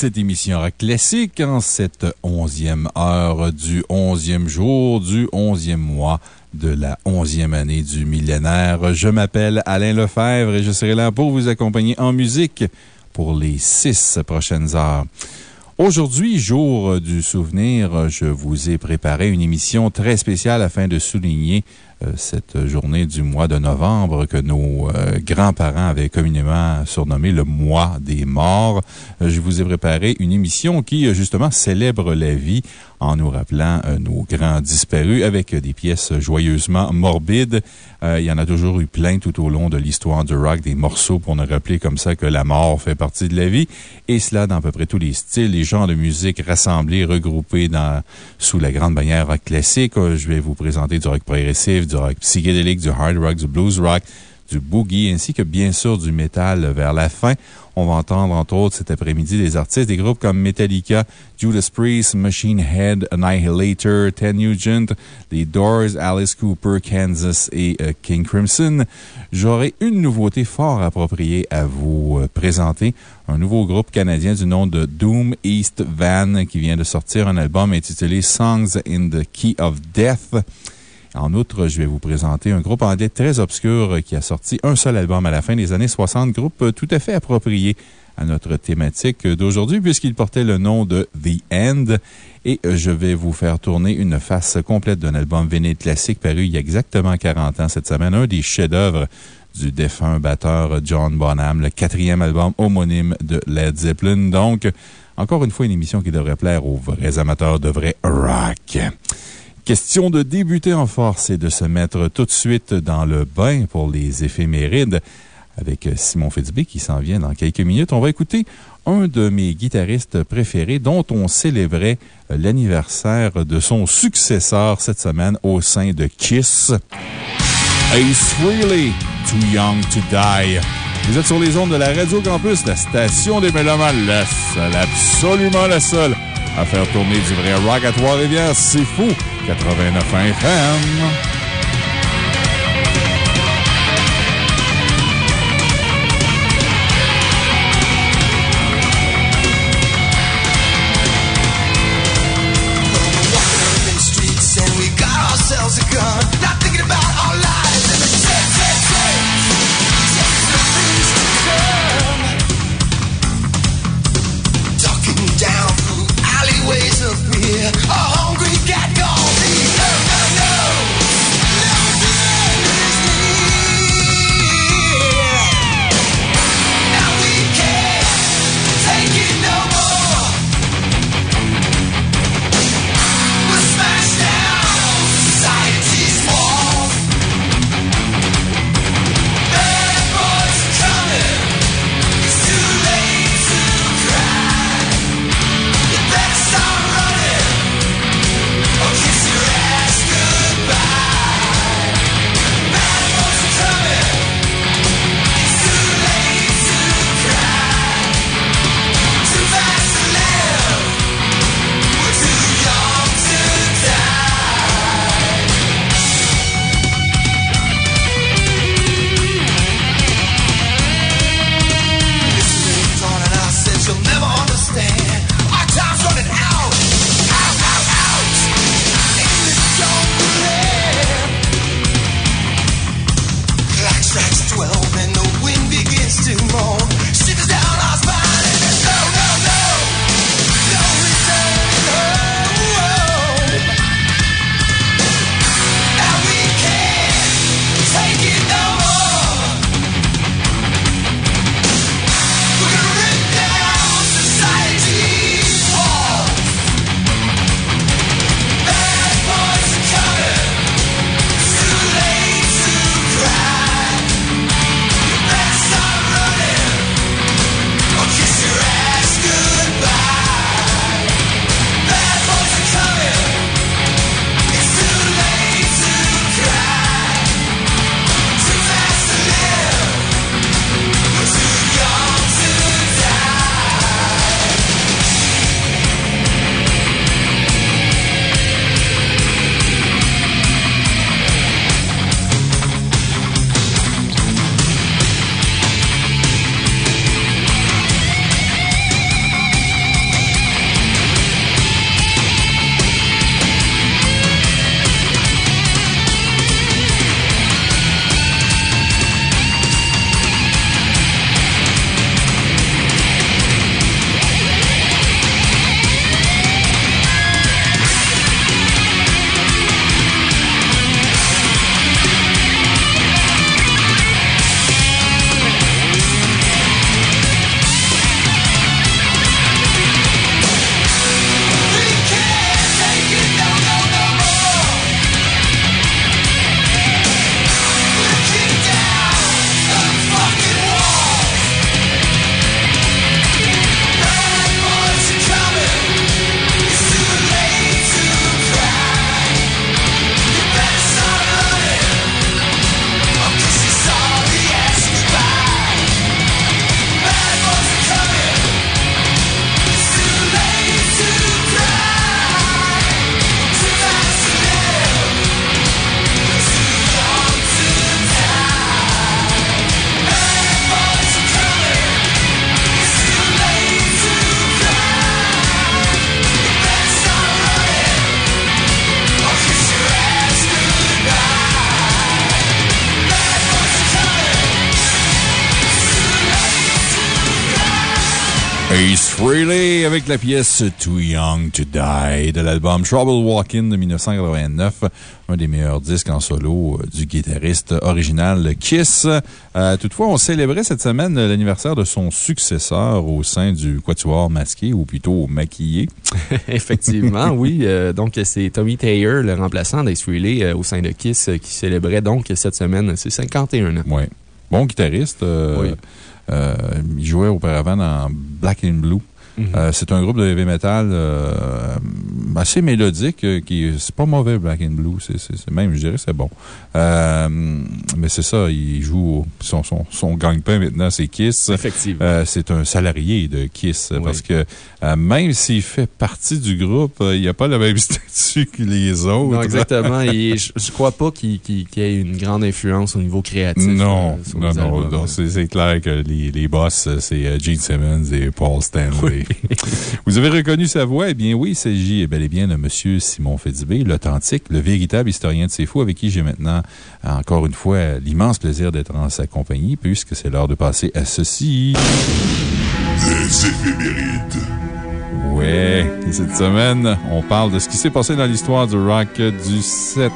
cette émission Rock Classique en cette onzième heure du onzième jour du onzième mois de la onzième année du millénaire. Je m'appelle Alain Lefebvre et je serai là pour vous accompagner en musique pour les six prochaines heures. Aujourd'hui, jour du souvenir, je vous ai préparé une émission très spéciale afin de souligner cette journée du mois de novembre que nos euh, grands-parents avaient communément surnommé le mois des morts. Euh, je vous ai préparé une émission qui, euh, justement, célèbre la vie en nous rappelant euh, nos grands disparus avec des pièces joyeusement morbides. Euh, il y en a toujours eu plein tout au long de l'histoire du rock, des morceaux pour nous rappeler comme ça que la mort fait partie de la vie. Et cela dans à peu près tous les styles, les genres de musique rassemblés, regroupés dans, sous la grande bannière rock classique. Euh, Je vais vous présenter du rock progressif, du rock psychédélique, du hard rock, du blues rock, du boogie, ainsi que bien sûr du métal vers la fin. On va entendre, entre autres, cet après-midi, des artistes des groupes comme Metallica, Judas Priest, Machine Head, Annihilator, Ted Nugent, les Doors, Alice Cooper, Kansas et euh, King Crimson. J'aurai une nouveauté fort appropriée à vous euh, présenter. Un nouveau groupe canadien du nom de Doom East Van qui vient de sortir un album intitulé Songs in the Key of Death. En outre, je vais vous présenter un groupe anglais très obscur qui a sorti un seul album à la fin des années 60, groupe tout à fait approprié à notre thématique d'aujourd'hui puisqu'il portait le nom de The End. Et je vais vous faire tourner une face complète d'un album véné classique paru il y a exactement 40 ans cette semaine, un des chefs-d'œuvre du défunt batteur John Bonham, le quatrième album homonyme de Led Zeppelin. Donc, encore une fois, une émission qui devrait plaire aux vrais amateurs de vrai rock. Question de débuter en force et de se mettre tout de suite dans le bain pour les éphémérides avec Simon Fitzbé qui s'en vient dans quelques minutes. On va écouter un de mes guitaristes préférés dont on célébrait l'anniversaire de son successeur cette semaine au sein de Kiss. Ace Frehley, Too Young to Die. Vous êtes sur les ondes de la Radio Campus, la station des la seule, absolument la seule à faire tourner du vrai rock à Trois-Rivières. C'est fou! 89 FM. La pièce Too Young to Die de l'album Trouble Walking de 1989, un des meilleurs disques en solo euh, du guitariste original Kiss. Euh, toutefois, on célébrait cette semaine l'anniversaire de son successeur au sein du Quatuor masqué, ou plutôt maquillé. Effectivement, oui. Euh, donc, c'est Tommy Taylor, le remplaçant d'Ace Frehley euh, au sein de Kiss, qui célébrait donc cette semaine ses 51 ans. Ouais. Bon guitariste. Oui. il jouait auparavant dans Black and Blue. Euh, c'est un groupe de heavy metal euh, assez mélodique. euh, qui C'est pas mauvais, Black and Blue. C'est même, je dirais, c'est bon. Euh, mais c'est ça, il joue. Son, son, son gagne-pain maintenant, c'est Kiss. Effectivement. C'est un salarié de Kiss Oui. parce que même s'il fait partie du groupe, il n'a pas le même statut que les autres. Non, exactement. Et je, je crois pas qu'il ait une grande influence au niveau créatif. Non, non, non, c'est clair que les, les boss, c'est Gene Simmons et Paul Stanley. Vous avez reconnu sa voix? Eh bien, oui, il s'agit bel et bien de M. Simon Fédibé, l'authentique, le véritable historien de ces fous, avec qui j'ai maintenant, encore une fois, l'immense plaisir d'être en sa compagnie, puisque c'est l'heure de passer à ceci. Les éphémérides. Ouais, et cette semaine, on parle de ce qui s'est passé dans l'histoire du rock du 7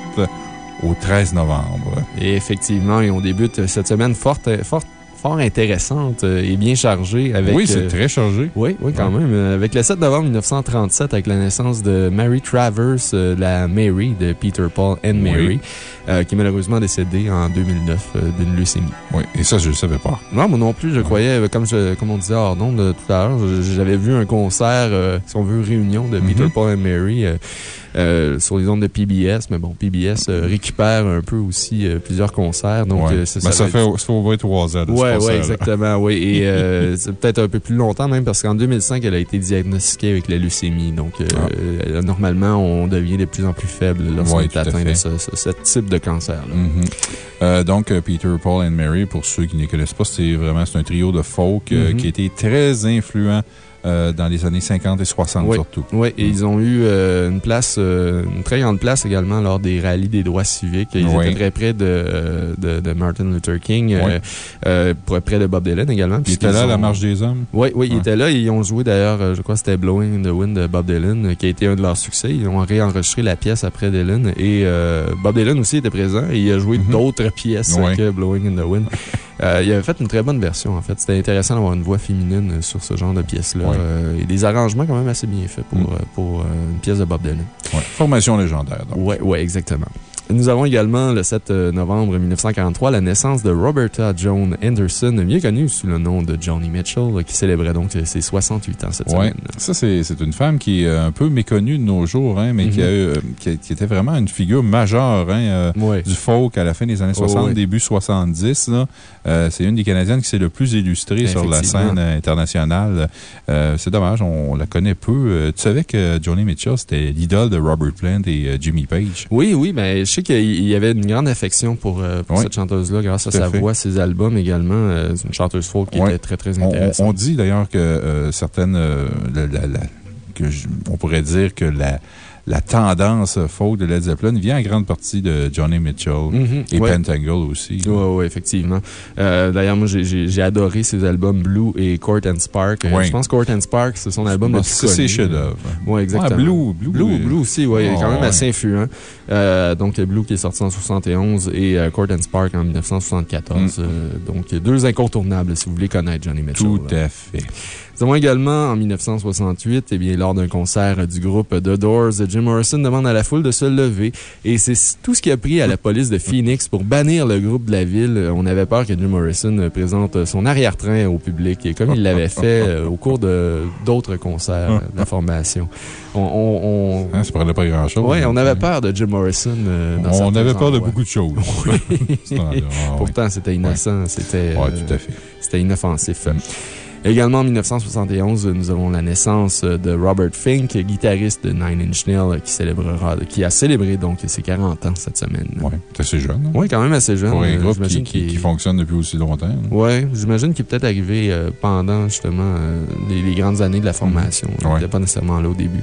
au 13 novembre. Et effectivement, et on débute cette semaine forte, forte, fort intéressante euh, et bien chargée avec. oui, c'est euh, très chargé. Oui, oui, quand même. Euh, Avec le 7 novembre 1937, avec la naissance de Mary Travers, la Mary de Peter Paul and Mary, qui est malheureusement décédée en 2009 euh, d'une leucémie. Oui, et ça, je ne savais pas. Non, moi non plus, je croyais, comme, je, comme on disait hors d'onde tout à l'heure, j'avais vu un concert, si on veut, réunion de Peter Mhm. Paul and Mary euh, sur les ondes de PBS, mais bon, PBS euh, récupère un peu aussi euh, plusieurs concerts, donc Ouais. Ben, ça, va fait, ça fait au moins trois ans. ce Ouais, exactement, oui. Et c'est peut-être un peu plus longtemps même parce qu'en 2005, elle a été diagnostiquée avec la leucémie. Donc, Ah. normalement, on devient de plus en plus faible lorsqu'on Ouais, est atteint de ce, ce- ce type de cancer-là. Mhm. Euh, donc, Peter, Paul and Mary, pour ceux qui ne connaissent pas, c'est vraiment un trio de folk Mhm. qui a été très influent euh, dans les années 50 et 60 Oui. surtout. Oui, et ils ont eu euh, une place, euh, une très grande place également lors des rallyes des droits civiques. Ils Oui. étaient très près de, euh, de, de Martin Luther King, Oui. près de Bob Dylan également. Il puisqu'ils était là à la Marche des Hommes. Oui, oui, ils étaient là et ils ont joué d'ailleurs, je crois que c'était Blowing in the Wind de Bob Dylan, qui a été un de leurs succès. Ils ont réenregistré la pièce après Dylan et euh, Bob Dylan aussi était présent et il a joué Mhm. d'autres pièces que Blowing in the Wind. Euh, il avait fait une très bonne version en fait. C'était intéressant d'avoir une voix féminine sur ce genre de pièce-là Euh, et des arrangements quand même assez bien faits pour, Mhm. euh, pour euh, une pièce de Bob Dylan. Ouais. Formation légendaire. donc. Ouais, ouais, exactement. Nous avons également le 7 euh, novembre 1943 la naissance de Roberta Joan Anderson, mieux connue sous le nom de Joni Mitchell, qui célébrait donc ses 68 ans cette Ouais. semaine. Ça, c'est une femme qui est un peu méconnue de nos jours, hein, mais qui, a, eu, qui, a- qui était vraiment une figure majeure hein, euh, Ouais. du folk à la fin des années 60, ouais. début 70. là. Euh, c'est une des Canadiennes qui s'est le plus illustrée sur la scène euh, internationale. Euh, c'est dommage, on, la connaît peu. Tu savais que Joni Mitchell, c'était l'idole de Robert Plant et Jimmy Page? Oui, oui, mais je sais qu'il y avait une grande affection pour, cette chanteuse-là grâce à sa fait. voix, ses albums également. C'est une chanteuse folk qui était très, très on- intéressante. on dit d'ailleurs que certaines. la- la- la- que je- on pourrait dire que la, la tendance folk de Led Zeppelin vient en grande partie de Johnny Mitchell Mhm, et ouais. Pentangle aussi. Oui, oui, effectivement. Euh, D'ailleurs, moi, j'ai- adoré ses albums Blue et Court and Spark. Euh. Je pense que Court and Spark, c'est son album le plus c'est connu. ses chefs-d'œuvre. Oui, exactement. Blue, Blue, Blue, Blue aussi, oui, oh, quand même ouais. assez influent. Euh, donc, Blue qui est sorti en 71 et Court and Spark en 1974. Euh, donc, deux incontournables si vous voulez connaître Johnny Mitchell. Tout à fait. Nous avons également, en 1968, eh bien, lors d'un concert du groupe The Doors, Jim Morrison demande à la foule de se lever. Et c'est tout ce qui a pris à la police de Phoenix pour bannir le groupe de la ville. On avait peur que Jim Morrison présente son arrière-train au public, et comme il l'avait fait euh, au cours de d'autres concerts euh, de la formation. On, on, on- Hein, ça parlait pas grand-chose. Ouais, on avait peur de Jim Morrison. euh, dans On avait peur de beaucoup de choses. Ah, ouais. Pourtant, c'était innocent. C'était Ouais, euh, tout à fait. c'était inoffensif. Mm. Également en 1971, nous avons la naissance de Robert Fink, guitariste de Nine Inch Nails, qui, célébrera, qui a célébré donc ses 40 ans cette semaine. Ouais, c'est assez jeune. hein? Oui, quand même assez jeune. Pour un Euh, groupe qui, qui, fonctionne depuis aussi longtemps. Ouais, j'imagine qu'il est peut-être arrivé euh, pendant justement euh, les, les grandes années de la formation. Il Ouais. n'était pas nécessairement là au début.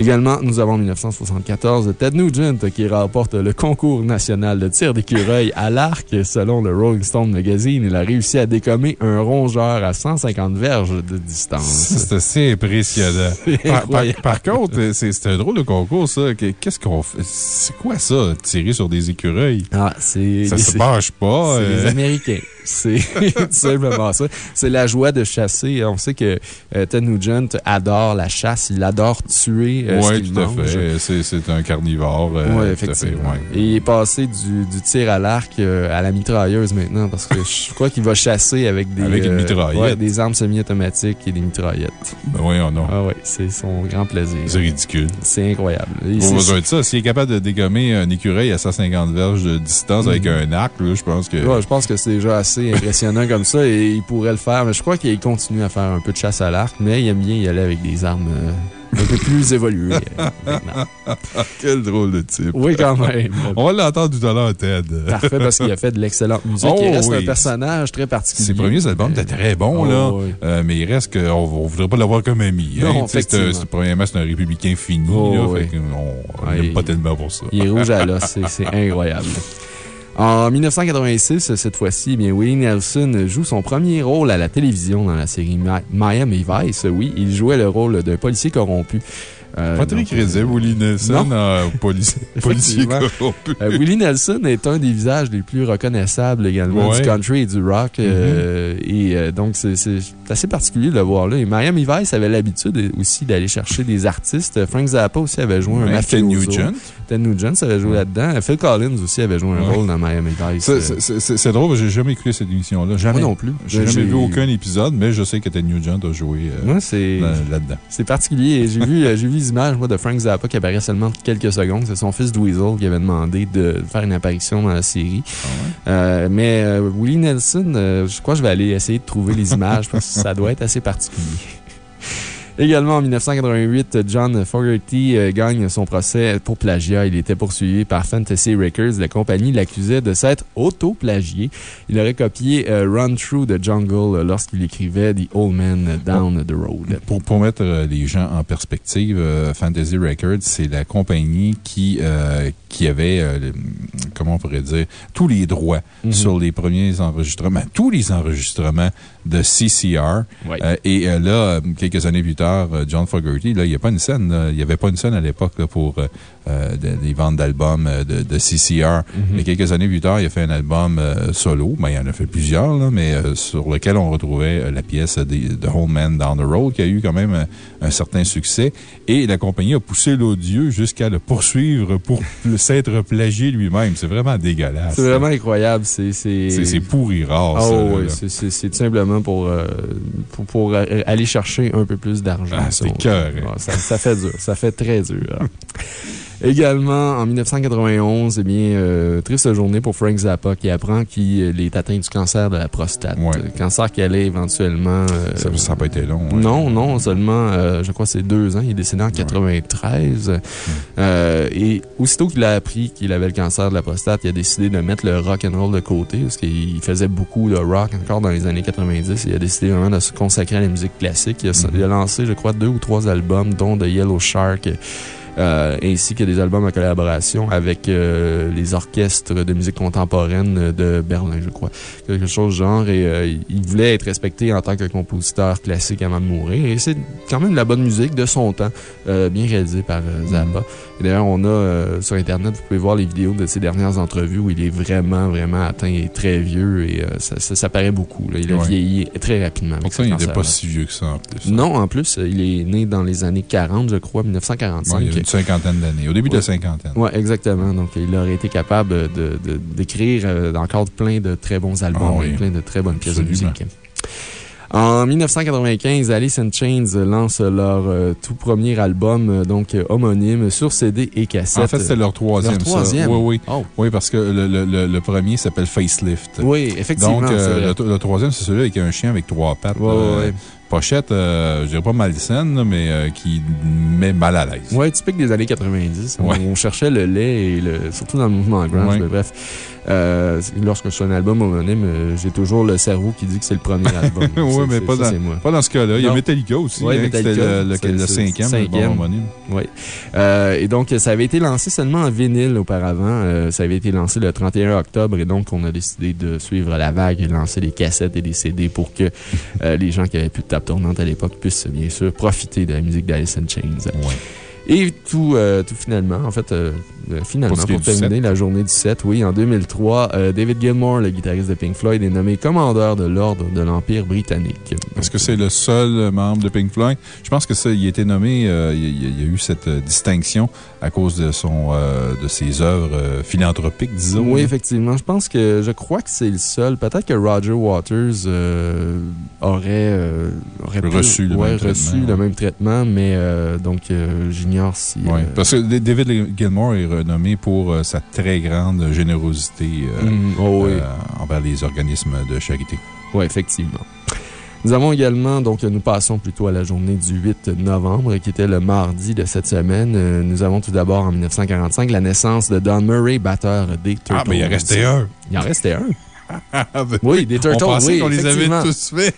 Également, nous avons en 1974 Ted Nugent qui remporte le concours national de tir d'écureuil à l'arc. Selon le Rolling Stone Magazine, il a réussi à décommer un rongeur à 150 verges de distance. C'est assez impressionnant. Par, par- incroyable. par contre, euh, c'est un drôle de concours, ça. Que- Qu'est-ce qu'on fait? C'est quoi ça, tirer sur des écureuils? Ah, c'est. Ça se mange pas. C'est euh, les Américains. C'est simplement ça. C'est la joie de chasser. On sait que euh, Ted Nugent adore la chasse. Il adore tuer euh, Oui, qu'il tout à fait. C'est- un carnivore. euh, Oui, fait, effectivement. ouais. Et il est passé du, du tir à l'arc euh, à la mitrailleuse maintenant parce que je crois qu'il va chasser avec des, Avec une euh, mitraillette. ouais, des armes semi-automatiques et des mitraillettes. Ben oui, on a. Ah ouais, c'est son grand plaisir. C'est ridicule. C'est incroyable. Pas besoin de ça. S'il est capable de dégommer un écureuil à 150 verges de distance avec un arc, là, je pense que. Ouais, je pense que c'est déjà assez impressionnant comme ça et il pourrait le faire. Mais je crois qu'il continue à faire un peu de chasse à l'arc, mais il aime bien y aller avec des armes euh, un peu plus euh, maintenant. Quel drôle de type. Oui, quand même. On va l'entendre tout à l'heure, Ted. Parfait parce qu'il a fait de l'excellente musique. Oh, il reste oui. un personnage très particulier. Ses premiers albums étaient très bons, Oh, là. oui. Euh, mais il reste qu'on on voudrait pas l'avoir comme ami. hein. Non, c'est Premièrement, c'est un républicain fini, Oh, là. oui. Fait qu'on on Ouais, l'aime pas tellement pour ça. Il est rouge à l'os, c'est incroyable. En 1986, cette fois-ci, eh Willie Nelson joue son premier rôle à la télévision dans la série Mi- Miami Vice. Oui, il jouait le rôle d'un policier corrompu. Euh, donc, crédible, Willie Nelson, euh, policier, policier corrompu. Euh, Willie Nelson est un des visages les plus reconnaissables également Ouais. du country et du rock. euh, et euh, donc, c'est assez particulier de le voir là. Et Miami Vice avait l'habitude aussi d'aller chercher des artistes. Frank Zappa aussi avait joué un Ouais, Ted mafioso. Nugent. Ted Nugent avait joué là-dedans. Phil Collins aussi avait joué un rôle dans Miami Vice. C'est- drôle, j'ai jamais écouté cette émission-là. Jamais. Moi non plus. J'ai jamais vu aucun épisode, mais je sais que Ted Nugent a joué euh, là- là-dedans. C'est particulier. J'ai vu, vu images, moi, de Frank Zappa qui apparaît seulement quelques secondes. C'est son fils Dweezil qui avait demandé de faire une apparition dans la série. Euh, mais euh, Willie Nelson, euh, je crois que je vais aller essayer de trouver les images parce que ça doit être assez particulier. Également en 1988, John Fogerty euh, gagne son procès pour plagiat. Il était poursuivi par Fantasy Records. La compagnie l'accusait de s'être auto-plagié. Il aurait copié euh, Run Through the Jungle lorsqu'il écrivait The Old Man Down the Road. Pour, pour mettre euh, les gens en perspective, Fantasy Records, c'est la compagnie qui, euh, qui avait, euh, comment on pourrait dire, tous les droits Mhm. sur les premiers enregistrements, tous les enregistrements de CCR. Euh, et là, quelques années plus tard, euh, John Fogerty, là, il n'y a pas une scène, il n'y avait pas une scène à l'époque pour euh, de- des ventes d'albums euh, de, de CCR. Mhm. Mais quelques années plus tard, il a fait un album euh, solo. Ben, il en a fait plusieurs, là, mais euh, sur lequel on retrouvait la pièce de The Whole Man Down the Road, qui a eu quand même un, un certain succès. Et la compagnie a poussé l'odieux jusqu'à le poursuivre pour s'être plagié lui-même. C'est vraiment dégueulasse. C'est vraiment incroyable. C'est pourri rare, Ah ça. oui, c'est- simplement pour, pour, pour, aller chercher un peu plus d'argent. Ah, c'est cœur, hein. ouais, ça, ça fait dur, ça fait très dur. Également, en 1991, eh bien, euh, triste journée pour Frank Zappa qui apprend qu'il est atteint du cancer de la prostate. Ouais. Euh, Cancer qui allait éventuellement... euh, Ça n'a pas été long. ouais. non, non, seulement, euh, je crois que c'est deux ans. Il est décédé en 93. Euh, et aussitôt qu'il a appris qu'il avait le cancer de la prostate, il a décidé de mettre le rock and roll de côté parce qu'il faisait beaucoup de rock encore dans les années 90. Il a décidé vraiment de se consacrer à la musique classique. Il a, Mhm. il a lancé, je crois, deux ou trois albums, dont The Yellow Shark. Euh, ainsi que des albums en collaboration avec euh, les orchestres de musique contemporaine de Berlin, je crois. Quelque chose genre. Et euh, il voulait être respecté en tant que compositeur classique avant de mourir. Et c'est quand même la bonne musique de son temps, euh, bien réalisée par Zappa. Et D'ailleurs, on a euh, sur Internet, vous pouvez voir les vidéos de ses dernières entrevues où il est vraiment, vraiment atteint et très vieux. Et euh, ça, ça, ça paraît beaucoup. là. Il a Ouais. vieilli très rapidement. Pourtant, il n'était pas si vieux que ça, en plus. Non, en plus, euh, il est né dans les années 40, je crois, 1945. Ouais, il y a une cinquantaine d'années. Au début de la cinquantaine. Oui, exactement. Donc, il aurait été capable de- de- d'écrire encore plein de très bons albums Ah oui. et plein de très bonnes pièces de musique. En 1995, Alice in Chains lance leur euh, tout premier album, euh, donc euh, homonyme, sur CD et cassette. En fait, c'est leur troisième. Leur ça. troisième? Oui, oui. Oh. Oui, parce que le, le- le- le premier s'appelle Facelift. Oui, effectivement. Donc, euh, le, le troisième, c'est celui avec un chien avec trois pattes. Ouais, ouais. pochette, euh, je dirais pas malsaine, mais euh, qui met mal à l'aise. Ouais, typique des années 90. On, Ouais. on cherchait le lait, et le, surtout dans le mouvement grunge. Ouais. Bref, euh, lorsque je fais un album homonyme, j'ai toujours le cerveau qui dit que c'est le premier album. Oui, mais pas ça, dans, c'est moi. pas dans ce cas-là. Il y a. Metallica aussi. Ouais, hein, qui Metallica, le, le, le cinquième, cinquième. homonyme. Oui. Euh, et donc, ça avait été lancé seulement en vinyle auparavant. Euh, ça avait été lancé le 31 octobre et donc on a décidé de suivre la vague et de lancer des cassettes et des CD pour que euh, les gens qui avaient plus de table tournante à l'époque puissent bien sûr profiter de la musique d'Alice in Chains. Ouais. Et tout, euh, tout finalement, en fait, euh, euh, finalement, Pour terminer la journée du 7, oui, en 2003, euh, David Gilmour, le guitariste de Pink Floyd, est nommé commandeur de l'Ordre de l'Empire britannique. Est-ce que c'est le seul membre de Pink Floyd? Je pense que ça, il a été nommé, il, y a- il y a eu cette distinction à cause de, son, euh, de ses œuvres euh, philanthropiques, disons. Oui, effectivement. Je pense que, je crois que c'est le seul. Peut-être que Roger Waters euh, aurait, aurait pu- Reçu le ouais, même reçu traitement, le même traitement, mais donc j'ignore si. Euh, parce que David Gilmour est renommé pour sa très grande générosité mm, oh oui. envers les organismes de charité. Oui, effectivement. Nous avons également, donc nous passons plutôt à la journée du 8 novembre, qui était le mardi de cette semaine. Euh, Nous avons tout d'abord en 1945 la naissance de Don Murray, batteur des Turtles. Ah, mais il en restait un. Il en restait un. Ah, Oui, des Turtles, On pensait oui, qu'on les avait tous faits.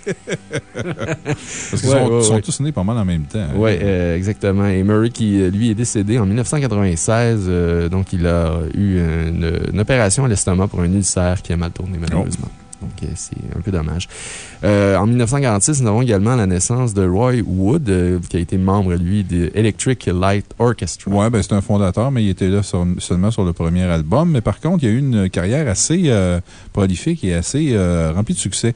Parce qu'ils Ouais, sont, ouais, sont ouais. tous nés pas mal en même temps. hein. Oui, exactement. Et Murray, qui, euh, lui, est décédé en 1996. euh, donc, il a eu une, une opération à l'estomac pour un ulcère qui a mal tourné, malheureusement. Donc, euh, c'est un peu dommage. Euh, en 1946, nous avons également la naissance de Roy Wood, euh, qui a été membre, lui, de Electric Light Orchestra. Oui, ben, c'est un fondateur, mais il était là seulement sur le premier album. Mais par contre, il a eu une carrière assez prolifique et assez remplie de succès,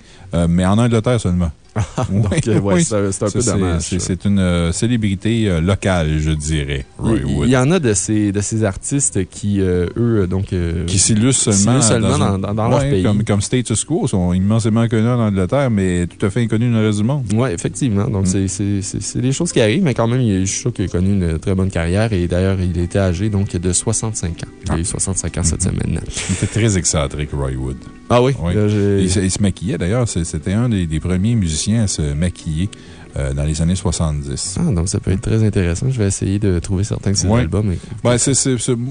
mais en Angleterre seulement. Donc, Oui, euh, ouais, oui. c'est un peu dommage. C'est une euh, célébrité euh, locale, je dirais, Roy Il, Wood. il y en a de ces, de ces artistes qui, euh, eux, donc. qui s'illustrent seulement, seulement dans- dans- dans leur pays. Comme, comme Status Quo, sont immensément connus en Angleterre, mais tout à fait inconnus dans le reste du monde. Oui, effectivement. Donc, Mm. c'est- des choses qui arrivent, mais quand même, il- je suis sûr qu'il a connu une très bonne carrière et d'ailleurs, il était âgé donc, de 65 ans. Il a eu 65 ans cette Mm-hmm. semaine. Il était très excentrique, Roy Wood. Ah oui? Oui. Là, j'ai- Il, se- il se maquillait d'ailleurs. C'était un des, des premiers musiciens à se maquiller euh, dans les années 70. Ah, donc ça peut être très intéressant. Je vais essayer de trouver certains de ses Ouais. albums. et- Ben,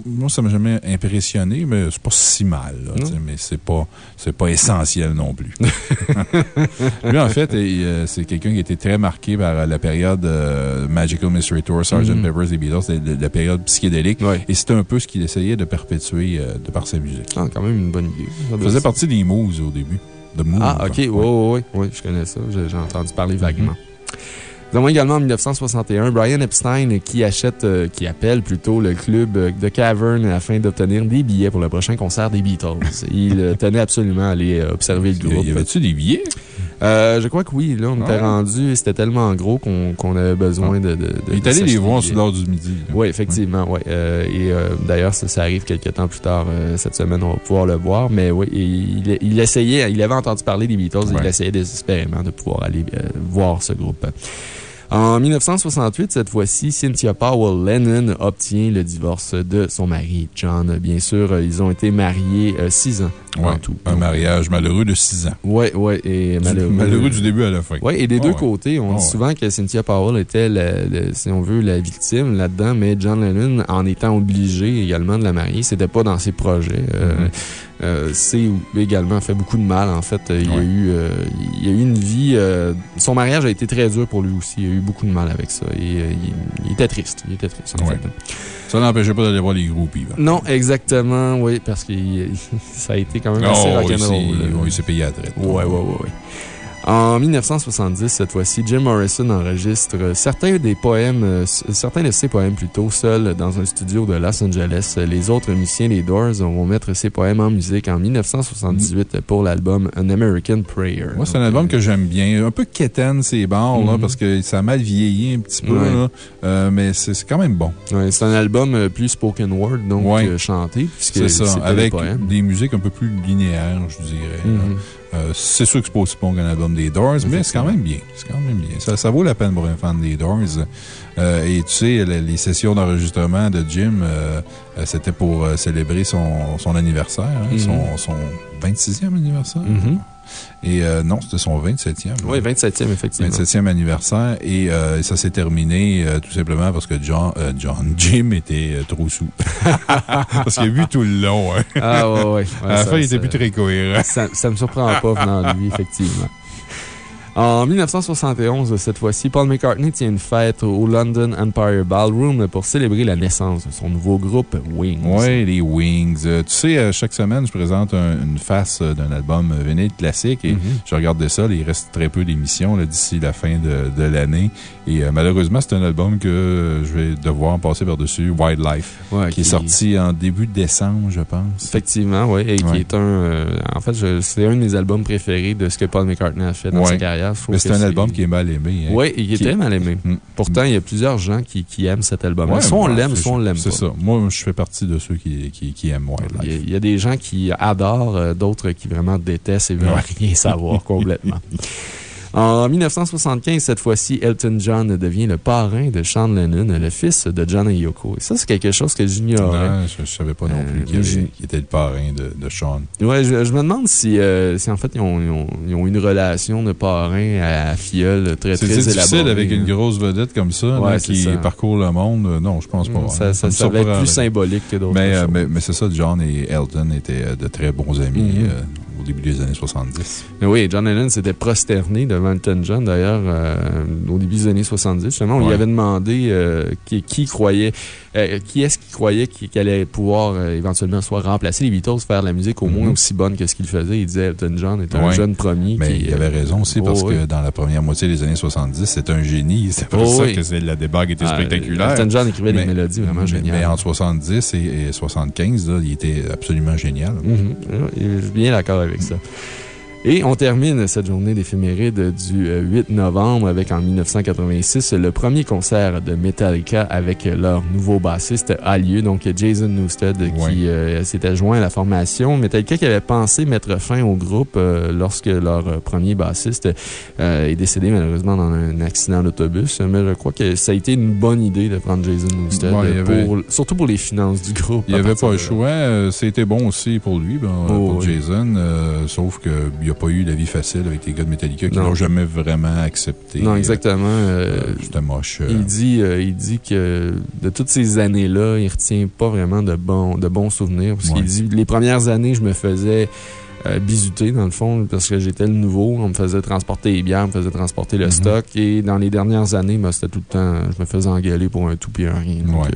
moi, ça m'a jamais impressionné, mais c'est pas si mal. là, sais, mais c'est pas, pas essentiel non plus. Lui, en fait, euh, c'est quelqu'un qui était très marqué par la période euh, Magical Mystery Tour, Sgt. Mhm. Pepper's et Beatles, la, période psychédélique. Ouais. Et c'était un peu ce qu'il essayait de perpétuer de par sa musique. Ah, quand même une bonne idée. Ça faisait partie des Moves au début. Ah, ok. Oui, oui, oui. je connais ça. J'ai j'ai entendu parler vaguement. Nous avons également en 1961 Brian Epstein qui achète, euh, qui appelle plutôt le club euh, de Cavern afin d'obtenir des billets pour le prochain concert des Beatles. Il euh, tenait absolument à aller euh, observer le Il y groupe. avait-tu des billets? Euh, je crois que oui. Là, on était Ah. rendu, c'était tellement gros qu'on avait besoin de, de, de- Il est allé les voir billets. l'heure du midi. là. Oui, effectivement, oui. et euh, d'ailleurs, ça, ça arrive quelques temps plus tard euh, cette semaine, on va pouvoir le voir. Mais oui, il, il essayait, il avait entendu parler des Beatles et il Ouais. essayait désespérément de pouvoir aller euh, voir ce groupe. En 1968, cette fois-ci, Cynthia Powell Lennon obtient le divorce de son mari, John. Bien sûr, ils ont été mariés euh, six ans en Ouais, tout. Un mariage malheureux de 6 ans. Oui, oui, et Du- malheureux. malheureux du début à la fin. Oui, et des Ah deux ouais. côtés, on Ah dit ouais. souvent que Cynthia Powell était, la- si on veut, la victime là-dedans, mais John Lennon, en étant obligé également de la marier, c'était pas dans ses projets. Euh, Mhm. Euh, C'est également fait beaucoup de mal, en fait. Il, y a eu, euh, il a eu une vie. euh, son mariage a été très dur pour lui aussi. Il a eu beaucoup de mal avec ça. Et euh, il, il était triste. Il était triste, en Ouais. fait. Ça n'empêchait pas d'aller voir les groupies. là. Non, exactement, oui, parce que ça a été quand même assez Oh, oui, rock'n'roll. oui, il s'est payé à la traite. Ouais, ouais, ouais. En 1970, cette fois-ci, Jim Morrison enregistre certains des poèmes, euh, certains de ses poèmes plutôt, seul dans un studio de Los Angeles. Les autres musiciens des Doors vont mettre ses poèmes en musique en 1978 pour l'album An American Prayer. Moi, c'est un album euh, que j'aime bien. Un peu quétaine, ces là, Mhm. parce que ça a mal vieilli un petit peu, Ouais. là. Euh, mais c'est quand même bon. ouais, C'est un album plus spoken word, donc Ouais. chanté. C'est ça. Avec des musiques un peu plus linéaires, je dirais. Euh, c'est sûr que c'est pas aussi bon qu'un album des Doors, mais c'est quand même bien. C'est quand même bien. Ça, ça vaut la peine pour un fan des Doors. Euh, et tu sais, les, les sessions d'enregistrement de Jim, euh, c'était pour célébrer son, son anniversaire, hein, Mhm. son, son 26e anniversaire. Mhm. Et euh, non, c'était son 27e. Oui, 27e, effectivement. 27e anniversaire. Et euh, ça s'est terminé euh, tout simplement parce que John, John Jim était trop sous. parce qu'il a bu tout le long. hein. Ah, ouais, ouais. ouais, à la fin, il était plus très cohérent. Ça, ça me surprend pas venant de lui, effectivement. En 1971, cette fois-ci, Paul McCartney tient une fête au London Empire Ballroom pour célébrer la naissance de son nouveau groupe Wings. Oui, les Wings. Euh, tu sais, euh, chaque semaine, je présente un- une face euh, d'un album vinyle classique et Mhm. je regardais ça. là, il reste très peu d'émissions d'ici la fin de, de l'année. Et euh, malheureusement, c'est un album que euh, je vais devoir passer par-dessus, Wildlife, Ouais, qui est sorti en début décembre, je pense. Effectivement, oui. Et qui est un. en fait, c'est un de mes albums préférés de ce que Paul McCartney a fait dans Ouais. sa carrière. Mais c'est un album qui est mal aimé. hein. Oui, il est Qui- très mal aimé. Mm. Pourtant, il y a plusieurs gens qui, qui aiment cet album. Ouais, soit on l'aime, soit on l'aime pas. C'est ça. Moi, je fais partie de ceux qui, qui, qui aiment Il y, a, Wildlife. il y a des gens qui adorent, euh, d'autres qui vraiment détestent et veulent Ouais. rien savoir complètement. En 1975, cette fois-ci, Elton John devient le parrain de Sean Lennon, le fils de John et Yoko. Et ça, c'est quelque chose que j'ignorais. Non, je ne savais pas non Euh, plus qu'il j'ai- qu'il était le parrain de, de Sean. Ouais, je, je me demande si, euh, si en fait, ils ont, ils ont- ils ont une relation de parrain à filleule très, C'est très élaborée. difficile avec une hein. grosse vedette comme ça, Ouais, là, c'est qui ça. parcourt le monde. Euh, Non, je pense pas. Ça, hein. ça, ça va être plus symbolique que d'autres Mais, euh, mais, mais c'est ça, John et Elton étaient euh, de très bons amis Mhm. Au début des années 70. Mais oui, John Lennon s'était prosterné devant Elton John, d'ailleurs, euh, au début des années 70. Justement, on lui avait demandé euh, qui, qui croyait, euh, qui est-ce qui croyait qu'il allait pouvoir éventuellement soit remplacer les Beatles, faire de la musique au moins Mhm. aussi bonne que ce qu'il faisait. Il disait Elton John était un Ouais. jeune premier. Mais qui, il avait raison aussi parce oh, que dans la première moitié des années 70, c'est un génie. C'est pour Oh, ça oui. que la débarque était Ah, spectaculaire. Elton John écrivait Mais- des mélodies vraiment mais- géniales. Mais entre 70 et, et 75, là, il était absolument génial. Je suis bien d'accord avec ça. Et on termine cette journée d'éphéméride du euh, 8 novembre avec, en 1986, le premier concert de Metallica avec leur nouveau bassiste a lieu. Donc, Jason Newsted Ouais. qui euh, s'était joint à la formation. Metallica qui avait pensé mettre fin au groupe euh, lorsque leur euh, premier bassiste euh, est décédé malheureusement dans un accident d'autobus. Mais je crois que ça a été une bonne idée de prendre Jason Newsted, Ouais, avait- surtout pour les finances du groupe. Il n'y avait pas le choix. Euh, C'était bon aussi pour lui, ben, Oh, pour oui. Jason. euh, sauf qu'il n'y a pas eu la vie facile avec les gars de Metallica qui Non. n'ont jamais vraiment accepté. Non, euh, exactement. euh, euh, C'était moche. euh. Il dit, euh, il dit que de toutes ces années-là, il retient pas vraiment de bons, de bons souvenirs. Parce Ouais. qu'il dit, les premières années, je me faisais euh, bisuter, dans le fond, parce que j'étais le nouveau. On me faisait transporter les bières, on me faisait transporter le Mhm. stock. Et dans les dernières années, ben, c'était tout le temps, je me faisais engueuler pour un tout un rien. Ouais.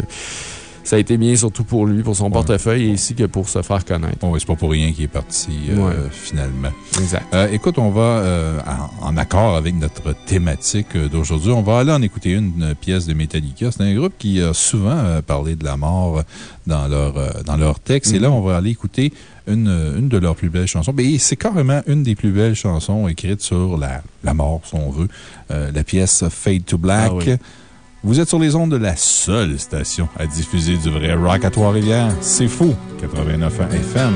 Ça a été bien surtout pour lui, pour son Ouais. portefeuille, et ici que pour se faire connaître. Bon, ouais, c'est pas pour rien qu'il est parti euh, Ouais. finalement. Exact. Euh, écoute, on va, euh, en, en accord avec notre thématique d'aujourd'hui, on va aller en écouter une, pièce de Metallica. C'est un groupe qui a souvent parlé de la mort dans leur, dans leur texte. Et là, Mhm. on va aller écouter une, une de leurs plus belles chansons. Ben, c'est carrément une des plus belles chansons écrites sur la, la mort, si on veut. La pièce Fade to Black. Ah oui. Vous êtes sur les ondes de la seule station à diffuser du vrai rock à Trois-Rivières. C'est fou. 89 FM.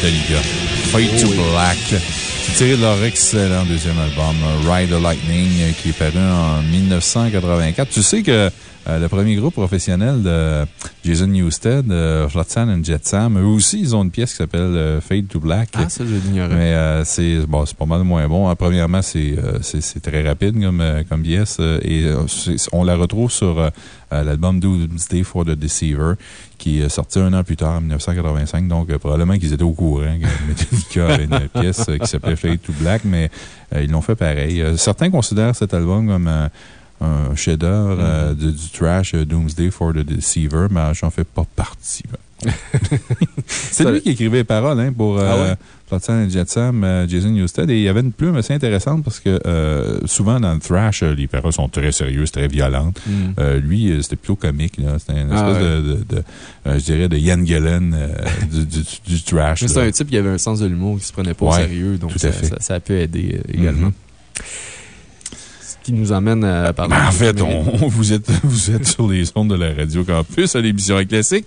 Metallica. Fade to Black. C'est tiré de leur excellent deuxième album, Ride the Lightning, qui est paru en 1984. Tu sais que euh, le premier groupe professionnel de Jason Newsted, euh, Flotsam and Jetsam, eux aussi, ils ont une pièce qui s'appelle euh, Fade to Black. Ah, ça, je l'ignorais. Mais euh, c'est bon, pas mal moins bon. Hein, premièrement, c'est très rapide comme, comme pièce et on la retrouve sur l'album Doomsday for the Deceiver qui est sorti un an plus tard, en 1985. Donc, euh, probablement qu'ils étaient au courant que Metallica avait une pièce euh, qui s'appelait Fade to Black, mais euh, ils l'ont fait pareil. Certains considèrent cet album comme un chef-d'œuvre de- du trash Doomsday for the Deceiver, mais j'en fais pas partie. ben. C'est lui qui écrivait les paroles hein, pour Ah ouais? Flotsam et Jetsam, euh, Jason Newsted. Et il y avait une plume assez intéressante parce que euh, souvent dans le thrash, euh, les paroles sont très sérieuses, très violentes. Mm. Euh, lui, c'était plutôt comique. C'était une Ah espèce ouais. de, de- de, euh, je dirais, de euh, du, du, du trash. Mais C'est un type qui avait un sens de l'humour qui se prenait pas au sérieux, donc ça, ça, ça a pu aider également. Mhm. Ce qui nous amène à parler. Ben, en de- fait, on, vous, êtes, vous êtes sur les ondes de la Radio Campus à l'émission Classique.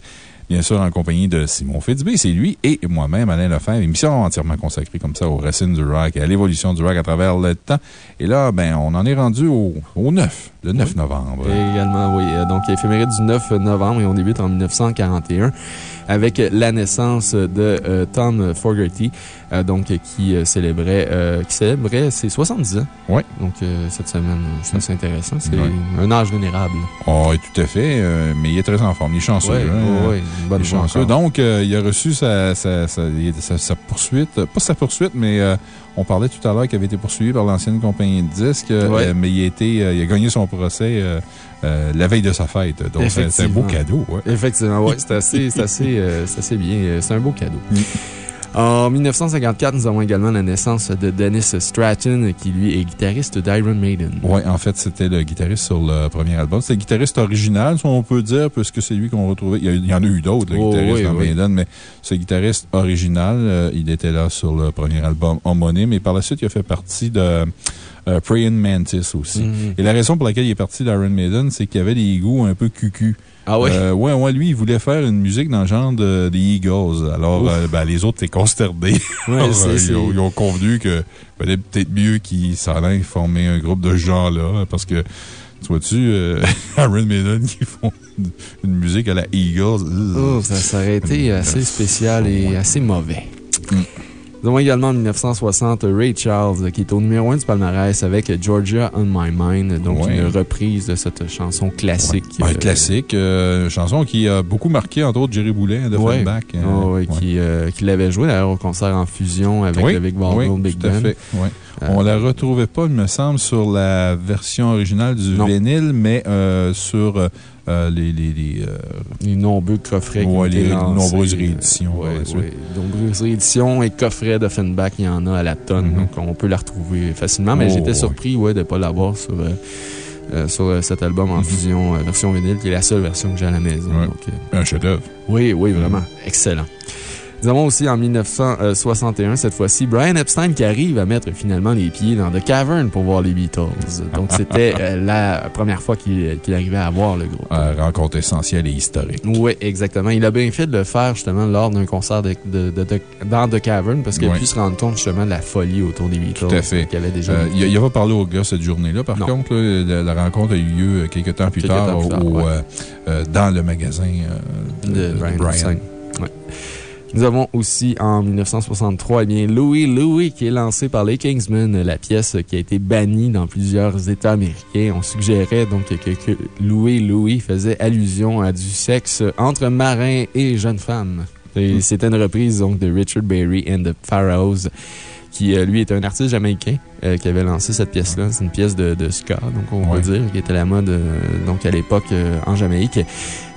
Bien sûr, en compagnie de Simon Fitzbé, c'est lui et moi-même, Alain Lefebvre. Émission entièrement consacrée comme ça aux racines du rock et à l'évolution du rock à travers le temps. Et là, ben, on en est rendu au, au 9, le 9 novembre. Et également, oui. euh, Donc, éphéméride du 9 novembre et on débute en 1941 avec la naissance de euh, Tom Fogerty, donc, qui euh, célébrait, euh, qui célébrait ses 70 ans. Ouais. Donc, euh, cette semaine, c'est assez intéressant. C'est un âge vénérable. Oh, oui, tout à fait. euh, mais il est très en forme. Il est chanceux. Ouais, hein. une bonne Il est chanceux. encore. Donc, euh, il a reçu sa, sa, sa, sa- sa poursuite. euh, Pas sa poursuite, mais euh, on parlait tout à l'heure qu'il avait été poursuivi par l'ancienne compagnie de disques. euh, Ouais. euh, mais il a, été, euh, il a gagné son procès euh, euh, la veille de sa fête. Donc, c'est un beau cadeau. ouais. Effectivement, oui, c'est assez, assez, euh, bien. euh, C'est un beau cadeau. En 1954, nous avons également la naissance de Dennis Stratton, qui lui est guitariste d'Iron Maiden. Oui, en fait, c'était le guitariste sur le premier album. C'est le guitariste original, si on peut dire, puisque c'est lui qu'on retrouvait. Il y, a- il y en a eu d'autres, le Oh, guitariste oui, dans oui. Maiden, mais ce guitariste original, euh, il était là sur le premier album homonyme. Et par la suite, il a fait partie de euh, Praying Mantis aussi. Mhm. Et la raison pour laquelle il est parti d'Iron Maiden, c'est qu'il avait des goûts un peu cucu. Ah ouais? Euh, ouais, ouais, lui, il voulait faire une musique dans le genre de, des Eagles. Alors, euh, ben, les autres étaient consternés. Ouais, Alors, c'est- euh, ils, ont, ils ont convenu que fallait peut-être mieux qu'ils s'en aillent former un groupe de ce genre-là. Parce que, tu vois-tu, Iron Maiden qui font une, une musique à la Eagles? Oh, ça aurait été assez spécial et assez mauvais. Mm. Nous avons également en 1960 Ray Charles, qui est au numéro 1 du palmarès avec Georgia on My Mind, donc Ouais. une reprise de cette chanson classique. Ouais, euh, classique. euh, chanson qui a beaucoup marqué, entre autres, Jerry Boulet de Ouais. Offenbach. euh, Oh, ouais, ouais. Qui, euh, qui l'avait joué d'ailleurs au concert en fusion avec Oui, le Big Ballroom oui, Big tout à Band. fait. Euh, On la retrouvait pas, il me semble, sur la version originale du Non. vinyle, mais euh, sur euh, euh, les, les, les, euh, Les nombreux coffrets qui Ouais, ont été les lancés. nombreuses rééditions, Ouais, ouais. Nombreuses rééditions et coffrets d'Offenbach, il y en a à la tonne. Mhm. Donc, on peut la retrouver facilement. Mais Oh, j'étais surpris ouais, de ne pas l'avoir sur, euh, euh, sur euh, cet album en fusion, euh, version vinyle, qui est la seule version que j'ai à la maison. Donc, euh, un chef-d'œuvre. oui, oui, vraiment. Excellent. Nous avons aussi en 1961, cette fois-ci, Brian Epstein qui arrive à mettre finalement les pieds dans The Cavern pour voir les Beatles. Donc, c'était euh, la première fois qu'il arrivait à voir le groupe. Euh, rencontre essentielle et historique. Oui, exactement. Il a bien fait de le faire justement lors d'un concert de, de- de- de- dans The Cavern parce qu'il a pu se rendre compte justement de la folie autour des Beatles. Tout à fait. Qu'il y avait déjà. Euh, il, a, il a pas parlé au gars cette journée-là. Par Non. contre, là, la, la rencontre a eu lieu quelques temps plus Quelques tard, temps plus tard, au- ouais. euh, euh, dans le magasin euh, de Brian Brian. Ouais. Nous avons aussi en 1963, eh bien, Louis Louis qui est lancé par les Kingsmen, la pièce qui a été bannie dans plusieurs États américains. On suggérait donc que, que Louis Louis faisait allusion à du sexe entre marins et jeunes femmes. Mm. C'était une reprise donc de Richard Berry and the Pharaohs qui, euh, lui, est un artiste jamaïcain euh, qui avait lancé cette pièce-là. C'est une pièce de, de ska, donc on Ouais. peut dire, qui était à la mode euh, donc à l'époque euh, en Jamaïque.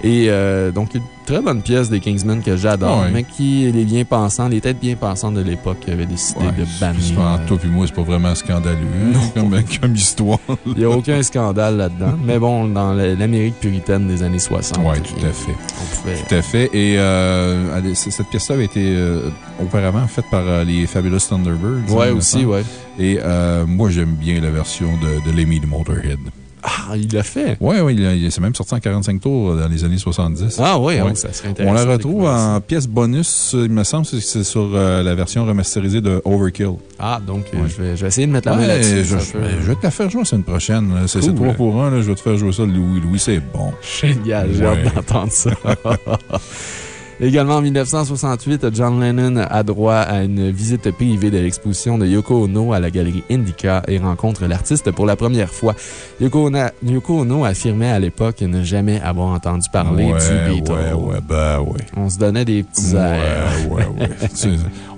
Et donc, une très bonne pièce des Kingsmen que j'adore, Ouais. mais qui, les bien-pensants, les têtes bien-pensantes de l'époque avaient décidé Ouais, de bannir. pas- Toi puis moi, c'est pas vraiment scandaleux comme, comme histoire. Il n'y a aucun scandale là-dedans. Mais bon, dans la- l'Amérique puritaine des années 60. Oui, tout à fait. On pouvait. Tout à fait. Et cette pièce-là avait été auparavant faite par les Fabulous Thunderbirds. Hein, aussi, ouais. Et euh, moi, j'aime bien la version de, de Lemmy de Motorhead. Ah, il l'a fait? Oui, oui, il, s'est même sorti en 45 tours dans les années 70. Ah oui, Ouais. oh, ça serait intéressant. On la retrouve en pièce bonus, il me semble, c'est sur euh, la version remasterisée de Overkill. Ah, donc euh, Ouais. je, vais, je vais essayer de mettre la main Ouais, là-dessus. je, peut- je- vais te la faire jouer la semaine prochaine. C'est Cool. 3 pour 1. Je vais te faire jouer ça, Louis. Louis, c'est bon. Génial, j'ai Ouais. hâte d'entendre ça. Également en 1968, John Lennon a droit à une visite privée de l'exposition de Yoko Ono à la galerie Indica et rencontre l'artiste pour la première fois. Yoko Ono, Yoko Ono affirmait à l'époque ne jamais avoir entendu parler ouais, du Beatle. Ouais, ouais, ben ouais. On se donnait des petits Ouais, airs. ouais, ouais. Tu sais,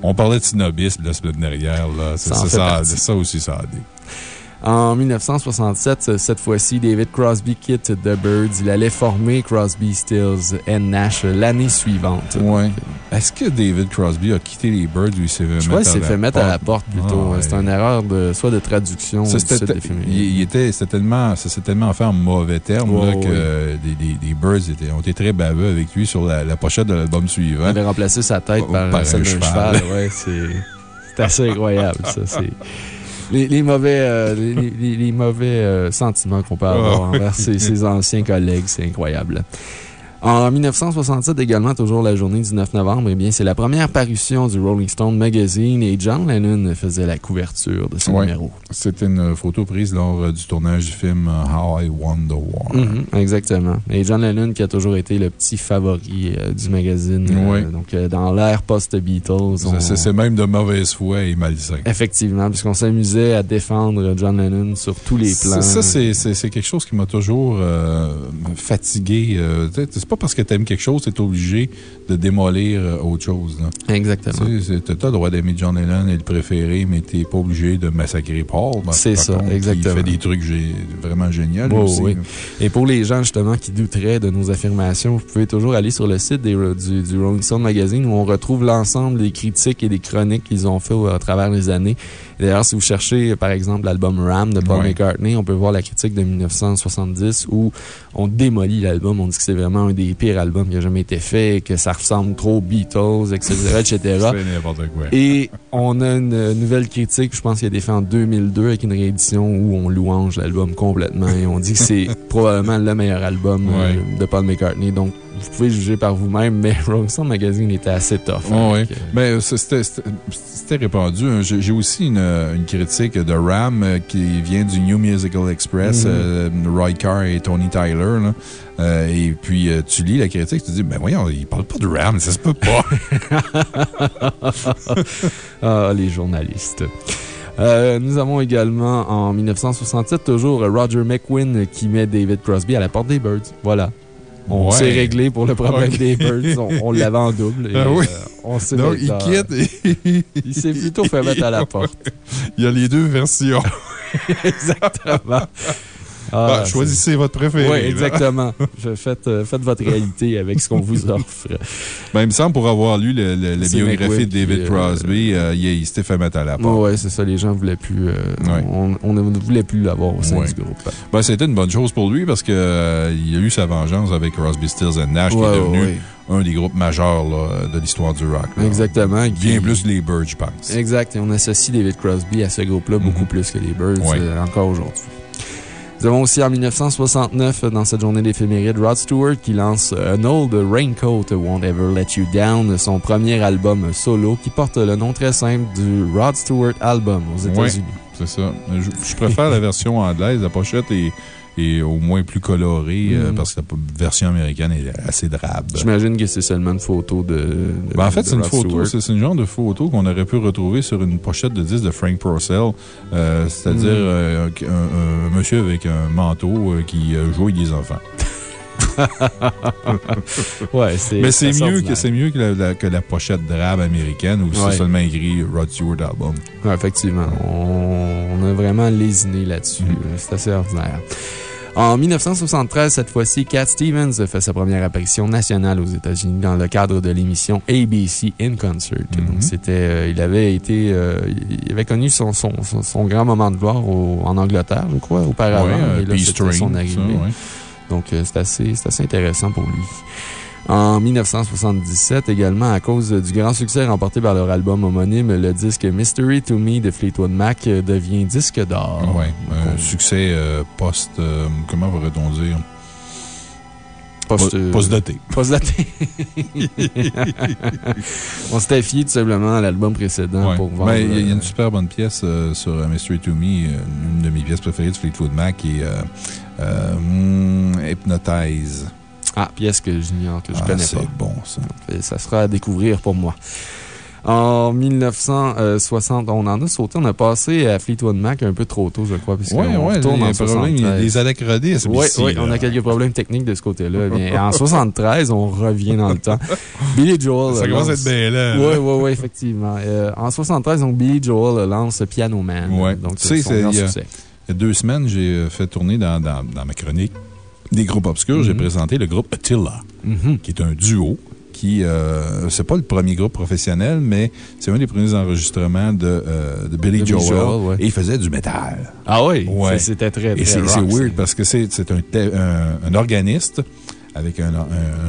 on parlait de snobisme la semaine dernière. Là. C'est- Ça ça aussi, ça a dit. En 1967, cette fois-ci, David Crosby quitte The Birds. Il allait former Crosby, Stills et Nash l'année suivante. Ouais. Est-ce que David Crosby a quitté les Birds ou il s'est fait Je mettre crois qu'il à s'est la fait mettre à la porte? porte plutôt. Ah, ouais. C'est une erreur de, soit de traduction ou Ça, de il, il était, c'était tellement, ça s'est tellement fait en mauvais là, que euh, des, des, des Birds étaient, ont été très baveux avec lui sur la, la pochette de l'album Il suivant. avait remplacé sa tête Oh, par, par celle un cheval. cheval. Ouais, c'est c'est assez incroyable, ça. c'est- Les, les mauvais, euh, les, les- les mauvais euh, sentiments qu'on peut avoir Ah, envers ses, ses anciens collègues, c'est incroyable. En 1967, également, toujours la journée du 9 novembre, eh bien, c'est la première parution du Rolling Stone Magazine et John Lennon faisait la couverture de ce Ouais. numéro. C'était une photo prise lors euh, du tournage du film euh, How I Won the War. Exactement. Et John Lennon qui a toujours été le petit favori euh, du magazine. euh, donc, euh, dans l'ère post-Beatles. on- C'est- même de mauvaise foi et malsain. Effectivement, puisqu'on s'amusait à défendre John Lennon sur tous les plans. Ça, c'est- quelque chose qui m'a toujours fatigué. Euh, tu pas parce que t'aimes quelque chose que t'es obligé de démolir euh, autre chose. là. Exactement. Tu sais, T'as le droit d'aimer John Lennon et le préférer, mais t'es pas obligé de massacrer Paul. C'est ça, contre, exactement. Il fait des trucs gé- vraiment géniaux. lui Oui. Et pour les gens, justement, qui douteraient de nos affirmations, vous pouvez toujours aller sur le site des- du, du Rolling Stone Magazine où on retrouve l'ensemble des critiques et des chroniques qu'ils ont fait au- à travers les années. D'ailleurs, si vous cherchez, par exemple, l'album Ram de Paul Ouais. McCartney, on peut voir la critique de 1970 où on démolit l'album. On dit que c'est vraiment un des pires albums qui a jamais été fait, que ça ressemble trop aux Beatles, etc., etc. C'est n'importe quoi. Et on a une nouvelle critique, je pense, qui a été faite en 2002 avec une réédition où on louange l'album complètement et on dit que c'est probablement le meilleur album euh, Ouais. de Paul McCartney. Donc, vous pouvez juger par vous-même, mais Rolling Stone Magazine était assez tough. Ouais, hein, euh, Mais c'est- c'était répandu. hein. J'ai aussi une, une critique de Ram euh, qui vient du New Musical Express, Mhm. euh, Roy Carr et Tony Tyler. là. Euh, et puis, tu lis la critique, tu te dis, ben voyons, il parle pas de Ram, ça se peut pas. Ah, les journalistes. Euh, nous avons également en 1967 toujours Roger McQuinn qui met David Crosby à la porte des Birds. Voilà. On Ouais. s'est réglé pour le problème des Birds. On, on l'avait en double. et, oui. euh, on s'est Donc, il quitte et Il s'est plutôt fait mettre à la porte. il y a les deux versions. Exactement. Ben, choisissez votre préféré. Oui, exactement. Faites, euh, faites votre réalité avec ce qu'on vous offre. Ben, il me semble, pour avoir lu le- le- la biographie de David euh, Crosby, euh, il, il s'était fait mettre à la porte. Oui, c'est ça. Les gens ne voulaient plus. euh, Ouais. on, on ne voulait plus l'avoir au sein Ouais. du groupe. Ben, c'était une bonne chose pour lui parce qu'il a eu sa vengeance avec Crosby, Stills and Nash, qui est devenu un des groupes majeurs là, de l'histoire du rock. là. Exactement. Bien Qui- plus les Birds, je pense. Exact. Et on associe David Crosby à ce groupe-là beaucoup Mhm. plus que les Birds Ouais. euh, encore aujourd'hui. Nous avons aussi en 1969, dans cette journée d'éphéméride, Rod Stewart qui lance An Old Raincoat Won't Ever Let You Down, son premier album solo qui porte le nom très simple du Rod Stewart Album aux. États-Unis. C'est ça. Je, je préfère la version anglaise. La pochette est, est au moins plus colorée euh, Mhm. parce que la version américaine est assez drabe. J'imagine que c'est seulement une photo de. de- Ben, en fait, c'est une photo, c'est c'est une genre de photo qu'on aurait pu retrouver sur une pochette de disque de Frank Purcell. euh, C'est-à-dire Mhm. euh, un, un- un monsieur avec un manteau euh, qui euh, joue avec des enfants. ouais, c'est. Mais c'est mieux, que, c'est mieux que, la, la- que la pochette drabe américaine où Ouais. c'est seulement écrit Rod Stewart Album. Ouais, effectivement. On, on a vraiment lésiné là-dessus. Mhm. Euh, C'est assez ordinaire. En 1973, cette fois-ci, Cat Stevens fait sa première apparition nationale aux États-Unis dans le cadre de l'émission ABC in Concert. Mhm. Donc, c'était, euh, il avait été, euh, il avait connu son, son, son, son grand moment de gloire au- en Angleterre, je crois, auparavant. Ouais, Et euh, là, Peace c'était son ça, arrivée. ouais. Donc, euh, c'est assez, c'est assez intéressant pour lui. En 1977, également, à cause du grand succès remporté par leur album homonyme, le disque Mystery to Me de Fleetwood Mac devient disque d'or. Oui, un succès euh, post. euh, comment va-t-on dire? Post- Po- Post-doté. Post-daté. On s'était fié tout simplement à l'album précédent Ouais. pour vendre. Ben, Il y, a- il y a euh, une super bonne pièce euh, sur euh, Mystery to Me, euh, une de mes pièces préférées de Fleetwood Mac, qui est euh, euh, hmm, Hypnotize. Ah, pièce que j'ignore, que je Ah, connais c'est pas. bon, ça. Et ça sera à découvrir pour moi. En 1960, on en a sauté, on a passé à Fleetwood Mac un peu trop tôt, je crois, puisqu'on Oui, oui, retourne a en un problème, il y a 73. des anachronismes. Oui, oui, on a quelques problèmes techniques de ce côté-là. En 73, on revient dans le temps. Billy Joel. Ça commence à être bien là. Oui, oui, oui, effectivement. Euh, en 73, donc, Billy Joel lance Piano Man. Ouais. Donc, Tu sais, son c'est- grand il y a- succès. Il y a deux semaines, j'ai euh, fait tourner dans, dans, dans ma chronique des groupes obscurs. J'ai Mhm. présenté le groupe Attila, Mhm. qui est un duo. Qui, euh, c'est pas le premier groupe professionnel, mais c'est un des premiers enregistrements de, euh, de Billy Joel. Joel, ouais. Et il faisait du métal. Ah oui? Ouais. C'était très, très Et c'est weird ça. parce que c'est un, te- un, un organiste avec un,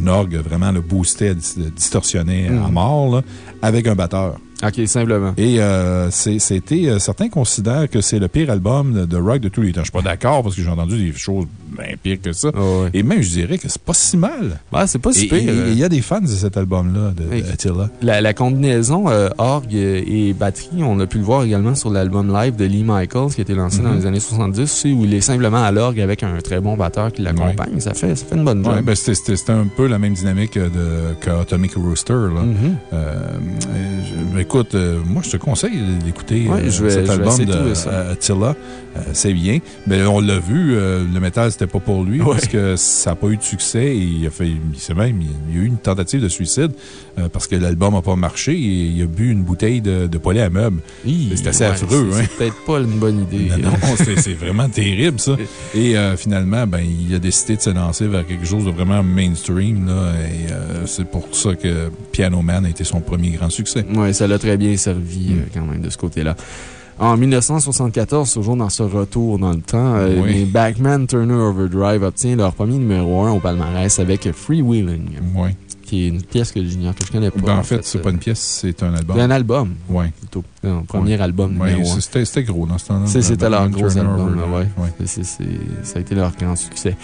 orgue vraiment le boosté, dis- distorsionné Mhm. à mort, là, avec un batteur. OK, simplement. Et euh, c'était. euh, certains considèrent que c'est le pire album de, rock de tous les temps. Je suis pas d'accord parce que j'ai entendu des choses bien pires que ça. Ouais. Et même, je dirais que c'est pas si mal. Ah, c'est pas si Et- pire. euh. Il y a des fans de cet album-là, de, Oui. de Attila. La, la combinaison euh, orgue et batterie, on a pu le voir également sur l'album live de Lee Michaels qui a été lancé dans Mhm. les années 70, aussi, où il est simplement à l'orgue avec un très bon batteur qui l'accompagne. Ça, fait, ça fait une bonne job. Ouais, ben c'était- c'était un peu la même dynamique de, qu'Atomic Rooster. Là. Je- écoute, euh, moi, je te conseille d'écouter Ouais, euh, cet album de euh, Attila. Euh, c'est bien. Mais on l'a vu, euh, le métal, c'était pas pour lui Ouais. parce que ça n'a pas eu de succès et il a fait, il même, il y a eu une tentative de suicide euh, parce que l'album n'a pas marché et il a bu une bouteille de, de à meubles. C'est assez ouais, affreux, c'est- hein. Peut-être pas une bonne idée. Non, non, c'est c'est vraiment terrible, ça. Et euh, finalement, ben, il a décidé de se lancer vers quelque chose de vraiment mainstream. Là, et euh, c'est pour ça que Piano Man a été son premier grand succès. Oui, ça l'a très bien servi Mm. euh, quand même de ce côté-là. En 1974, toujours dans ce retour dans le temps, euh, Oui. les Backman Turner Overdrive obtient leur premier numéro 1 au palmarès avec Freewheeling, Ouais. qui est une pièce que j'ignore, que je connais pas. Ben, en fait, c'est euh, pas une pièce, c'est un album. C'est un album, Ouais. plutôt. Un premier album Ouais, numéro 1. c'était gros dans ce temps-là. C'est- C'était leur gros Turner album, ouais. C'est- c'est- Ça a été leur grand succès.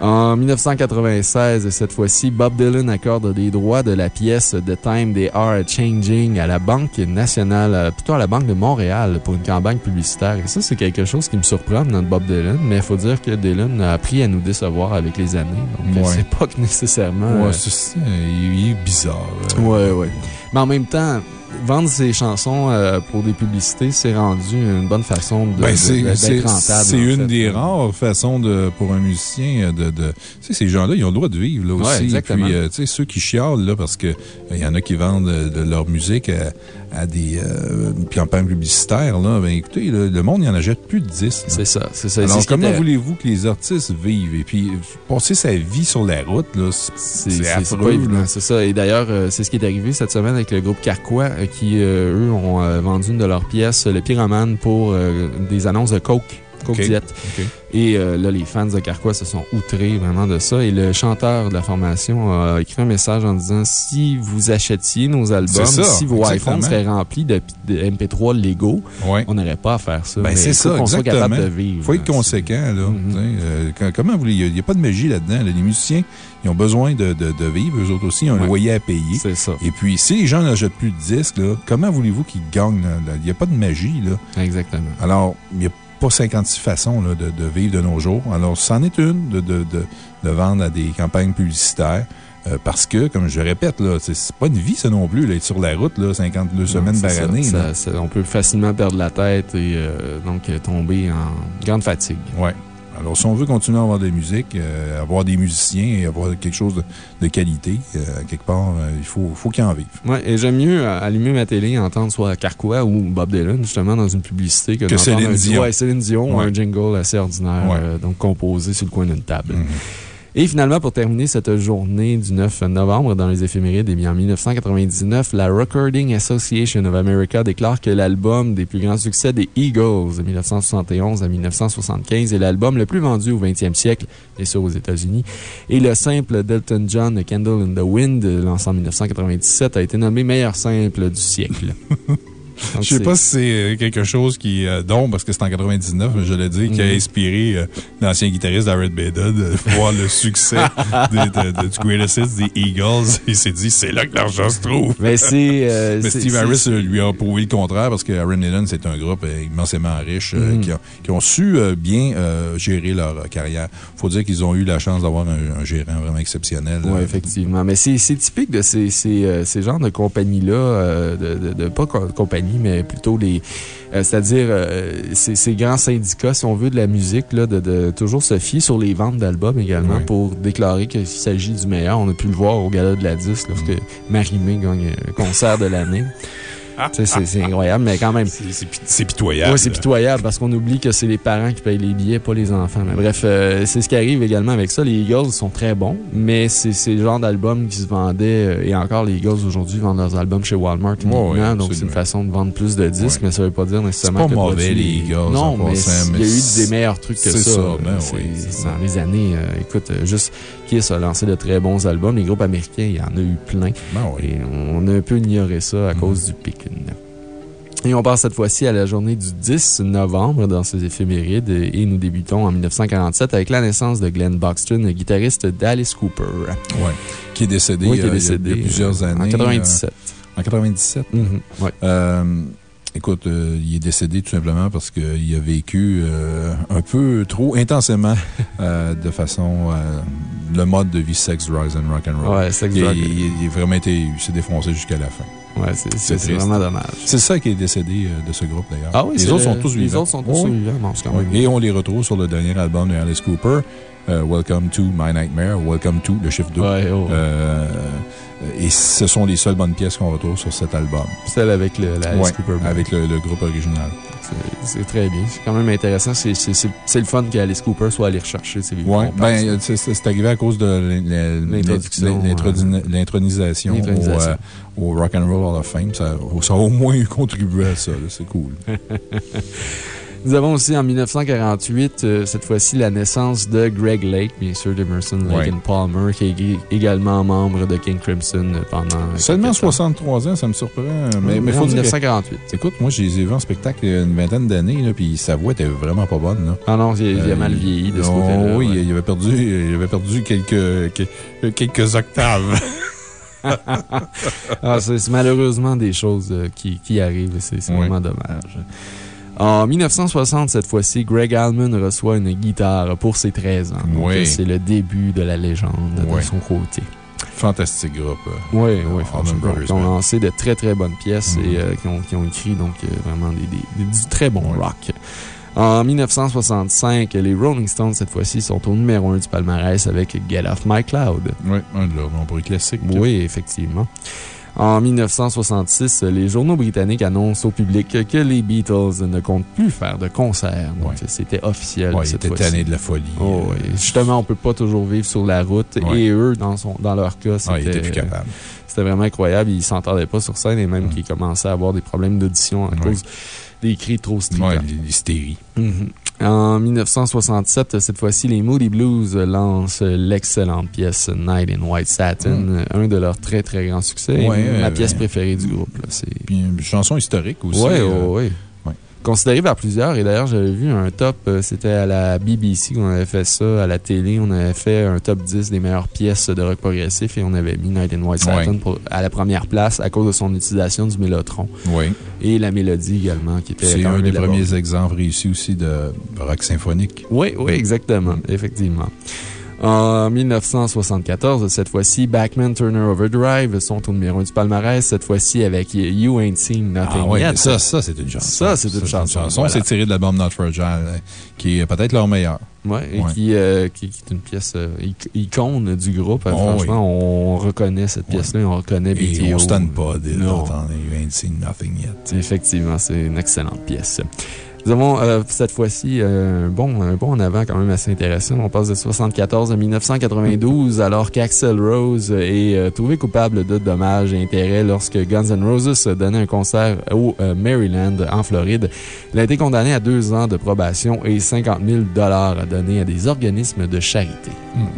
En 1996, cette fois-ci, Bob Dylan accorde des droits de la pièce The Time They Are Changing à la Banque nationale, euh, plutôt à la Banque de Montréal pour une campagne publicitaire. Et ça, c'est quelque chose qui me surprend notre Bob Dylan, mais il faut dire que Dylan a appris à nous décevoir avec les années. Donc, Ouais. euh, c'est pas que nécessairement. Ouais, euh, c'est- c'est- il est bizarre. euh. Ouais, ouais. Mais en même temps, vendre ses chansons euh, pour des publicités, c'est rendu une bonne façon de, Ben, d'être rentable. c'est une fait. des rares façons de, pour un musicien de. de tu sais, ces gens-là, ils ont le droit de vivre là Ouais, aussi. exactement. Puis, euh, tu sais, ceux qui chialent, là, parce qu'il il y en a qui vendent euh, de leur musique à, à des euh, campagnes publicitaires, là. Ben, écoutez, le monde, il en achète plus de 10. là. C'est ça, c'est ça. Alors, comment voulez-vous que les artistes vivent? Et puis, passer sa vie sur la route, là, c'est- affreux. c'est ça. Et d'ailleurs, euh, c'est ce qui est arrivé cette semaine avec le groupe Carquois, euh, qui, euh, eux, ont euh, vendu une de leurs pièces, Le Pyromane, pour euh, des annonces de Coke. Coke Ok. Diet. Et euh, là, les fans de Carquois se sont outrés vraiment de ça. Et le chanteur de la formation a écrit un message en disant si vous achetiez nos albums, ça, si vos exactement. iPhones seraient remplis de, de MP3 légaux, Ouais. on n'aurait pas à faire ça. Ben, c'est ça, qu'on soit exactement. capable de vivre. Il faut être hein. conséquent, là. Sais, euh, quand- comment vous voulez. Il n'y a, pas de magie là-dedans. là. Les musiciens, ils ont besoin de, de, de vivre. Eux autres aussi, ils ont un Ouais. loyer à payer. C'est ça. Et puis, si les gens n'achètent plus de disques, là, comment voulez-vous qu'ils gagnent? Il n'y a pas de magie, là. Exactement. Alors, il n'y a pas 56 façons là, de, de vivre de nos jours. Alors, c'en est une de, de, de, vendre à des campagnes publicitaires. euh, parce que, comme je répète, là, c'est pas une vie, ça non plus, là, être sur la route, là, 52 semaines par ça, année. ça- là. ça- on peut facilement perdre la tête et euh, donc euh, tomber en grande fatigue. Ouais. Alors, si on veut continuer à avoir des musiques, euh, avoir des musiciens et avoir quelque chose de, de qualité, euh, quelque part, euh, il faut, faut qu'ils en vivent. Ouais, et j'aime mieux allumer ma télé et entendre soit Carquois ou Bob Dylan, justement, dans une publicité que, Que Céline un- Dion. Ouais, Céline Dion, Ouais. un jingle assez ordinaire, Ouais. donc composé sur le coin d'une table. Mhm. Et finalement, pour terminer cette journée du 9 novembre dans les éphémérides, eh bien, en 1999, la Recording Association of America déclare que l'album des plus grands succès des Eagles de 1971 à 1975 est l'album le plus vendu au 20e siècle, et sûr aux États-Unis. Et le simple d'Elton John, Candle in the Wind, lancé en 1997, a été nommé meilleur simple du siècle. Donc, Je sais c'est- pas si c'est euh, quelque chose qui, euh, dont, parce que c'est en 99, mais je l'ai dit, qui a Mhm. inspiré euh, l'ancien guitariste d'Iron Maiden de voir le succès des- de- de- du Greatest Hits des Eagles. Il s'est dit, c'est là que l'argent se trouve. Mais euh, Steve Harris lui a prouvé le contraire parce que Iron Maiden, c'est un groupe immensément riche Mhm. qui, ont, qui ont su bien gérer leur carrière. faut dire qu'ils ont eu la chance d'avoir un, un gérant vraiment exceptionnel. Oui, effectivement. Mais c'est typique de ces, ces, ces genres de compagnies-là, de, de, de- pas co- mais plutôt les. euh, C'est-à-dire euh, ces, ces grands syndicats, si on veut, de la musique, là, de, de toujours se fier sur les ventes d'albums également Oui. pour déclarer qu'il s'agit du meilleur. On a pu le voir au gala de la disque lorsque Marimé gagne le concert de l'année. C'est c'est incroyable, mais quand même. C'est- C'est pi- c'est pitoyable. Oui, c'est pitoyable parce qu'on oublie que c'est les parents qui payent les billets, pas les enfants. Mais bref, euh, c'est ce qui arrive également avec ça. Les Eagles sont très bons, mais c'est c'est le genre d'album qui se vendait. euh, Et encore, les Eagles aujourd'hui vendent leurs albums chez Walmart uniquement. ouais, donc, c'est une façon de vendre plus de disques, Ouais. mais ça veut pas dire nécessairement C'est pas que mauvais, les Eagles, Non, mais il y a eu c'est- des meilleurs trucs que c'est ça. ça, euh, ben c'est- oui, c'est dans ça. les années, euh, écoute, juste Kiss a lancé de très bons albums. Les groupes américains, il y en a eu plein. Ben oui. Et on a un peu ignoré ça à Mhm. cause du pic. Et on passe cette fois-ci à la journée du 10 novembre dans ces éphémérides et nous débutons en 1947 avec la naissance de Glenn Buxton, guitariste d'Alice Cooper. Ouais. Qui est décédé, Oui, qui est euh, il y a- décédé. il y a plusieurs euh, années. En 97. euh, en 97. Mhm, ouais. Euh, écoute, euh, il est décédé tout simplement parce qu'il a vécu euh, un peu trop intensément euh, de façon. le mode de vie sex, drugs and rock and roll. Ouais, sex, il, drug. il- il a vraiment été. Il s'est défoncé jusqu'à la fin. Ouais, c'est- vraiment dommage. C'est ça qui est décédé de ce groupe d'ailleurs. Ah oui, les autres le- sont tous Les vivants. autres sont tous vivants. C'est quand même. Et on les retrouve sur le dernier album de Alice Cooper, Welcome to My Nightmare, Welcome to, le chiffre 2. Ouais, oh. Euh, et ce sont les seules bonnes pièces qu'on retrouve sur cet album. Celle avec le, la Ouais, avec le, le groupe original. C'est- très bien. C'est quand même intéressant. C'est- le fun qu'Alice Cooper soit allé rechercher comparses. ben, c'est- arrivé à cause de l'intronisation au, euh, au Rock and Roll Hall of Fame. Ça, ça a au moins contribué à ça. C'est cool. Nous avons aussi en 1948, euh, cette fois-ci, la naissance de Greg Lake, bien sûr, d'Emerson Lake Ouais. and Palmer, qui est ég- également membre de King Crimson euh, pendant. Seulement quelques temps. 63 ans, ça me surprend. Mais, mais en faut dire que- 1948. Écoute, moi, je les ai vus en spectacle il y a une vingtaine d'années, là, puis sa voix était vraiment pas bonne. Là. Ah non, il, il a Euh, mal vieilli de ce oh, côté-là. Oui, ouais. il avait perdu, il avait perdu quelques, quelques, octaves. Ah, c'est malheureusement des choses euh, qui, qui arrivent. C'est vraiment dommage. En 1960, cette fois-ci, Greg Allman reçoit une guitare pour ses 13 ans. Oui. C'est le début de la légende de son côté. Fantastique groupe. euh. Oui, Euh, oui, franchement. Qui ont lancé de très, très bonnes pièces Mhm. et euh, qui, ont, qui ont écrit donc euh, vraiment des, des- des- du très bon rock. En 1965, les Rolling Stones, cette fois-ci, sont au numéro 1 du palmarès avec Get Off My Cloud. Oui, un de leurs nombreux classiques. Oui, effectivement. En 1966, les journaux britanniques annoncent au public que les Beatles ne comptent plus faire de concerts. Ouais. c'était officiel Ouais, cette tanné de la folie. Oh, euh, oui. Justement, on peut pas toujours vivre sur la route. Ouais. Et eux, dans, son, dans leur cas, ah, c'était vraiment incroyable. Ils s'entendaient pas sur scène et même Mm. qu'ils commençaient à avoir des problèmes d'audition à cause des cris trop stridents. L'hystérie. Mhm. En 1967, cette fois-ci, les Moody Blues lancent l'excellente pièce Night in White Satin, un de leurs très très grands succès. Ouais, ma euh, pièce préférée du groupe. là. C'est Puis une chanson historique aussi. oui, euh, oui. Considéré par plusieurs, et d'ailleurs, j'avais vu un top, euh, c'était à la BBC qu'on avait fait ça, à la télé, on avait fait un top 10 des meilleures pièces de rock progressif et on avait mis Night in White pour- à la première place à cause de son utilisation du mélotron Oui. et la mélodie également qui était C'est un des premiers exemples réussis aussi de rock symphonique. Oui, oui, exactement, effectivement. En 1974, cette fois-ci, Backman Turner Overdrive sont au numéro 1 du palmarès, cette fois-ci avec You Ain't Seen Nothing Ah ouais, Yet. ça, ça c'est une chanson. Ça, c'est une chanson, voilà. C'est tiré de l'album Not Fragile, hein, qui est peut-être leur meilleur. Ouais, et Ouais. Qui, euh, qui, qui est une pièce euh, ic- icône du groupe. Oh, Franchement, on reconnaît cette pièce-là, on reconnaît Et BTO. on ne se pas d'entendre You Ain't Seen Nothing Yet. Effectivement, c'est une excellente pièce. Nous avons euh, cette fois-ci euh, un, bon, un bon en avant quand même assez intéressant. On passe de 74 à 1992 alors qu'Axel Rose est euh, trouvé coupable de dommages et intérêts lorsque Guns N' Roses donnait un concert au Maryland en Floride. Il a été condamné à deux ans de probation et 50 000 à donner à des organismes de charité.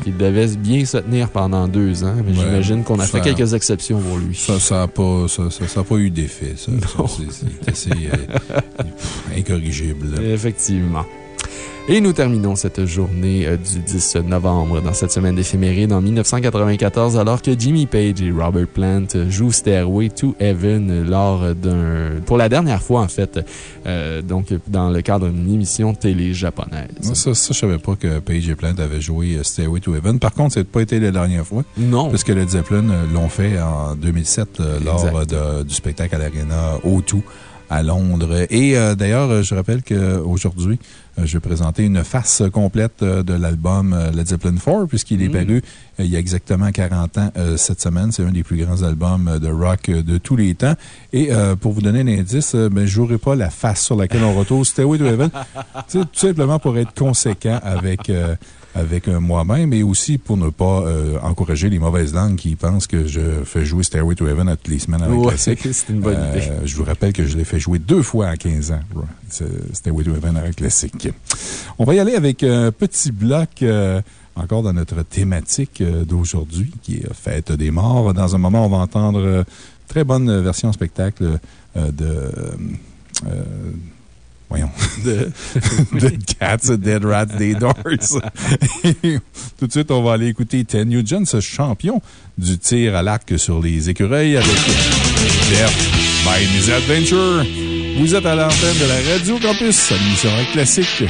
Il devait bien se tenir pendant deux ans, mais Ouais, j'imagine qu'on a ça- fait quelques exceptions pour lui. Ça, ça n'a pas, ça, ça- pas eu d'effet, ça. C'est- assez incorrigible. Effectivement. Et nous terminons cette journée euh, du 10 novembre dans cette semaine d'éphéméride en 1994 alors que Jimmy Page et Robert Plant jouent Stairway to Heaven lors d'un, pour la dernière fois en fait, euh, donc dans le cadre d'une émission télé japonaise. Ça, ça, je savais pas que Page et Plant avaient joué euh, Stairway to Heaven. Par contre, ça n'a pas été la dernière fois. Non. Parce que Led Zeppelin l'ont fait en 2007 euh, lors de- du spectacle à l'Arena O2 à Londres. Et euh, d'ailleurs, euh, je rappelle qu'aujourd'hui, euh, je vais présenter une face complète de l'album Led Zeppelin 4, puisqu'il est Mm. paru il y a exactement 40 ans euh, cette semaine. C'est un des plus grands albums de rock de tous les temps. Et euh, pour vous donner un indice, euh, ben, je jouerai pas la face sur laquelle on retrouve Stairway to Heaven. Tout simplement pour être conséquent avec, euh, avec euh, moi-même et aussi pour ne pas euh, encourager les mauvaises langues qui pensent que je fais jouer Stairway to Heaven à toutes les semaines avec Ouais, classique. c'est une bonne Euh, idée. Je vous rappelle que je l'ai fait jouer deux fois à 15 ans. Stairway to Heaven avec classique. On va y aller avec un petit bloc. euh, encore dans notre thématique d'aujourd'hui, qui est Fête des morts. Dans un moment, on va entendre très bonne version spectacle de. euh, voyons. De, Cats, Dead Rats, des Doors. Tout de suite, on va aller écouter Ted Nugent, ce champion du tir à l'arc sur les écureuils avec Death by Misadventure. Vous êtes à l'antenne de la Radio Campus, à l'émission Classique.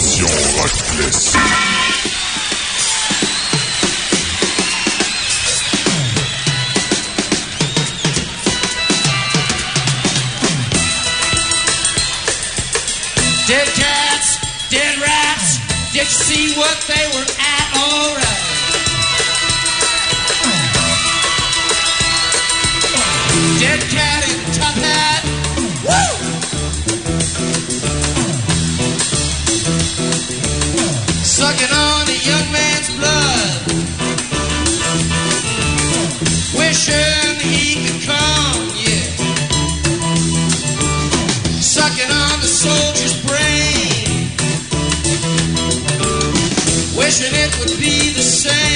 Dead cats, dead rats, did you see what they were at? wishing it would be the same.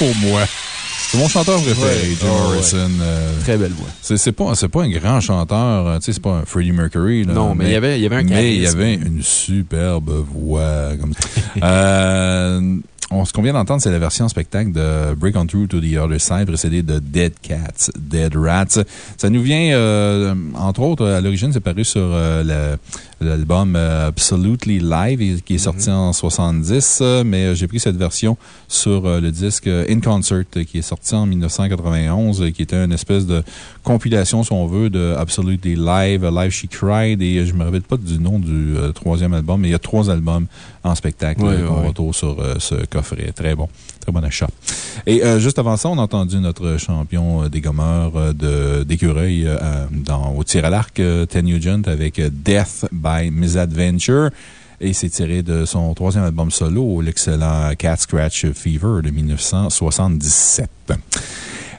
Pour moi. C'est mon chanteur préféré, Ouais. Jim Oh, Morrison. euh, Très belle voix. c'est pas, pas un grand chanteur, euh, tu sais, c'est pas un Freddie Mercury. là, Non, mais il y avait- il y avait un Mais il y avait une superbe voix. Comme. Euh, on, ce qu'on vient d'entendre, c'est la version spectacle de Break On Through to the Other Side, précédée de Dead Cats, Dead Rats. Ça nous vient, euh, entre autres, à l'origine, c'est paru sur le- l'album euh, Absolutely Live, qui est sorti en 70, euh, mais euh, j'ai pris cette version sur le disque In Concert, qui est sorti en 1991, euh, qui était une espèce de compilation, si on veut, de Absolutely Live, euh, Live She Cried, et euh, je me rappelle pas du nom du euh, troisième album, mais il y a trois albums en spectacle ouais. retrouve sur euh, ce coffret. Très bon. Très bon achat. Et euh, juste avant ça, on a entendu notre champion des gommeurs de- d'écureuil au tir à l'arc, Ted Nugent, avec Death by Misadventure. Et c'est tiré de son troisième album solo, l'excellent Cat Scratch Fever de 1977.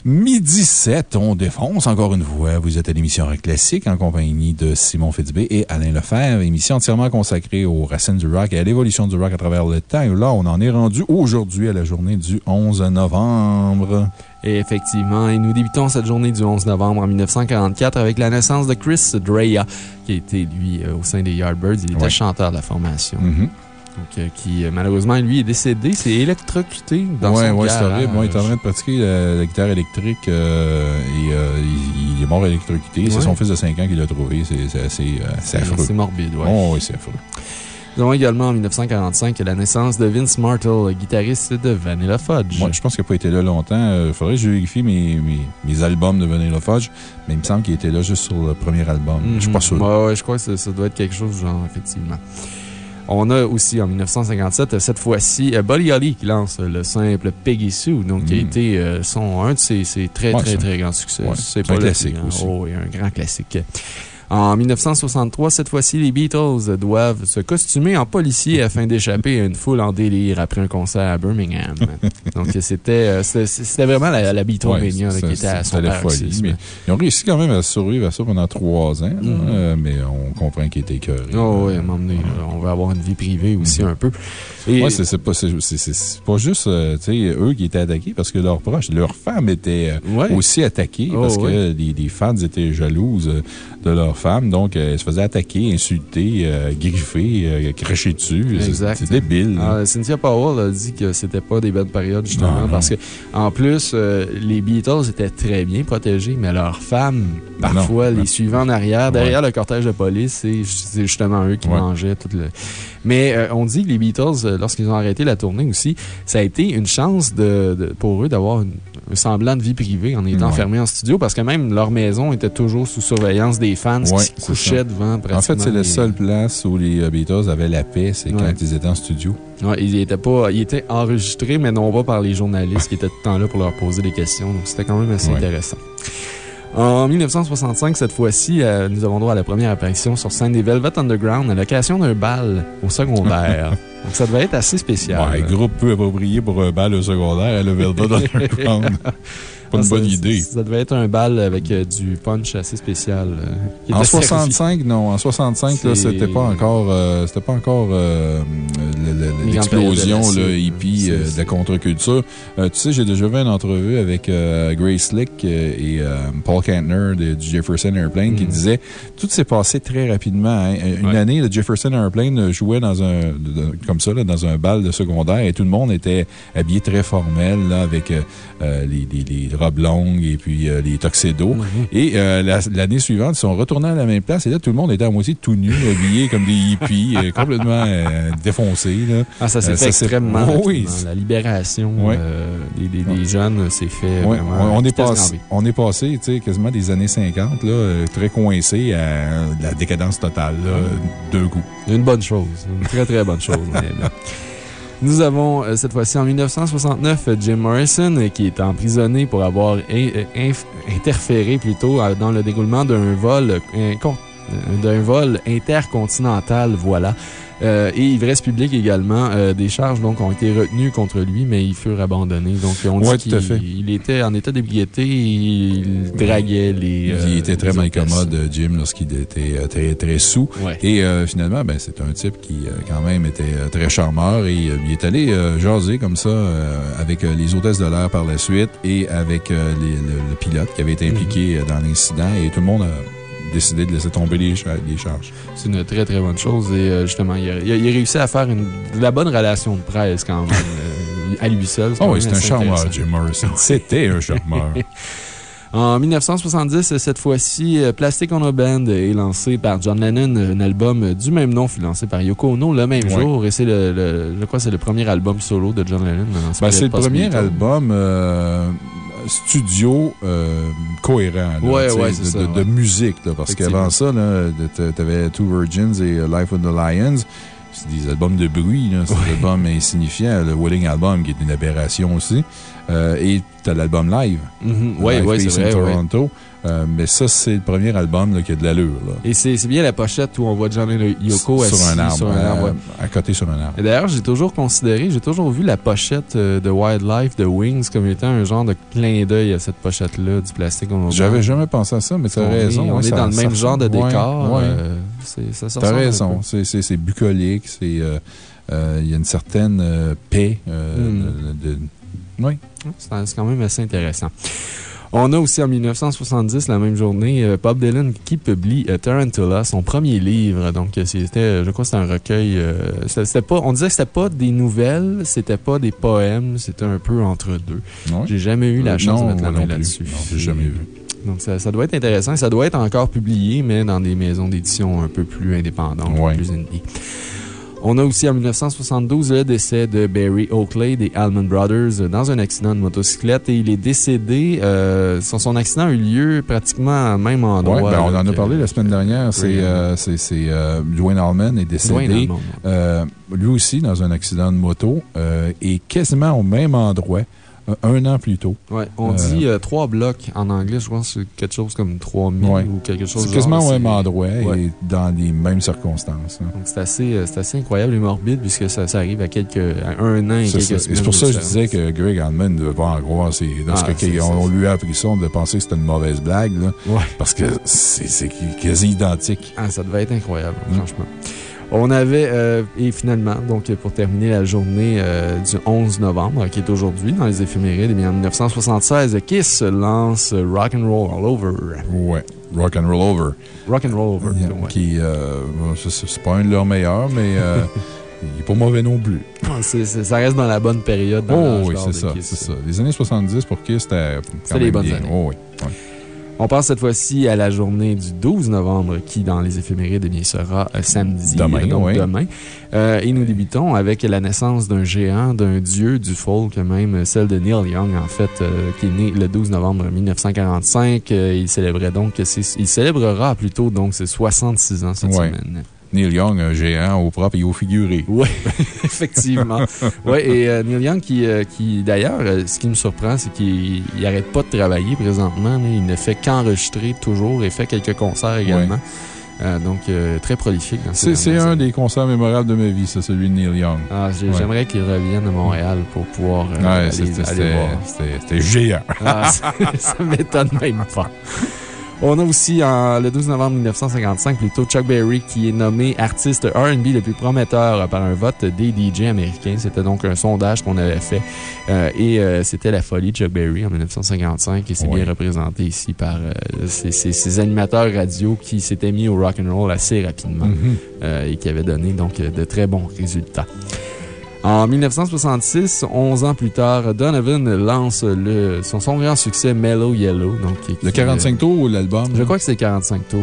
Midi 7, on défonce encore une fois. Vous êtes à l'émission Rock Classique en compagnie de Simon Fitzbé et Alain Lefebvre. Émission entièrement consacrée aux racines du rock et à l'évolution du rock à travers le temps. Et là, on en est rendu aujourd'hui à la journée du 11 novembre. Et effectivement, et nous débutons cette journée du 11 novembre en 1944 avec la naissance de Chris Dreya, qui était, lui, euh, au sein des Yardbirds. Il était Ouais. chanteur de la formation. Mhm. Donc, euh, qui, euh, malheureusement, lui, est décédé. C'est électrocuté dans ouais, son ouais, c'est garage. horrible. Moi, il est en train de pratiquer la, la guitare électrique euh, et euh, il, il est mort électrocuté. C'est son fils de 5 ans qui l'a trouvé. C'est c'est assez euh, c'est affreux. C'est morbide, ouais. Oh, oui, c'est affreux. Nous avons également en 1945 la naissance de Vince Martel, guitariste de Vanilla Fudge. Moi, je pense qu'il n'a pas été là longtemps. Il faudrait que je vérifie mes, mes, mes albums de Vanilla Fudge, mais il me semble qu'il était là juste sur le premier album. Je suis pas sûr. Mhm. Ouais, ouais, je crois que ça, ça doit être quelque chose du genre, effectivement. On a aussi en 1957, cette fois-ci, euh, Buddy Holly qui lance le simple Peggy Sue, donc qui a Mm. été euh, son, un de ses, ses très, Ouais, très, très grands succès. ouais, c'est c'est un classique aussi. Oh, oui, un grand classique. En 1963, cette fois-ci, les Beatles doivent se costumer en policier afin d'échapper à une foule en délire après un concert à Birmingham. Donc, c'était euh, c'était vraiment la, la Beatlemania Ouais, qui était à son c'était la folie. paroxysme. Ils ont réussi quand même à survivre à ça pendant trois ans, Mhm. euh, mais on comprend qu'ils étaient écœurés. Oh, oui, à un moment donné, on va avoir une vie privée aussi un peu. Et, Ouais, c'est pas, juste euh, eux qui étaient attaqués parce que leurs proches, leurs femmes étaient euh, Ouais. aussi attaquées Oh, parce que les, les fans étaient jalouses de leurs Donc, euh, elles se faisaient attaquer, insulter, euh, griffer, euh, cracher dessus. C'est- débile. Ah, Cynthia Powell a dit que c'était pas des bonnes périodes, justement, Non, non. parce que, en plus, les Beatles étaient très bien protégés, mais leurs femmes, Ben parfois, non. les suivant en arrière, Ouais. derrière le cortège de police, c'est justement eux qui Ouais. mangeaient tout le. Mais euh, on dit que les Beatles, lorsqu'ils ont arrêté la tournée aussi, ça a été une chance de, de- pour eux d'avoir une- un semblant de vie privée en étant Ouais. en studio, parce que même leur maison était toujours sous surveillance des fans Ouais, qui se couchaient ça. devant pratiquement. En fait, c'est la seule place où les euh, Beatles avaient la paix, c'est Ouais. quand ils étaient en studio. Ils étaient pas, ils étaient enregistrés, mais non pas par les journalistes qui étaient tout le temps là pour leur poser des questions. Donc, c'était quand même assez intéressant. En 1965, cette fois-ci, euh, nous avons droit à la première apparition sur scène des Velvet Underground à l'occasion d'un bal au secondaire. Donc, ça devait être assez spécial. Ouais, groupe peu approprié pour un bal au secondaire à le Velvet Underground. Pas une bonne ça- idée. Ça, devait être un bal avec euh, du punch assez spécial. euh, En était servi. 65, non. En 65, là, C'est- c'était pas encore, euh, c'était pas encore euh, le- le- Les l'explosion hippie euh, de la contre-culture. Euh, tu sais, j'ai déjà vu une entrevue avec euh, Grace Slick euh, et euh, Paul Kantner de, du Jefferson Airplane qui Mhm. disait tout s'est passé très rapidement. hein. Une Ouais. année, le Jefferson Airplane jouait dans un, de- comme ça, là, dans un bal de secondaire et tout le monde était habillé très formel, là, avec les, les, les robes longues et puis euh, les tuxedos. Et euh, la- l'année suivante, ils sont retournés à la même place et là, tout le monde était à moitié tout nu, habillé comme des hippies, euh, complètement défoncés. Là. Ah, ça s'est fait extrêmement Oh, oui. La libération Ouais. des, jeunes s'est fait Ouais, vraiment. on, est passé, on est passé tu sais, quasiment des années 50, là, très coincé à la décadence totale, là, deux coups. Une bonne chose. Une très, très bonne chose. Nous avons euh, cette fois-ci en 1969 euh, Jim Morrison euh, qui est emprisonné pour avoir euh, interféré plutôt dans le déroulement d'un vol, euh, d'un vol intercontinental, voilà. Euh, et Ivresse publique également. Euh, des charges donc, ont été retenues contre lui, mais ils furent abandonnés. Donc, on dit Ouais, qu'il il était en état d'ébriété et il draguait les. il euh, était très les mal hôtesses. commode, euh, Jim, lorsqu'il était euh, très, très sous. Ouais. Et euh, finalement, ben, c'est un type qui, euh, quand même, était euh, très charmeur et euh, il est allé euh, jaser comme ça euh, avec euh, les hôtesses de l'air par la suite et avec euh, les- le, le pilote qui avait été impliqué euh, dans l'incident et tout le monde a décidé de laisser tomber les, cha- les charges. C'est une très très bonne chose. Et euh, justement, il a, il a- il a réussi à faire une, de la bonne relation de presse quand même, euh, à lui seul. Oh oui, c'est un charmeur. Jim Morrison. C'était un charmeur. En 1970, cette fois-ci, euh, Plastic Ono Band est lancé par John Lennon. Un album du même nom fut lancé par Yoko Ono le même Ouais. jour. Et c'est le, le- je crois c'est le premier album solo de John Lennon. Ben, c'est le premier album euh, studio euh, cohérent là, Ouais, ouais, de, ça, de- ouais. de musique. là, parce qu'avant ça, tu avais Two Virgins et euh, Life of the Lions. C'est des albums de bruit, c'est des albums insignifiants. Le Wedding Album, qui est une aberration aussi. Euh, et tu as l'album live. Mhm. Ouais, Live ouais, Peace c'est in vrai, ouais. Toronto. Euh, mais ça, c'est le premier album là, qui a de l'allure. Et c'est bien la pochette où on voit John et Yoko sur assis un arbre. sur un arbre, euh, ouais. à côté sur un arbre. Et D'ailleurs, j'ai toujours considéré, j'ai toujours vu la pochette euh, de Wildlife de Wings comme étant un genre de clin d'œil à cette pochette-là du plastique. J'avais jamais pensé à ça, mais tu as On est- raison. On ouais, est ça- dans le même genre de décor. ouais. euh, ça ressemble un raison. C'est- bucolique. c'est, euh, euh, Il y a une certaine euh, paix. euh, Mm. de- de- Oui. C'est quand même assez intéressant. On a aussi en 1970, la même journée, euh, Bob Dylan qui publie euh, Tarantula, son premier livre. Donc, euh, c'était, je crois que c'était un recueil. euh, c'était pas, on disait que c'était pas des nouvelles, c'était pas des poèmes, c'était un peu entre deux. J'ai jamais eu la chance non, de mettre la main là-dessus. Non, j'ai jamais vu. Donc, ça, ça doit être intéressant. Ça doit être encore publié, mais dans des maisons d'édition un peu plus indépendantes, plus indie. On a aussi en 1972 le décès de Barry Oakley des Allman Brothers dans un accident de motocyclette et il est décédé. euh, son, accident a eu lieu pratiquement au même endroit. Ouais, ben, on en a parlé la semaine dernière. C'est euh, c'est- c'est, euh, Dwayne Allman est décédé. Euh, lui aussi dans un accident de moto euh, et quasiment au même endroit euh, un an plus tôt. Ouais, on Euh, dit euh, trois blocs en anglais. Je pense que c'est quelque chose comme 3000 Ouais. ou quelque chose C'est quasiment au même endroit Ouais. et dans les mêmes circonstances. hein. Donc, c'est assez, euh, incroyable et morbide puisque ça, ça arrive à, quelques, à un an et quelques ça. Et semaines. c'est pour ça que je disais que Greg Allman ne devait pas en croire. Lorsque Ah, on, lui a appris ça, on devait penser que c'était une mauvaise blague. Là, parce que c'est quasi identique. Ah, ça devait être incroyable, Mm. franchement. On avait, euh, et finalement, donc pour terminer la journée euh, du 11 novembre, qui est aujourd'hui dans les éphémérides, eh bien, en 1976, Kiss lance Rock and Roll All Over. Ouais. Rock and Roll Over. Rock and Roll Over. Yeah, ouais. Qui, euh, c'est- c'est pas un de leurs meilleurs, mais il n'est pas mauvais non plus. C'est- c'est- ça reste dans la bonne période. dans Oh oui, c'est ça, c'est ça. Les années 70 pour Kiss, c'était quand C'était les bonnes bien. années. Oh oui. ouais. On passe cette fois-ci à la journée du 12 novembre, qui, dans les éphémérides, eh bien, sera euh, samedi. Demain, euh, donc oui. demain. Euh, et nous débutons avec la naissance d'un géant, d'un dieu du folk, même celle de Neil Young, en fait, euh, qui est né le 12 novembre 1945. Euh, il célébrait donc, il célébrera plutôt donc ses 66 ans cette semaine. Neil Young, un géant au propre et au figuré. Oui, effectivement. Oui, et euh, Neil Young, qui, euh, qui d'ailleurs, euh, ce qui me surprend, c'est qu'il n'arrête pas de travailler présentement. là. Il ne fait qu'enregistrer toujours et fait quelques concerts également. Donc, très prolifique dans ces C'est c'est un des concerts mémorables de ma vie, ça, celui de Neil Young. Ah, Ouais. J'aimerais qu'il revienne à Montréal pour pouvoir Ouais, aller, c'était- aller c'était voir. c'était- c'était géant. Ah, ça ça m'étonne même pas. On a aussi, en, le 12 novembre 1955, plutôt Chuck Berry qui est nommé artiste RB le plus prometteur par un vote des DJ américains. C'était donc un sondage qu'on avait fait. Euh, et euh, c'était la folie de Chuck Berry en 1955 et c'est Oui. bien représenté ici par euh, ces, ces- ces animateurs radio qui s'étaient mis au rock'n'roll assez rapidement Mhm. euh, et qui avaient donné donc de très bons résultats. En 1966, 11 ans plus tard, Donovan lance le, son, son grand succès Mellow Yellow. Donc, qui- Le 45 tours ou l'album? Je crois que c'est 45 tours.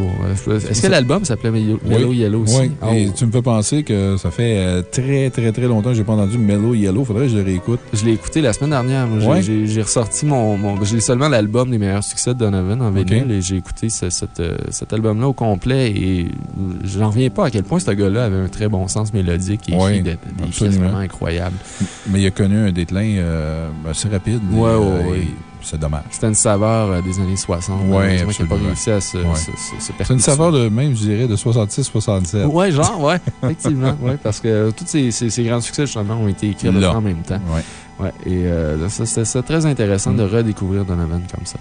Euh, Est-ce que l'album s'appelait Mellow Oui. Mellow Yellow aussi? Oui, Oh. et tu me fais penser que ça fait euh, très, très, très longtemps que j'ai pas entendu Mellow Yellow. Faudrait que je le réécoute. Je l'ai écouté la semaine dernière. J'ai Ouais. j'ai- j'ai ressorti mon. mon- j'ai seulement l'album des meilleurs succès de Donovan en vinyle et j'ai écouté ce- cette, euh, cet album-là au complet et je n'en reviens pas à quel point ce gars-là avait un très bon sens mélodique et Ouais, des, absolument. Vraiment incroyables. Mais il a connu un déclin euh, assez rapide. Ouais, ouais, euh, ouais. et c'est dommage. C'était une saveur euh, des années 60. Ouais, malheureusement, qui n'a pas réussi à se, Ouais. se, se- se C'est une saveur de, même, je dirais, de 66-67. Ouais, genre, ouais, effectivement. ouais, parce que tous ces, ces, ces grands succès, justement, ont été écrits en même temps. Ouais. Ouais, et euh, c'était très intéressant de Mm. redécouvrir Donovan comme ça.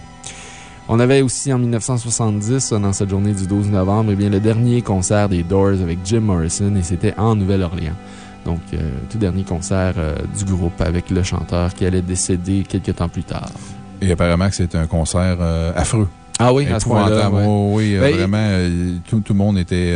On avait aussi en 1970, dans cette journée du 12 novembre, eh bien, le dernier concert des Doors avec Jim Morrison et c'était en Nouvelle-Orléans. Donc, euh, tout dernier concert euh, du groupe avec le chanteur qui allait décéder quelques temps plus tard. Et apparemment que c'était un concert euh, affreux. Ah oui, à ce point-là. Épouvantable. ouais. Oh, oui, Ben, vraiment, tout, tout le monde était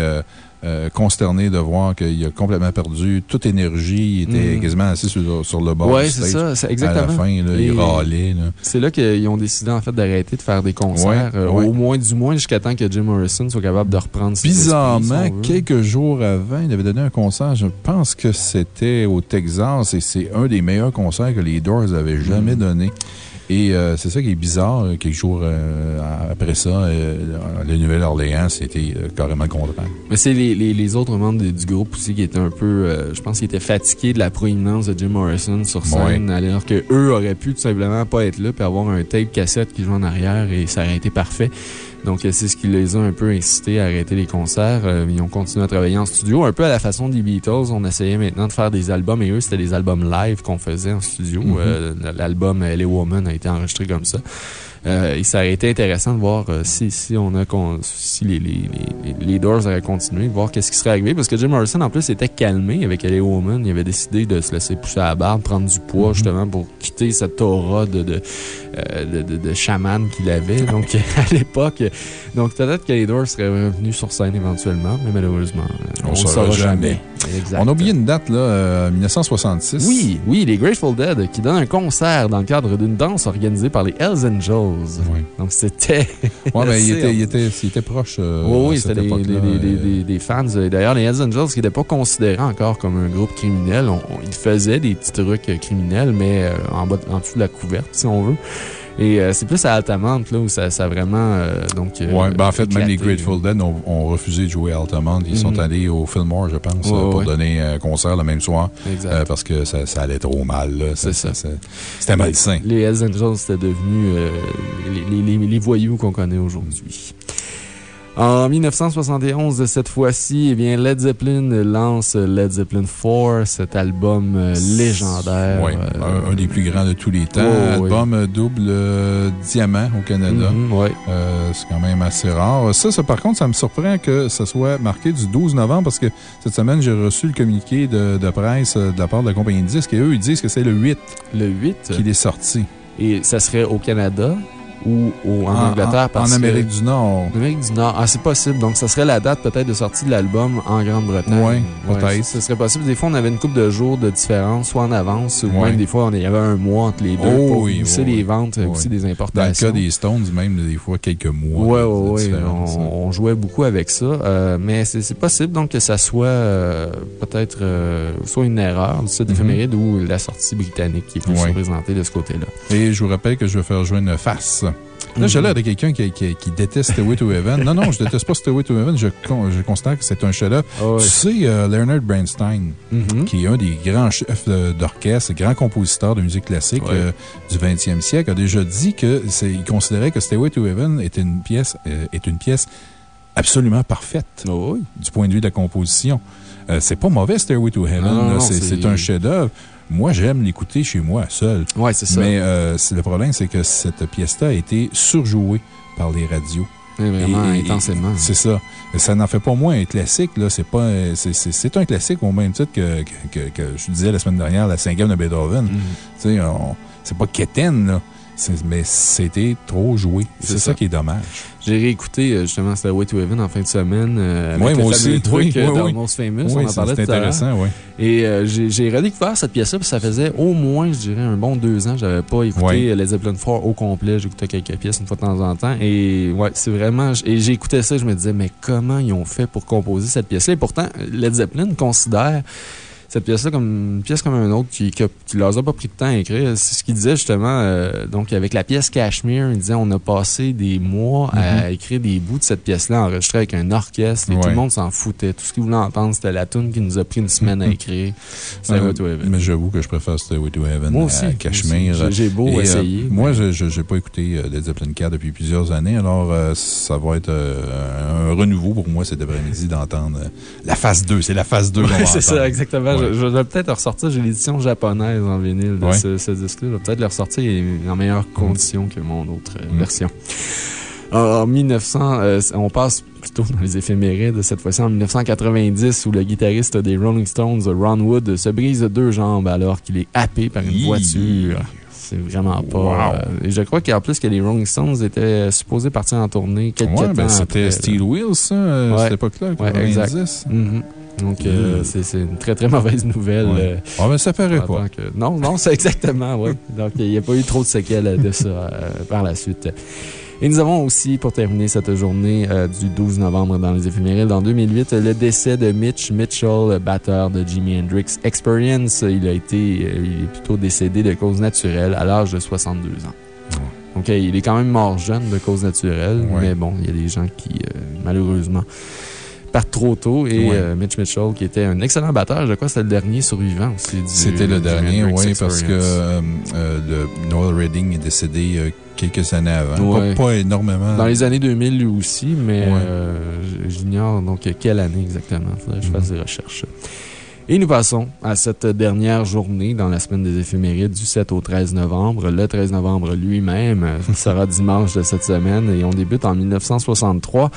euh, consterné de voir qu'il a complètement perdu toute énergie. Il était Mhm. quasiment assis sur, sur le bord du c'est ça, c'est À la exactement. fin, là, il râlait. C'est là qu'ils ont décidé, en fait, d'arrêter de faire des concerts. Ouais, euh, ouais. Au moins, du moins, jusqu'à temps que Jim Morrison soit capable de reprendre ses Bizarrement, si quelques jours avant, il avait donné un concert, je pense que c'était au Texas, et c'est un des meilleurs concerts que les Doors avaient jamais Mhm. donné. Et euh, c'est ça qui est bizarre. euh, Quelques jours euh, après ça, euh, le Nouvelle-Orléans, c'était carrément le contraire. Mais c'est les, les, les autres membres de- du groupe aussi qui étaient un peu, je pense qu'ils étaient fatigués de la proéminence de Jim Morrison sur scène, alors que eux auraient pu tout simplement pas être là puis avoir un tape cassette qui joue en arrière et ça aurait été parfait. Donc, euh, c'est ce qui les a un peu incités à arrêter les concerts. Euh, ils ont continué à travailler en studio, un peu à la façon des Beatles. On essayait maintenant de faire des albums et eux, c'était des albums live qu'on faisait en studio. Mhm. Euh, L'album LA Woman a été enregistré comme ça. Euh, et ça aurait été intéressant de voir euh, si, si, on a si les, les, les, les Doors auraient continué, de voir qu'est-ce qui serait arrivé. Parce que Jim Morrison, en plus, était calmé avec LA Woman. Il avait décidé de se laisser pousser à la barbe, prendre du poids, Mhm. justement, pour quitter cette aura de, de, de, de, de chaman qu'il avait. Donc, à l'époque. Donc, peut-être que les Doors seraient revenus sur scène éventuellement, mais malheureusement, euh, On ne saura jamais. On a oublié une date, là, euh, 1966. Oui, oui, les Grateful Dead qui donnent un concert dans le cadre d'une danse organisée par les Hells Angels. Oui. Donc, c'était. Ouais, mais il était, il était, il était proche. euh, Oui, oui, c'était des, des- euh, fans. Euh, D'ailleurs, les Hells Angels, qui n'étaient pas considérés encore comme un groupe criminel, on- on- ils faisaient des petits trucs euh, criminels, mais euh, en, bas, en dessous de la couverte, si on veut. Et euh, c'est plus à Altamont, là, où ça, ça a vraiment. euh, donc, euh, Ouais, ben en fait, même les Grateful Dead ont, ont refusé de jouer à Altamont. Ils sont Mhm. allés au Fillmore, je pense, Ouais, pour ouais. donner un concert le même soir. Exact. parce que ça, ça allait trop mal. C'est ça. C'était malsain. Les Hells Angels, c'était devenu les, les- les- les voyous qu'on connaît aujourd'hui. En 1971, cette fois-ci, eh bien, Led Zeppelin lance Led Zeppelin 4, cet album euh, légendaire. Oui, euh, un, un des plus grands de tous les temps. Ouais. Album double euh, diamant au Canada. mhm. Euh, c'est quand même assez rare. Ça, ça, par contre, ça me surprend que ça soit marqué du 12 novembre parce que cette semaine, j'ai reçu le communiqué de, de presse de la part de la compagnie de disques et eux, ils disent que c'est le 8 Le 8. qu'il est sorti. Et ça serait au Canada? Ou au- en, Angleterre En, parce Amérique que, du Nord. En Amérique du Nord. Ah, c'est possible. Donc, ça serait la date peut-être de sortie de l'album en Grande-Bretagne. Ouais, peut-être. ça, ça serait possible. Des fois, on avait une couple de jours de différence, soit en avance, ou Ouais. même des fois, on- il y avait un mois entre les deux Oh pour oui, pousser oui, les ventes euh, oui. aussi des Dans le importations. cas des Stones, même des fois quelques mois. Différence, hein. On, on jouait beaucoup avec ça. euh, mais c'est possible donc que ça soit euh, peut-être euh, soit une erreur du site éphéméride ou la sortie britannique qui est plus représentée de ce côté-là. Et je vous rappelle que je vais faire jouer une face. Là, j'ai Mhm. l'air de quelqu'un qui, qui, qui déteste Stairway to Heaven. Non, non, je déteste pas Stairway to Heaven. Je, con- je constate que c'est un chef-d'œuvre. Ah ouais. Tu sais, euh, Leonard Bernstein, Mhm. qui est un des grands chefs d'orchestre, grand compositeur de musique classique euh, du 20e siècle, a déjà dit qu'il considérait que Stairway to Heaven était une pièce, euh, est une pièce absolument parfaite Oh oui. du point de vue de la composition. Euh, c'est pas mauvais, Stairway to Heaven. C'est un chef-d'œuvre. Moi, j'aime l'écouter chez moi, seul. Ouais, c'est ça. Mais euh, le problème, c'est que cette pièce-là a été surjouée par les radios. Vraiment Et- intensément. C'est ça. Ça n'en fait pas moins un classique. là. C'est pas, c'est- c'est un classique au même titre que, que, que- que je disais la semaine dernière, la cinquième de Beethoven. Mhm. Tu sais, on- C'est pas quétaine, là. Mais c'était trop joué. C'est C'est ça. ça. qui est dommage. J'ai réécouté euh, justement Stairway to Heaven en fin de semaine. euh, avec Ouais, le moi aussi. truc Oui, euh, oui, oui. d'Almost Famous. Oui, on en parlait tout à intéressant, oui. Et euh, j'ai redécouvert cette pièce-là, puis ça faisait au moins, je dirais, un bon deux ans. J'avais pas écouté Led Zeppelin 4 au complet. J'écoutais quelques pièces une fois de temps en temps. Et ouais, c'est vraiment. Et j'écoutais ça, je me disais, mais comment ils ont fait pour composer cette pièce-là? Et pourtant, Led Zeppelin considère cette pièce-là comme une pièce comme un autre qui, qui, a- qui leur a pas pris de temps à écrire. C'est ce qu'il disait justement. euh, donc, avec la pièce Cashmere, il disait on a passé des mois à écrire des bouts de cette pièce-là enregistrée avec un orchestre et tout Mhm. Le monde s'en foutait. Tout ce qu'ils voulaient entendre, c'était la tune qui nous a pris une semaine à écrire. C'était Euh, Way to Heaven. Mais j'avoue que je préfère Stairway to Heaven Moi aussi, à Cashmere. J'ai- beau Et, euh, essayer, moi, je n'ai pas écouté euh, Led Zeppelin 4 depuis plusieurs années, alors ça va être un renouveau pour moi cet après-midi d'entendre la phase 2. C'est la phase 2 qu'on va Ouais, c'est ça, exactement. Ouais. Je, je vais peut-être ressortir. J'ai l'édition japonaise en vinyle de Ouais. ce, ce disque-là. Je vais peut-être le ressortir en meilleures conditions que mon autre euh, Mm. version. En 1900, euh, on passe plutôt dans les éphémérides, cette fois-ci en 1990, où le guitariste des Rolling Stones, Ron Wood, se brise deux jambes alors qu'il est happé par une voiture. C'est vraiment pas. Wow. euh, et je crois qu'en plus que les Rolling Stones étaient supposés partir en tournée quelques Ouais, temps ben, c'était. Steel Wheels, ça, Ouais. cette époque-là, Ouais, 90. exact. Mhm. Donc, euh, Mm. c'est une très, très mauvaise nouvelle. Ouais. euh, Ah, ben, ça paraît pas. que- Non, non, c'est exactement, oui. Donc, il n'y a pas eu trop de séquelles de ça euh, par la suite. Et nous avons aussi, pour terminer cette journée euh, du 12 novembre dans les éphémérides, en 2008, le décès de Mitch Mitchell, batteur de Jimi Hendrix Experience. Il a été, il est plutôt décédé de cause naturelle à l'âge de 62 ans. Donc, il est quand même mort jeune de cause naturelle, Ouais. mais bon, il y a des gens qui, euh, malheureusement, partent trop tôt. Et euh, Mitch Mitchell, qui était un excellent batteur, je crois que c'était le dernier survivant aussi. C'était le du dernier, Hendrix oui, parce que euh, euh, le Noel Redding est décédé quelques années avant. Ouais. Pas, pas énormément. Dans les années 2000, lui aussi, mais Ouais. euh, j'ignore donc quelle année exactement. Il faudrait que je fasse Mhm. des recherches. Et nous passons à cette dernière journée dans la semaine des éphémérides du 7 au 13 novembre. Le 13 novembre lui-même sera dimanche de cette semaine et on débute en 1963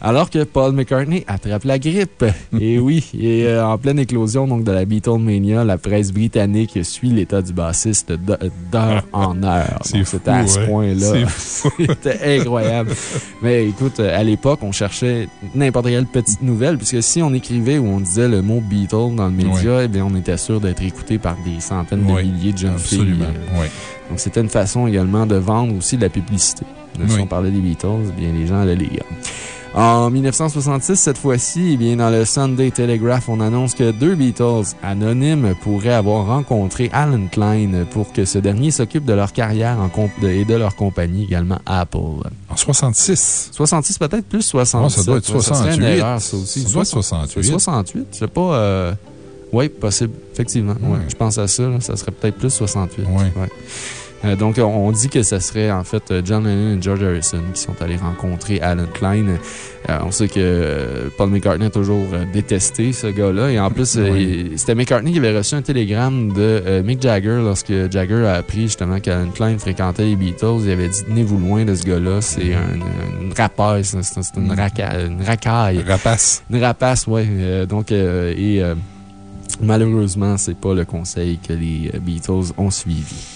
alors que Paul McCartney attrape la grippe. et oui, et euh, en pleine éclosion donc, de la Beatlemania, la presse britannique suit l'état du bassiste d'heure en heure. C'était à ce ouais. point-là. C'était incroyable. Mais écoute, à l'époque, on cherchait n'importe quelle petite nouvelle, puisque si on écrivait ou on disait le mot Beatle dans le média, eh bien, on était sûr d'être écouté par des centaines de milliers de jeunes filles. Absolument. Oui. Donc, c'était une façon également de vendre aussi de la publicité. Si on parlait des Beatles, eh bien, les gens allaient les lire. En 1966, cette fois-ci, eh bien, dans le Sunday Telegraph, on annonce que deux Beatles anonymes pourraient avoir rencontré Alan Klein pour que ce dernier s'occupe de leur carrière en et de leur compagnie, également Apple. En 66. 66, peut-être plus 67. Ah, ça doit être Ouais, serait 68. une erreur, ça aussi. Ça doit être 68. 68, c'est pas. euh, Oui, possible, effectivement. Ouais, Ouais. je pense à ça, là, ça serait peut-être plus 68. Ouais. Euh, donc, on- dit que ce serait en fait John Lennon et George Harrison qui sont allés rencontrer Alan Klein. Euh, on sait que euh, Paul McCartney a toujours détesté ce gars-là. Et en plus, c'était McCartney qui avait reçu un télégramme de Mick Jagger lorsque Jagger a appris justement qu'Alan Klein fréquentait les Beatles. Il avait dit Tenez-vous loin de ce gars-là, c'est un, une rapace, c'est une, Mm. raca- une racaille. Rapace. Une rapace, oui. donc, euh, et euh, malheureusement, c'est pas le conseil que les Beatles ont suivi.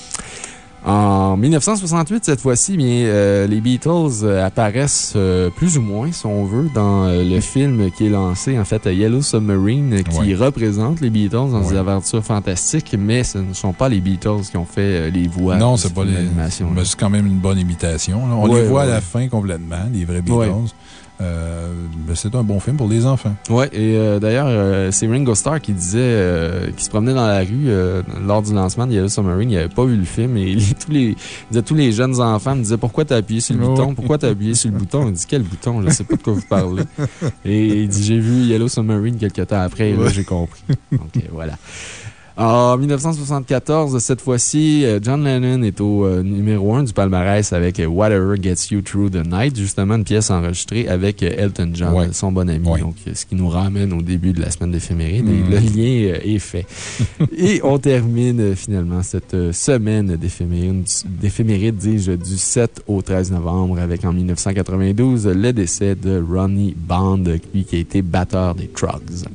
En 1968, cette fois-ci, bien, euh, les Beatles euh, apparaissent euh, plus ou moins, si on veut, dans euh, le film qui est lancé, en fait, Yellow Submarine, qui Ouais. représente les Beatles dans des aventures fantastiques, mais ce ne sont pas les Beatles qui ont fait les voix. non, c'est pas les. Mais c'est quand même une bonne imitation. là. On Ouais, les voit à la fin complètement, les vrais Beatles. Euh, ben, c'est un bon film pour les enfants. Ouais, et euh, d'ailleurs, euh, c'est Ringo Starr qui disait, qui se promenait dans la rue lors du lancement de Yellow Submarine. Il n'avait pas vu le film et tous, les, tous les jeunes enfants me disaient Pourquoi t'as appuyé sur le Oh. bouton? Pourquoi t'as appuyé sur le bouton? Il dit Quel bouton? Je sais pas de quoi vous parlez. Et il dit J'ai vu Yellow Submarine quelques temps après et là, j'ai compris. Donc voilà. En 1974, cette fois-ci, euh, John Lennon est au euh, numéro 1 du palmarès avec euh, Whatever Gets You Through the Night, justement une pièce enregistrée avec Elton John, Ouais. son bon ami. Ouais. Donc, ce qui nous ramène au début de la semaine d'éphéméride. Le lien euh, est fait. et on termine finalement cette semaine d'éphéméride, dis-je, du 7 au 13 novembre avec en 1992 le décès de Ronnie Bond, lui qui a été batteur des Trugs.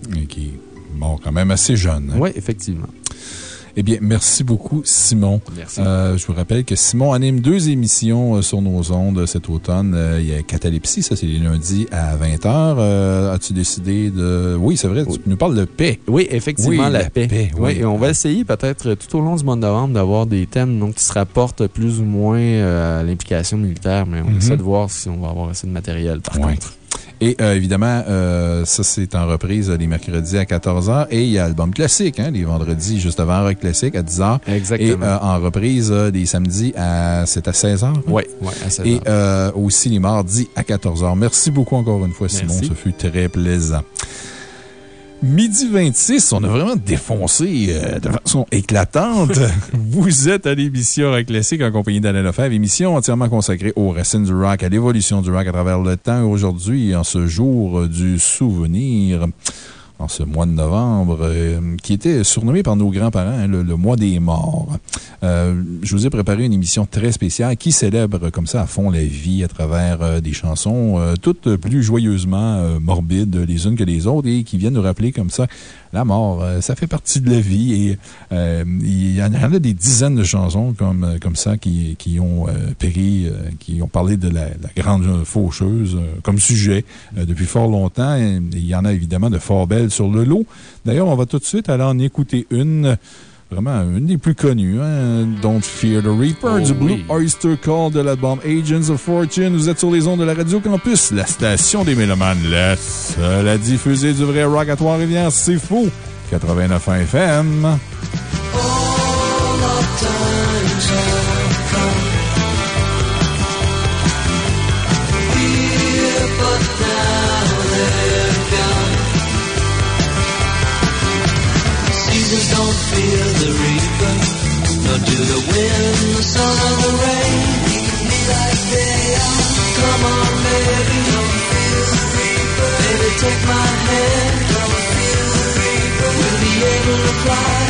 Mort quand même assez jeune. hein. Oui, effectivement. Eh bien, merci beaucoup, Simon. Merci. Euh, je vous rappelle que Simon anime deux émissions euh, sur nos ondes euh, cet automne. Euh, il y a Catalepsie, ça c'est les lundis à 20h. As-tu décidé de... Oui, c'est vrai, tu nous parles de paix. Oui, effectivement, Oui, la, la paix. paix, oui, oui. et on va essayer peut-être tout au long du mois de novembre d'avoir des thèmes donc, qui se rapportent plus ou moins à l'implication militaire, mais on Mhm. essaie de voir si on va avoir assez de matériel par contre. Et euh, évidemment, euh, ça, c'est en reprise les mercredis à 14h. Et il y a l'album classique, hein, les vendredis juste avant Rock Classique à 10h. Exactement. Et euh, en reprise euh, les samedis à, c'est à 16h. Oui, ouais, à 16 Et euh, aussi les mardis à 14h. Merci beaucoup encore une fois, Simon. Merci. Ce fut très plaisant. Midi 26, on a vraiment défoncé euh, de façon éclatante. Vous êtes à l'émission Rock Classique en compagnie d'Alain Lefebvre, émission entièrement consacrée aux racines du rock, à l'évolution du rock à travers le temps. Aujourd'hui, en ce jour du souvenir, en ce mois de novembre, euh, qui était surnommé par nos grands-parents hein, le, mois des morts. Euh, je vous ai préparé une émission très spéciale qui célèbre comme ça à fond la vie à travers euh, des chansons toutes plus joyeusement morbides les unes que les autres et qui viennent nous rappeler comme ça la mort. euh, ça fait partie de la vie et euh, il y en a des dizaines de chansons comme, euh, comme ça qui, qui ont péri, qui ont parlé de la, la grande faucheuse comme sujet depuis fort longtemps. Et il y en a évidemment de fort belles sur le lot. D'ailleurs, on va tout de suite aller en écouter une. Vraiment, une des plus connues, hein? Don't Fear the Reaper, Oh du Blue oui. Oyster Call de l'album Agents of Fortune. Vous êtes sur les ondes de la Radio Campus, la station des Mélomanes, la seule à diffuser du vrai rock à Trois-Rivières. C'est faux! 89 FM. Do the wind, the sun, or the rain. Be like they are. Come on, baby, don't fear the reaper. Baby, take my hand. Don't fear the reaper. We'll be able to fly.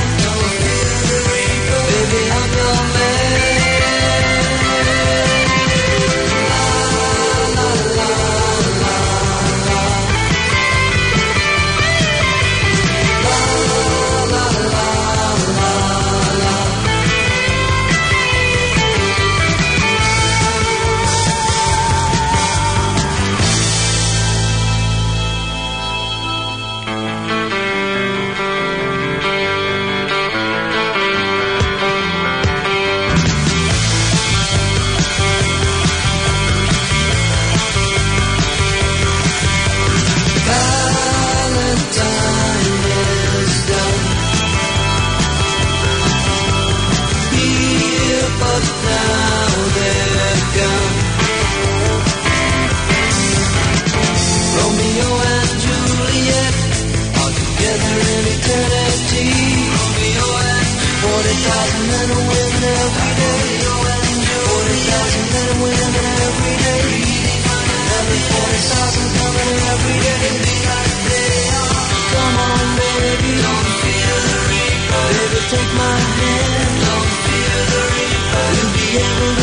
Take my hand. Don't fear the reaper. You'll be able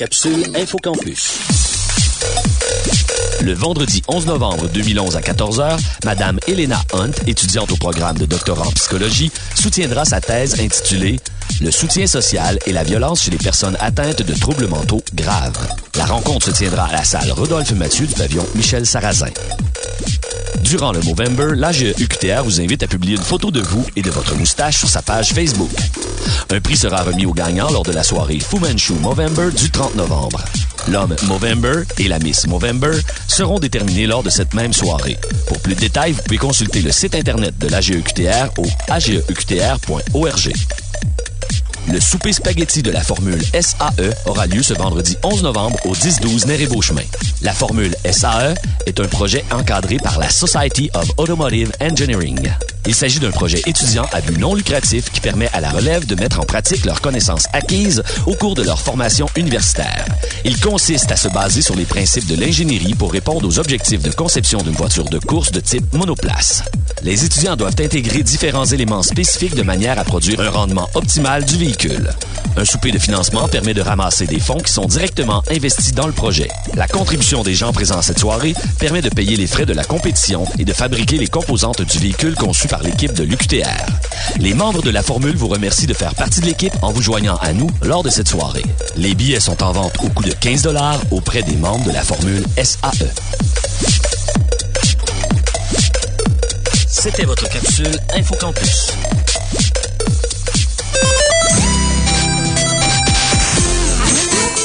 capsule InfoCampus. Le vendredi 11 novembre 2011 à 14h, Madame Elena Hunt, étudiante au programme de doctorat en psychologie, soutiendra sa thèse intitulée Le soutien social et la violence chez les personnes atteintes de troubles mentaux graves. La rencontre se tiendra à la salle Rodolphe Mathieu du pavillon Michel Sarrazin. Durant le Movember, l'AGE UQTR vous invite à publier une photo de vous et de votre moustache sur sa page Facebook. Un prix sera remis aux gagnants lors de la soirée Fu Manchu Movember du 30 novembre. L'homme Movember et la Miss Movember seront déterminés lors de cette même soirée. Pour plus de détails, vous pouvez consulter le site internet de l'AGE UQTR au ageuqtr.org. Le souper spaghetti de la formule SAE aura lieu ce vendredi 11 novembre au 10-12 Néré-Beauchemin. La formule SAE est un projet encadré par la Society of Automotive Engineering. Il s'agit d'un projet étudiant à but non lucratif qui permet à la relève de mettre en pratique leurs connaissances acquises au cours de leur formation universitaire. Il consiste à se baser sur les principes de l'ingénierie pour répondre aux objectifs de conception d'une voiture de course de type monoplace. Les étudiants doivent intégrer différents éléments spécifiques de manière à produire un rendement optimal du véhicule. Un souper de financement permet de ramasser des fonds qui sont directement investis dans le projet. La contribution des gens présents à cette soirée permet de payer les frais de la compétition et de fabriquer les composantes du véhicule conçu par l'équipe de l'UQTR. Les membres de la formule vous remercient de faire partie de l'équipe en vous joignant à nous lors de cette soirée. Les billets sont en vente au coût de 15 auprès des membres de la formule. SAE. C'était votre capsule InfoCampus.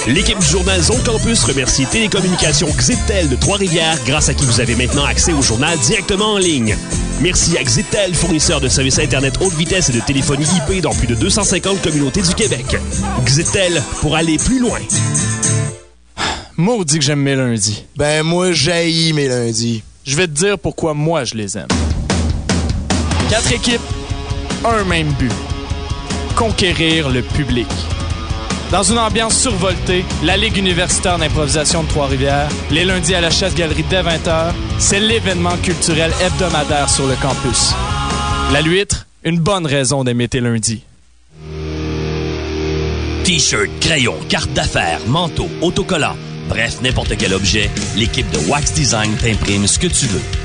L'équipe du journal Zone Campus remercie Télécommunications Xitel de Trois-Rivières, grâce à qui vous avez maintenant accès au journal directement en ligne. Merci à Xitel, fournisseur de services Internet haute vitesse et de téléphonie IP dans plus de 250 communautés du Québec. Xitel, pour aller plus loin. Maudit que j'aime mes lundis. Ben, moi, j'haïs mes lundis. Je vais te dire pourquoi moi je les aime. Quatre équipes, un même but. Conquérir le public. Dans une ambiance survoltée, la Ligue universitaire d'improvisation de Trois-Rivières, les lundis à la chasse-galerie dès 20h, c'est l'événement culturel hebdomadaire sur le campus. La Luître, une bonne raison d'aimer tes lundis. T-shirt, crayon, carte d'affaires, manteau, autocollant, bref, n'importe quel objet, l'équipe de Wax Design t'imprime ce que tu veux.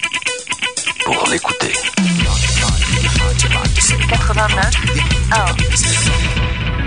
pour l'écouter. 89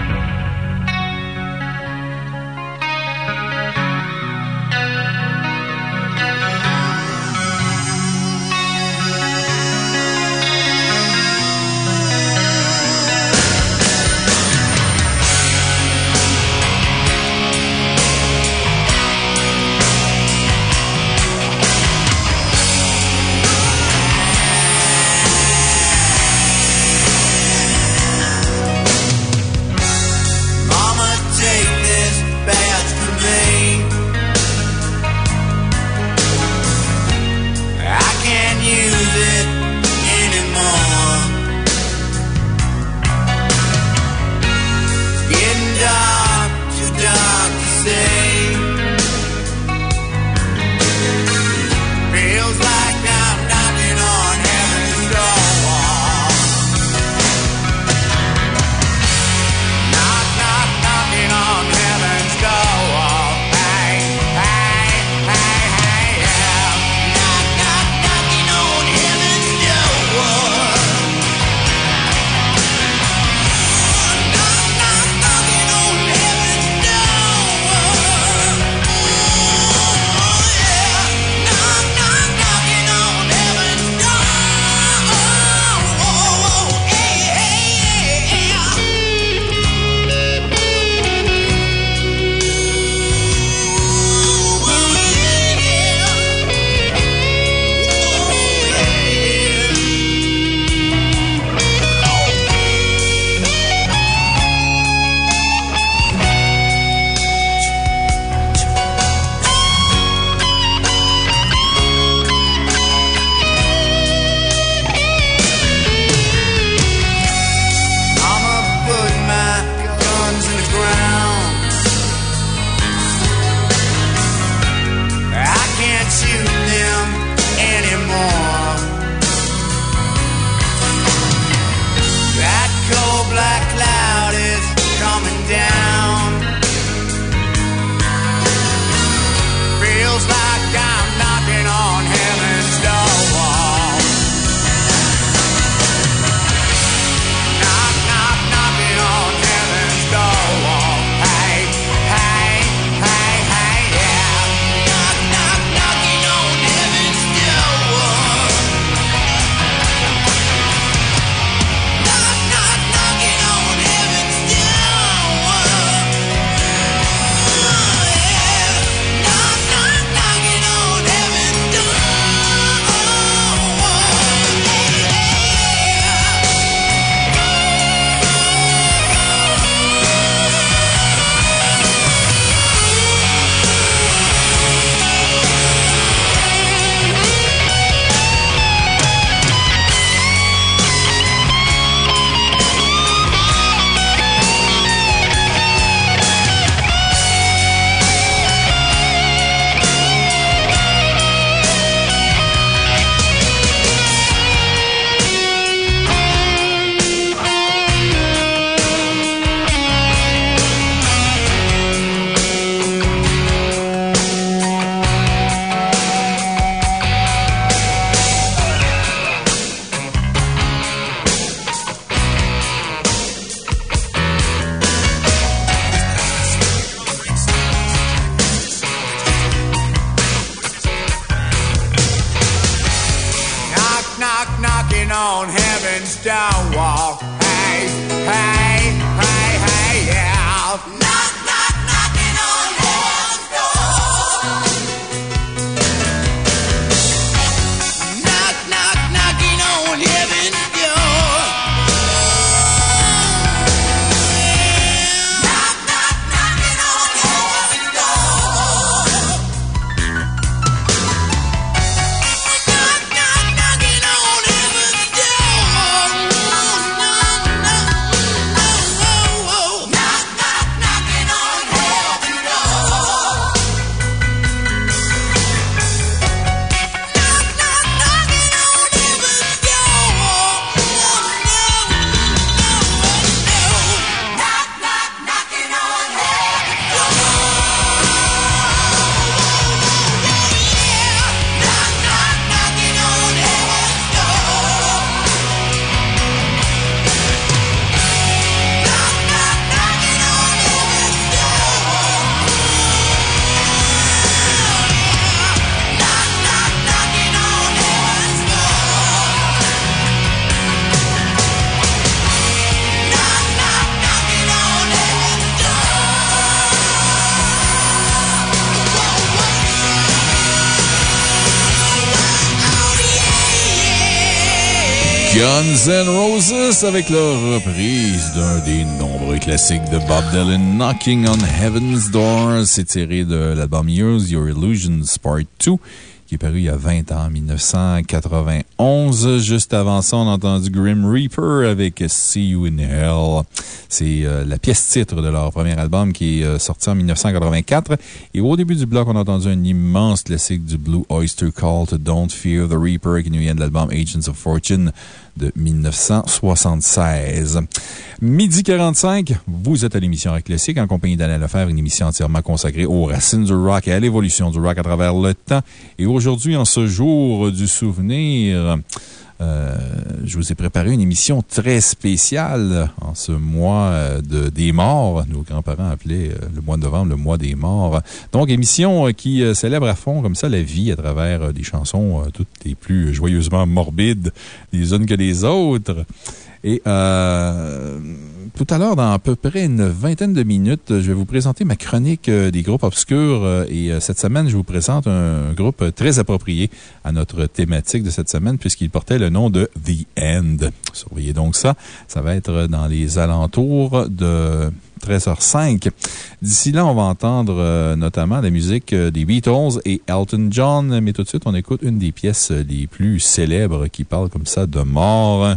Guns N' Roses avec leur reprise d'un des nombreux classiques de Bob Dylan, Knocking on Heaven's Door. C'est tiré de l'album Use Your Illusions Part 2 qui est paru il y a 20 ans, en 1991. Juste avant ça, on a entendu Grim Reaper avec See You in Hell. C'est euh, la pièce titre de leur premier album qui est euh, sorti en 1984. Et au début du bloc, on a entendu un immense classique du Blue Oyster Cult, Don't Fear the Reaper, qui nous vient de l'album Agents of Fortune de 1976. Midi 45, vous êtes à l'émission Rock Classique en compagnie d'Alain Lefebvre, une émission entièrement consacrée aux racines du rock et à l'évolution du rock à travers le temps. Et aujourd'hui, en ce jour du souvenir, euh, je vous ai préparé une émission très spéciale en ce mois euh, de, des morts. Nos grands-parents appelaient euh, le mois de novembre le mois des morts. Donc, émission qui célèbre à fond comme ça la vie à travers des chansons toutes les plus joyeusement morbides les unes que les autres. Et tout à l'heure, dans à peu près une vingtaine de minutes, je vais vous présenter ma chronique euh, des groupes obscurs. euh, Et euh, cette semaine, je vous présente un groupe très approprié à notre thématique de cette semaine, puisqu'il portait le nom de The End. Surveillez donc ça. Ça va être dans les alentours de 13h05. D'ici là, on va entendre notamment la musique des Beatles et Elton John. Mais tout de suite, on écoute une des pièces les plus célèbres qui parle comme ça de mort.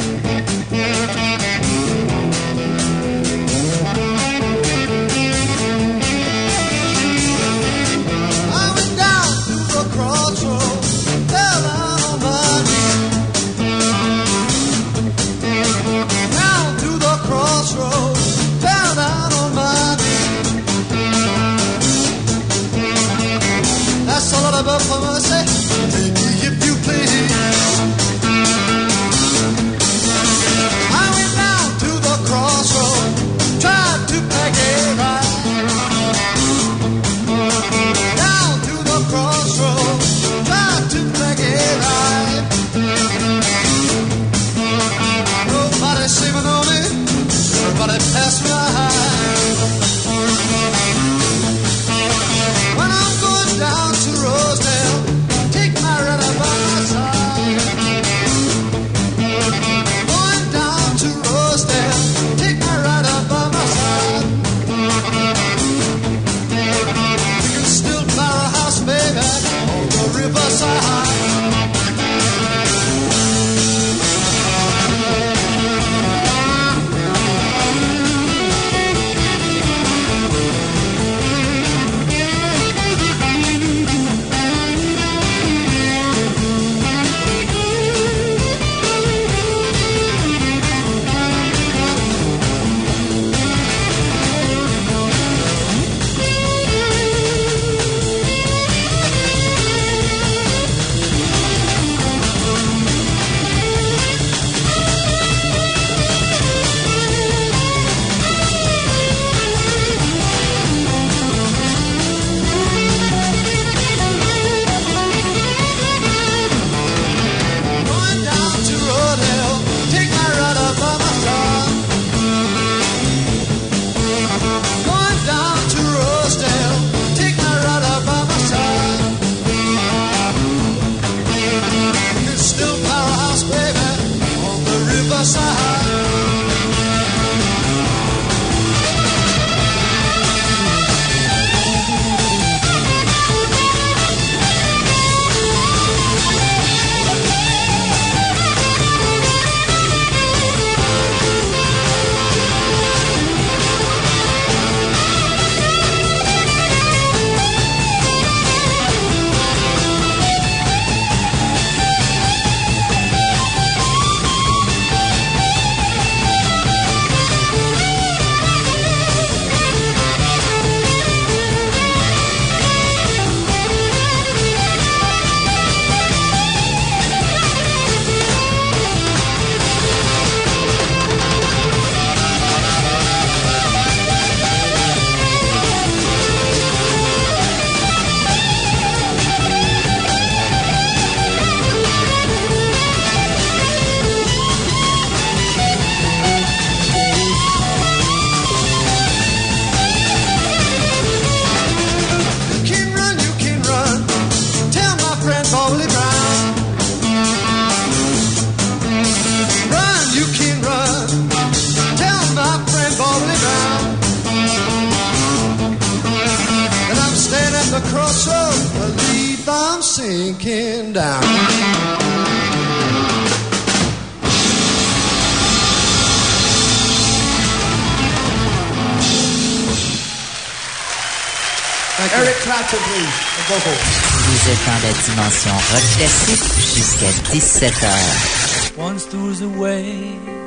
7h. One stools away.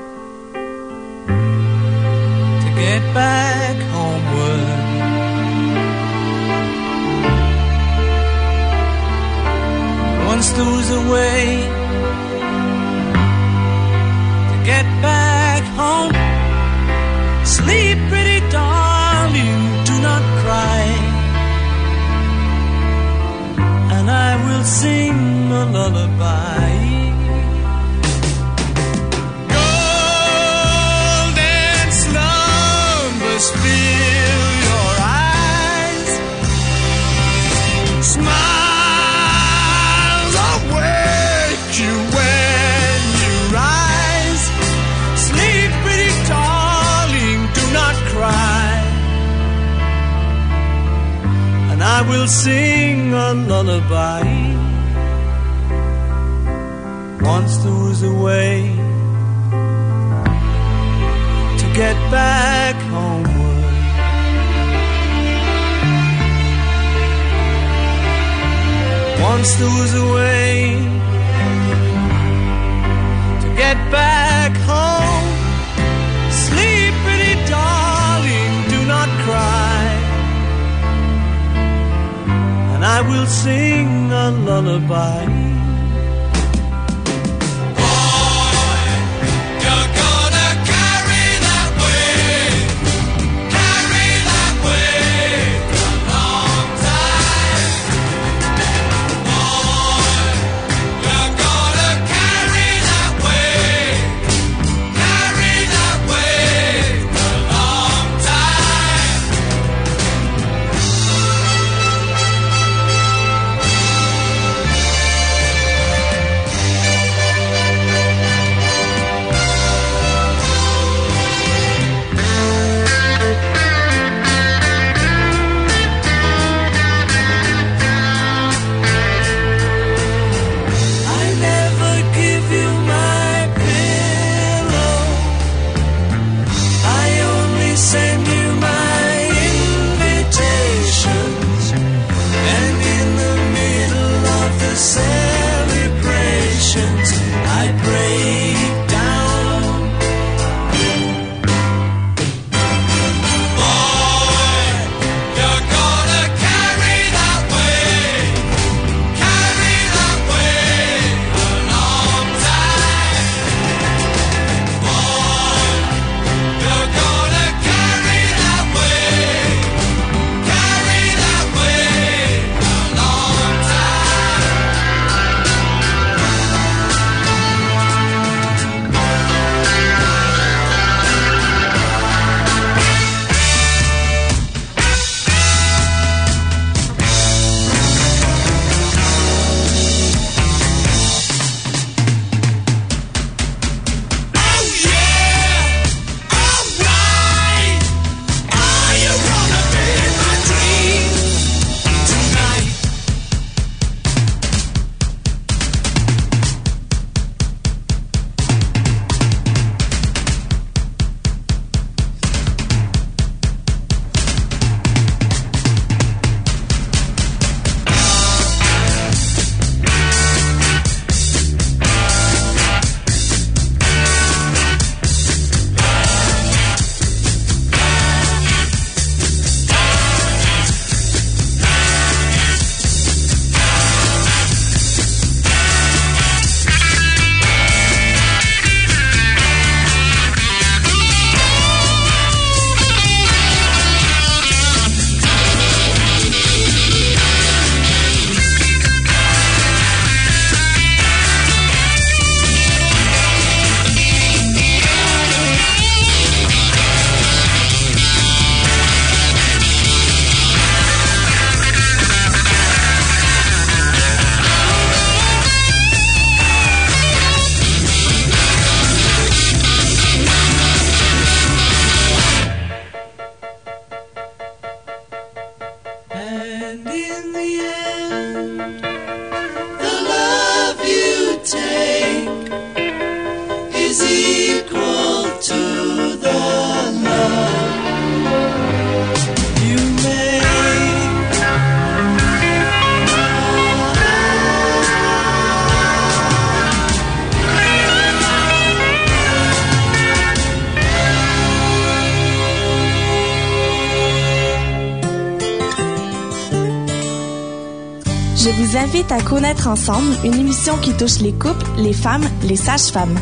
Invite à connaître ensemble une émission qui touche les couples, les femmes, les sages-femmes.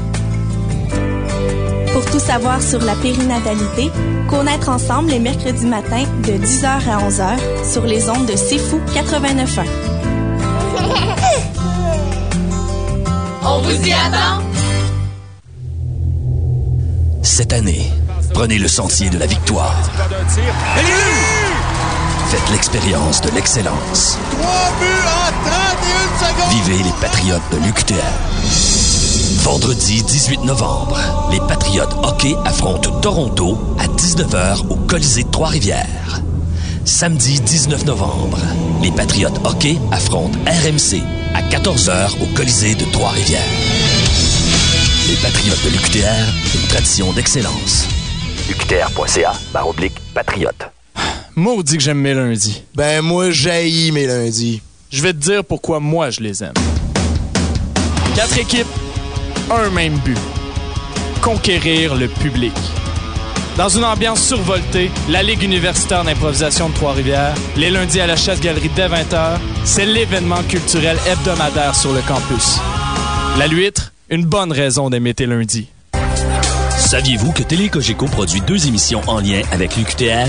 Pour tout savoir sur la périnatalité, connaître ensemble les mercredis matins de 10h à 11h sur les ondes de C'est Fou 89.1. On vous y attend! Cette année, prenez le sentier de la victoire. Faites l'expérience de l'excellence. Vivez les Patriotes de l'UQTR. Vendredi 18 novembre, les Patriotes hockey affrontent Toronto à 19h au Colisée de Trois-Rivières. Samedi 19 novembre, les Patriotes hockey affrontent RMC à 14h au Colisée de Trois-Rivières. Les Patriotes de l'UQTR, une tradition d'excellence. UQTR.ca, barre oblique, patriote. Maudit que j'aime mes lundis. Ben, moi, j'haïs mes lundis. Je vais te dire pourquoi moi je les aime. Quatre équipes, un même but. Conquérir le public. Dans une ambiance survoltée, la Ligue universitaire d'improvisation de Trois-Rivières, les lundis à la chasse-galerie dès 20h, c'est l'événement culturel hebdomadaire sur le campus. La Luître, une bonne raison d'aimer tes lundis. Saviez-vous que Télé produit deux émissions en lien avec l'UQTR?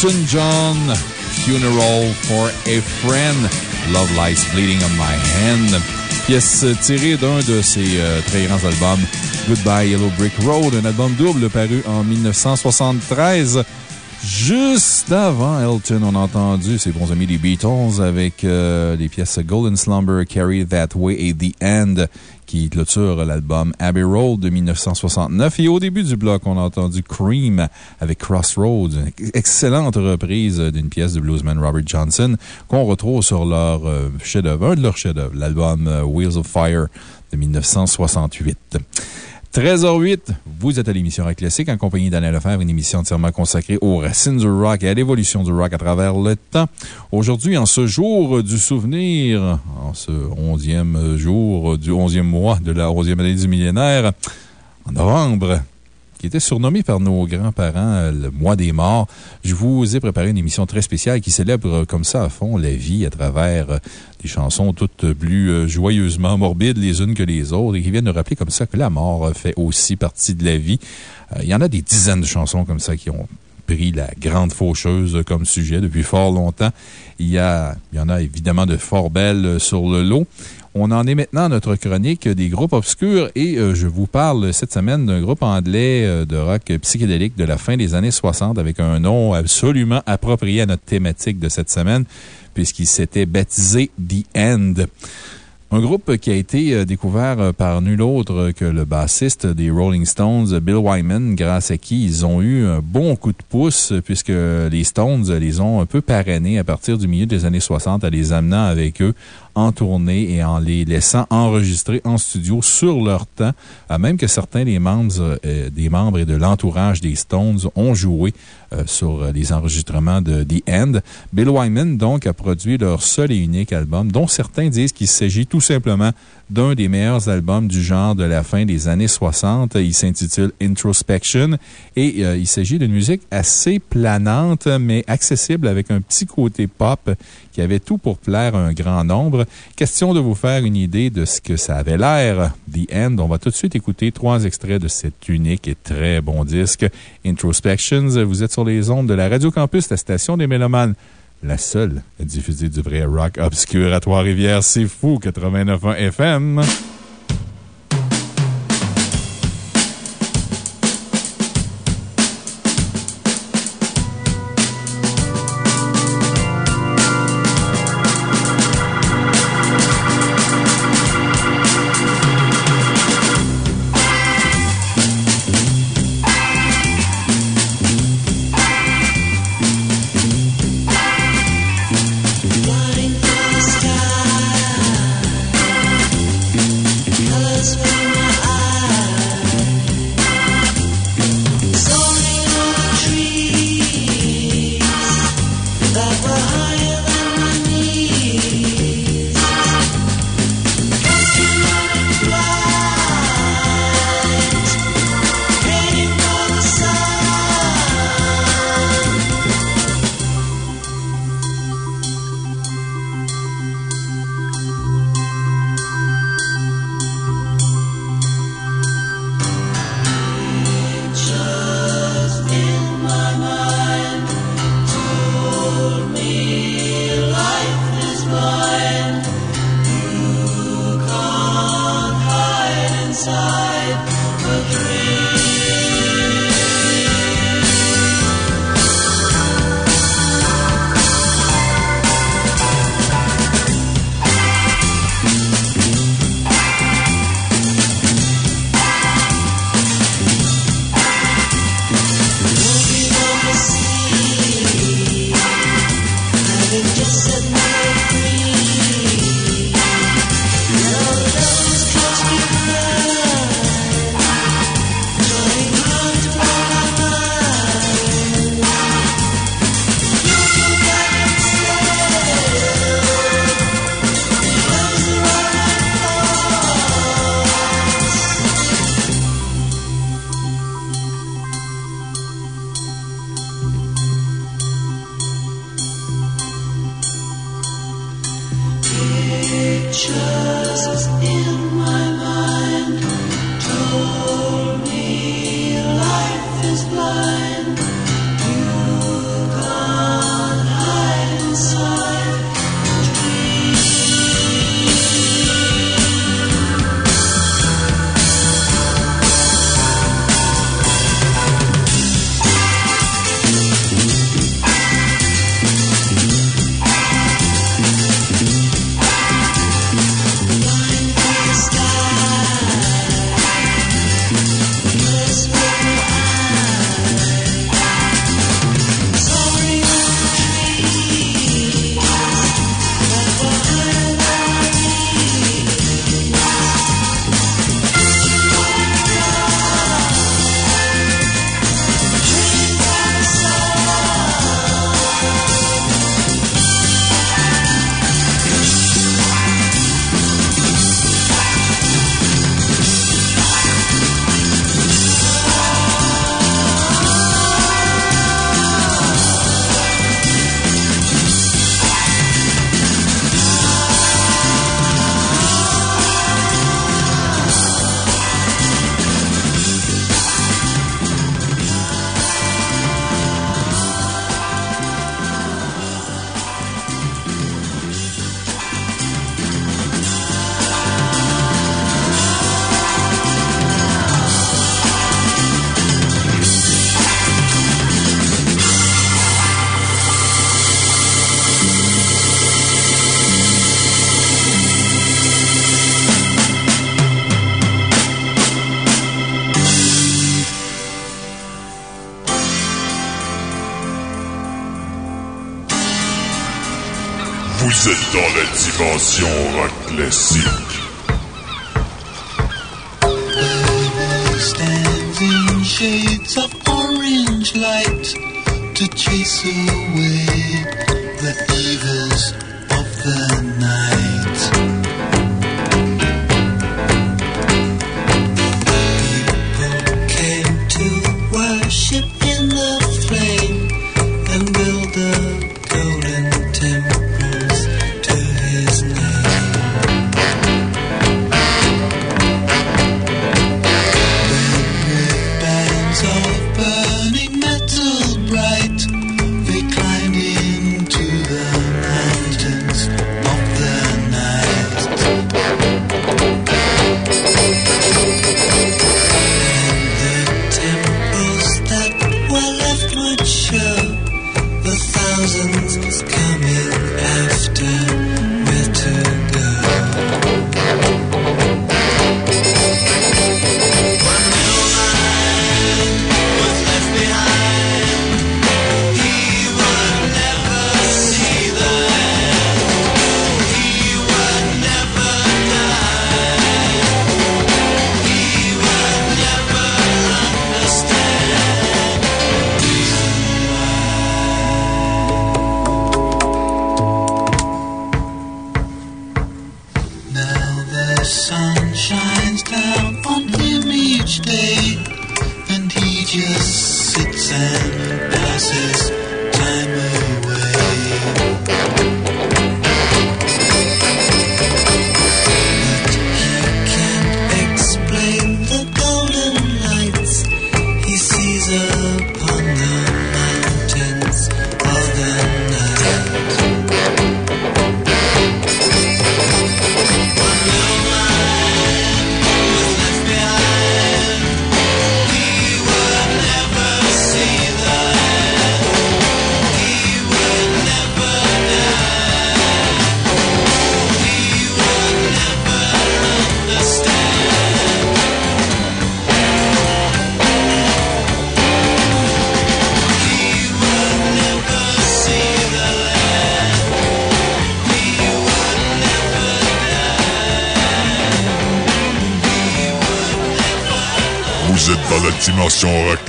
Elton John, Funeral for a Friend, Love Lies Bleeding on My Hand. Pièce tirée d'un de ses euh, très grands albums, Goodbye Yellow Brick Road, un album double paru en 1973. Juste avant Elton, on a entendu ses bons amis des Beatles avec euh, les pièces Golden Slumber, Carry That Way et The End qui clôture l'album Abbey Road de 1969. Et au début du bloc, on a entendu Cream avec Crossroads, excellente reprise d'une pièce de bluesman Robert Johnson qu'on retrouve sur leur euh, chef-d'œuvre, un de leurs chefs-d'œuvre, l'album euh, Wheels of Fire de 1968. 13h08, vous êtes à l'émission Rock Classique en compagnie d'Alain Lefebvre, une émission entièrement consacrée aux racines du rock et à l'évolution du rock à travers le temps. Aujourd'hui, en ce jour du souvenir, en ce onzième jour du onzième mois de la onzième année du millénaire, en novembre, qui était surnommé par nos grands-parents euh, le mois des morts. Je vous ai préparé une émission très spéciale qui célèbre euh, comme ça à fond la vie à travers euh, des chansons toutes plus joyeusement morbides les unes que les autres et qui viennent nous rappeler comme ça que la mort fait aussi partie de la vie. Il y en a des dizaines de chansons comme ça qui ont pris la grande faucheuse comme sujet depuis fort longtemps. Il y, a, il y en a évidemment de fort belles sur le lot. On en est maintenant à notre chronique des groupes obscurs et euh, je vous parle cette semaine d'un groupe anglais euh, de rock psychédélique de la fin des années 60 avec un nom absolument approprié à notre thématique de cette semaine puisqu'il s'était baptisé The End. Un groupe qui a été euh, découvert par nul autre que le bassiste des Rolling Stones, Bill Wyman, grâce à qui ils ont eu un bon coup de pouce, puisque les Stones les ont un peu parrainés à partir du milieu des années 60 à les amenant avec eux en tournée et en les laissant enregistrer en studio sur leur temps, même que certains des membres, euh, des membres et de l'entourage des Stones ont joué euh, sur les enregistrements de The End. Bill Wyman, donc, a produit leur seul et unique album, dont certains disent qu'il s'agit tout simplement d'un des meilleurs albums du genre de la fin des années 60. Il s'intitule Introspection et euh, il s'agit d'une musique assez planante, mais accessible avec un petit côté pop qui avait tout pour plaire à un grand nombre. Question de vous faire une idée de ce que ça avait l'air. The End. On va tout de suite écouter trois extraits de cet unique et très bon disque Introspections. Vous êtes sur les ondes de la Radio Campus, la station des Mélomanes la seule à diffuser du vrai rock obscur à Trois-Rivières. C'est fou, 89.1 FM.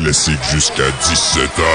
Classique jusqu'à 17h.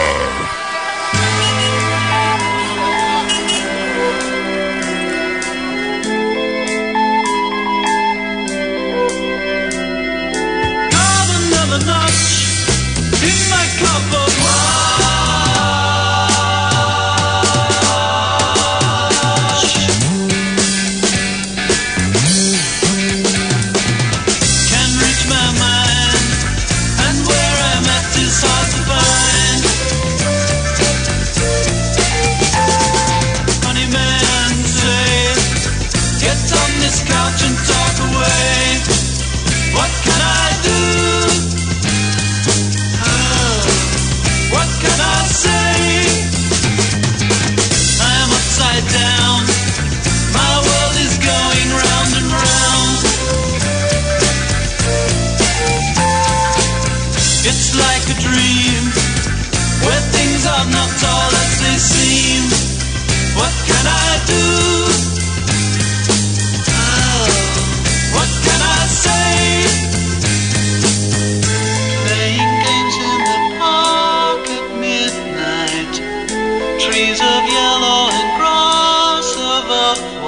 Of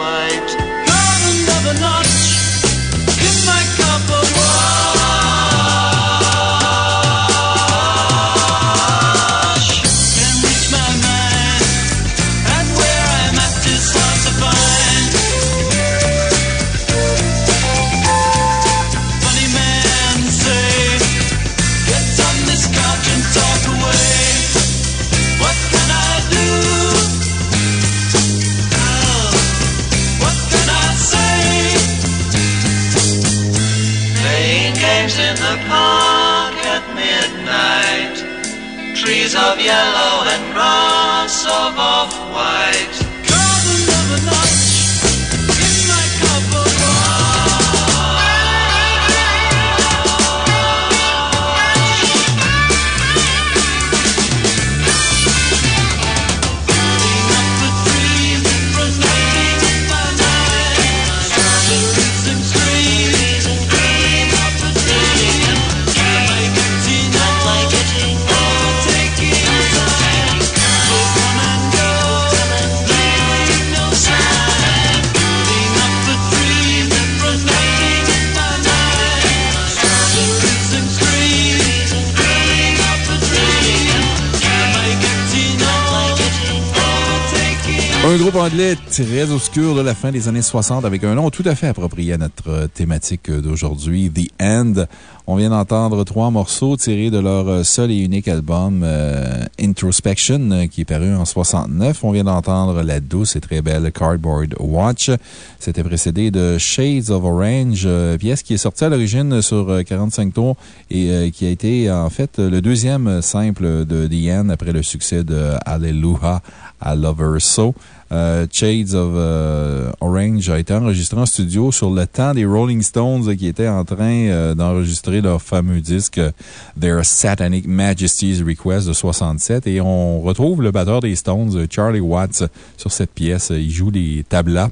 anglais très obscur de la fin des années 60 avec un nom tout à fait approprié à notre euh, thématique d'aujourd'hui, The End. On vient d'entendre trois morceaux tirés de leur euh, seul et unique album euh, Introspection euh, qui est paru en 69. On vient d'entendre la douce et très belle Cardboard Watch. C'était précédé de Shades of Orange, euh, pièce qui est sortie à l'origine sur euh, 45 tours et euh, qui a été en fait le deuxième simple de The End après le succès de Hallelujah à Lover So. Euh, Shades of euh, Orange a été enregistré en studio sur le temps des Rolling Stones qui étaient en train euh, d'enregistrer leur fameux disque Their Satanic Majesty's Request de 67. Et on retrouve le batteur des Stones, euh, Charlie Watts, sur cette pièce. Il joue les tablas.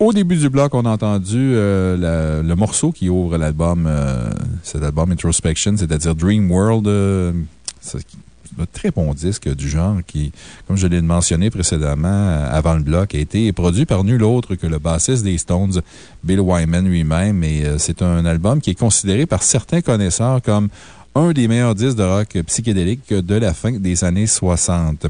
Au début du bloc, on a entendu le morceau qui ouvre cet album Introspection, c'est-à-dire Dream World. Très bon disque du genre qui, comme je l'ai mentionné précédemment, euh, avant le bloc, a été produit par nul autre que le bassiste des Stones, Bill Wyman lui-même. Et euh, c'est un album qui est considéré par certains connaisseurs comme un des meilleurs disques de rock psychédélique de la fin des années 60.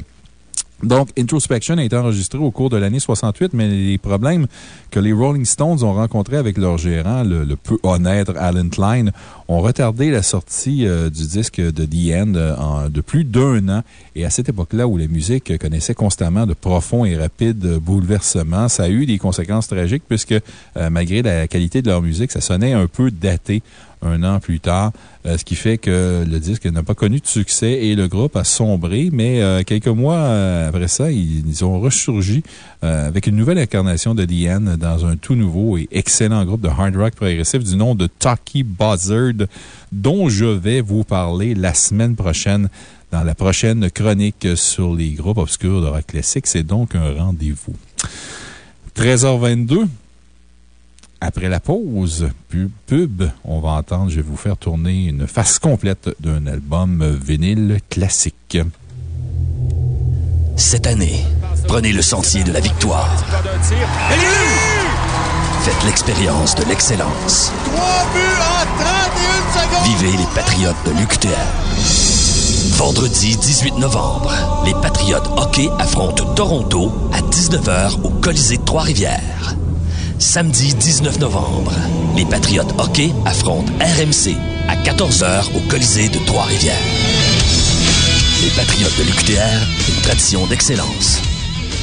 Donc, Introspection a été enregistré au cours de l'année 68, mais les problèmes que les Rolling Stones ont rencontrés avec leur gérant, le, peu honnête Alan Klein, ont retardé la sortie euh, du disque de The End euh, en- de plus d'un an. Et à cette époque-là où la musique connaissait constamment de profonds et rapides bouleversements, ça a eu des conséquences tragiques puisque, euh, malgré la qualité de leur musique, ça sonnait un peu daté un an plus tard, euh, ce qui fait que le disque n'a pas connu de succès et le groupe a sombré, mais euh, quelques mois euh, après ça, ils, ont ressurgi avec une nouvelle incarnation de End dans un tout nouveau et excellent groupe de hard rock progressif du nom de Talkie Buzzard, dont je vais vous parler la semaine prochaine dans la prochaine chronique sur les groupes obscurs de rock classique. C'est donc un rendez-vous. 13h22. Après la pause, pub, pub, on va entendre, je vais vous faire tourner une face complète d'un album vinyle classique. Cette année, prenez le sentier de la victoire. Faites l'expérience de l'excellence. Vivez les Patriotes de l'UQTR. Vendredi 18 novembre, les Patriotes hockey affrontent Toronto à 19h au Colisée de Trois-Rivières. Samedi 19 novembre, les Patriotes hockey affrontent RMC à 14h au Colisée de Trois-Rivières. Les Patriotes de l'UQTR, une tradition d'excellence.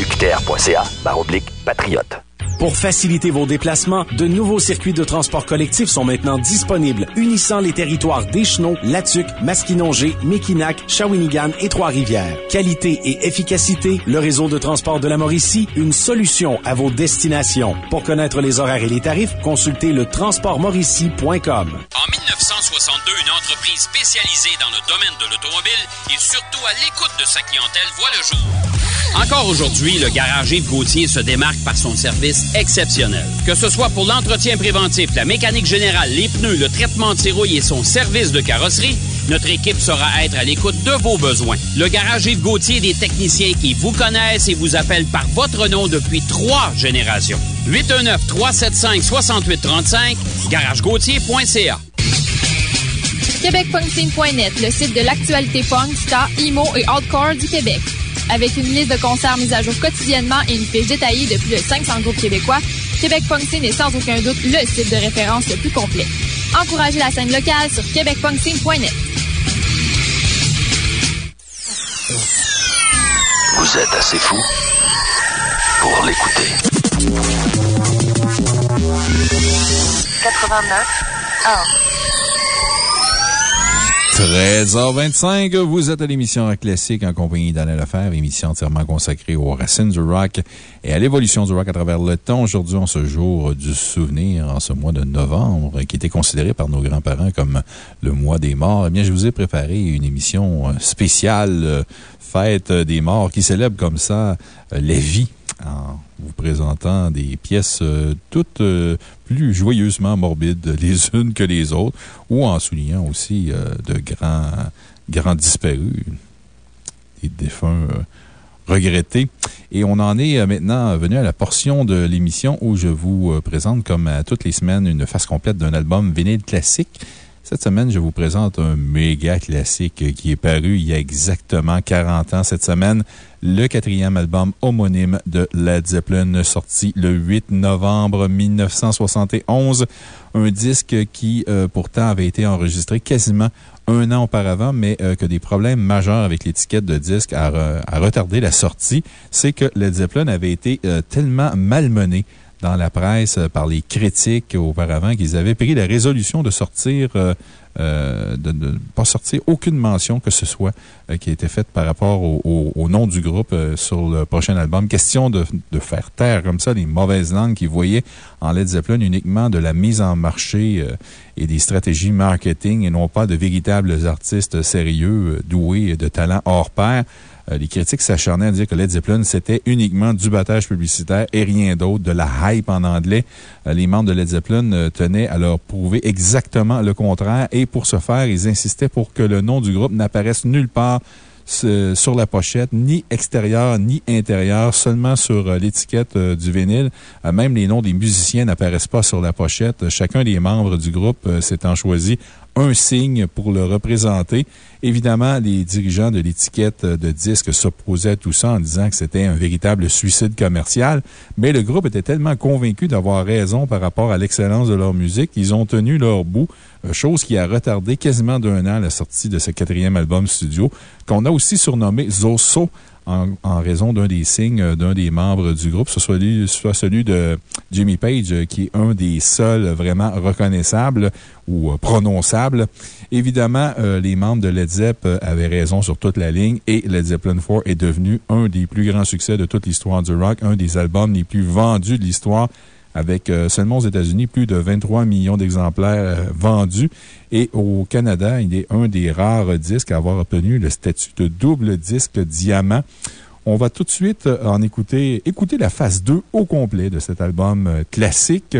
UQTR.ca, barre patriote. Pour faciliter vos déplacements, de nouveaux circuits de transport collectif sont maintenant disponibles, unissant les territoires d'Échenot, Latuc, Masquinongé, Mekinac, Shawinigan et Trois-Rivières. Qualité et efficacité, le réseau de transport de la Mauricie, une solution à vos destinations. Pour connaître les horaires et les tarifs, consultez le transportmauricie.com. En 1962, une entreprise spécialisée dans le domaine de l'automobile et surtout à l'écoute de sa clientèle voit le jour. Encore aujourd'hui, le garage Yves Gauthier se démarque par son service exceptionnel. Que ce soit pour l'entretien préventif, la mécanique générale, les pneus, le traitement de serrouille et son service de carrosserie, notre équipe saura être à l'écoute de vos besoins. Le garage Yves Gauthier, des techniciens qui vous connaissent et vous appellent par votre nom depuis trois générations. 819-375-6835, garagegauthier.ca. QuébecPunkScene.net, le site de l'actualité punk, ska, emo et hardcore du Québec. Avec une liste de concerts mise à jour quotidiennement et une fiche détaillée de plus de 500 groupes québécois, Québec Punk Scene est sans aucun doute le site de référence le plus complet. Encouragez la scène locale sur québecpunkscene.net. Vous êtes assez fou pour l'écouter. 89 13h25, vous êtes à l'émission Rock Classique en compagnie d'Alain Lefebvre, émission entièrement consacrée aux racines du rock et à l'évolution du rock à travers le temps. Aujourd'hui, en ce jour du souvenir, en ce mois de novembre, qui était considéré par nos grands-parents comme le mois des morts, eh bien, je vous ai préparé une émission spéciale euh, fête des morts qui célèbre comme ça euh, la vie en vous présentant des pièces euh, toutes euh, plus joyeusement morbides les unes que les autres, ou en soulignant aussi euh, de grands, grands disparus, des défunts regrettés. Et on en est maintenant venu à la portion de l'émission où je vous présente, comme à toutes les semaines, une face complète d'un album vinyle classique. Cette semaine, je vous présente un méga classique qui est paru il y a exactement 40 ans cette semaine. Le quatrième album homonyme de Led Zeppelin, sorti le 8 novembre 1971. Un disque qui, euh, pourtant, avait été enregistré quasiment un an auparavant, mais euh, que des problèmes majeurs avec l'étiquette de disque a, re- a retardé la sortie. C'est que Led Zeppelin avait été euh, tellement malmené dans la presse euh, par les critiques auparavant qu'ils avaient pris la résolution de sortir, euh, euh, de ne pas sortir aucune mention que ce soit qui a été faite par rapport au, nom du groupe sur le prochain album. Question de, faire taire comme ça les mauvaises langues qui voyaient en Led Zeppelin uniquement de la mise en marché et des stratégies marketing et non pas de véritables artistes sérieux, doués de talent hors pair. Euh, les critiques s'acharnaient à dire que Led Zeppelin, c'était uniquement du battage publicitaire et rien d'autre, de la hype en anglais. Euh, Les membres de Led Zeppelin euh, tenaient à leur prouver exactement le contraire et pour ce faire, ils insistaient pour que le nom du groupe n'apparaisse nulle part sur la pochette, ni extérieur ni intérieur, seulement sur l'étiquette du vinyle. Même les noms des musiciens n'apparaissent pas sur la pochette. Chacun des membres du groupe s'étant choisi un signe pour le représenter. Évidemment, les dirigeants de l'étiquette de disque s'opposaient à tout ça en disant que c'était un véritable suicide commercial, mais le groupe était tellement convaincu d'avoir raison par rapport à l'excellence de leur musique qu'ils ont tenu leur bout, euh, chose qui a retardé quasiment d'un an la sortie de ce quatrième album studio, qu'on a aussi surnommé Zoso en, raison d'un des signes d'un des membres du groupe, soit celui, soit celui de Jimmy Page, euh, qui est un des seuls vraiment reconnaissables ou euh, prononçables. Évidemment, euh, les membres de Led Zepp avaient raison sur toute la ligne et Led Zeppelin 4 est devenu un des plus grands succès de toute l'histoire du rock, un des albums les plus vendus de l'histoire avec euh, seulement aux États-Unis plus de 23 millions d'exemplaires euh, vendus. Et au Canada, il est un des rares disques à avoir obtenu le statut de double disque diamant. On va tout de suite euh, en écouter, écouter la phase 2 au complet de cet album classique.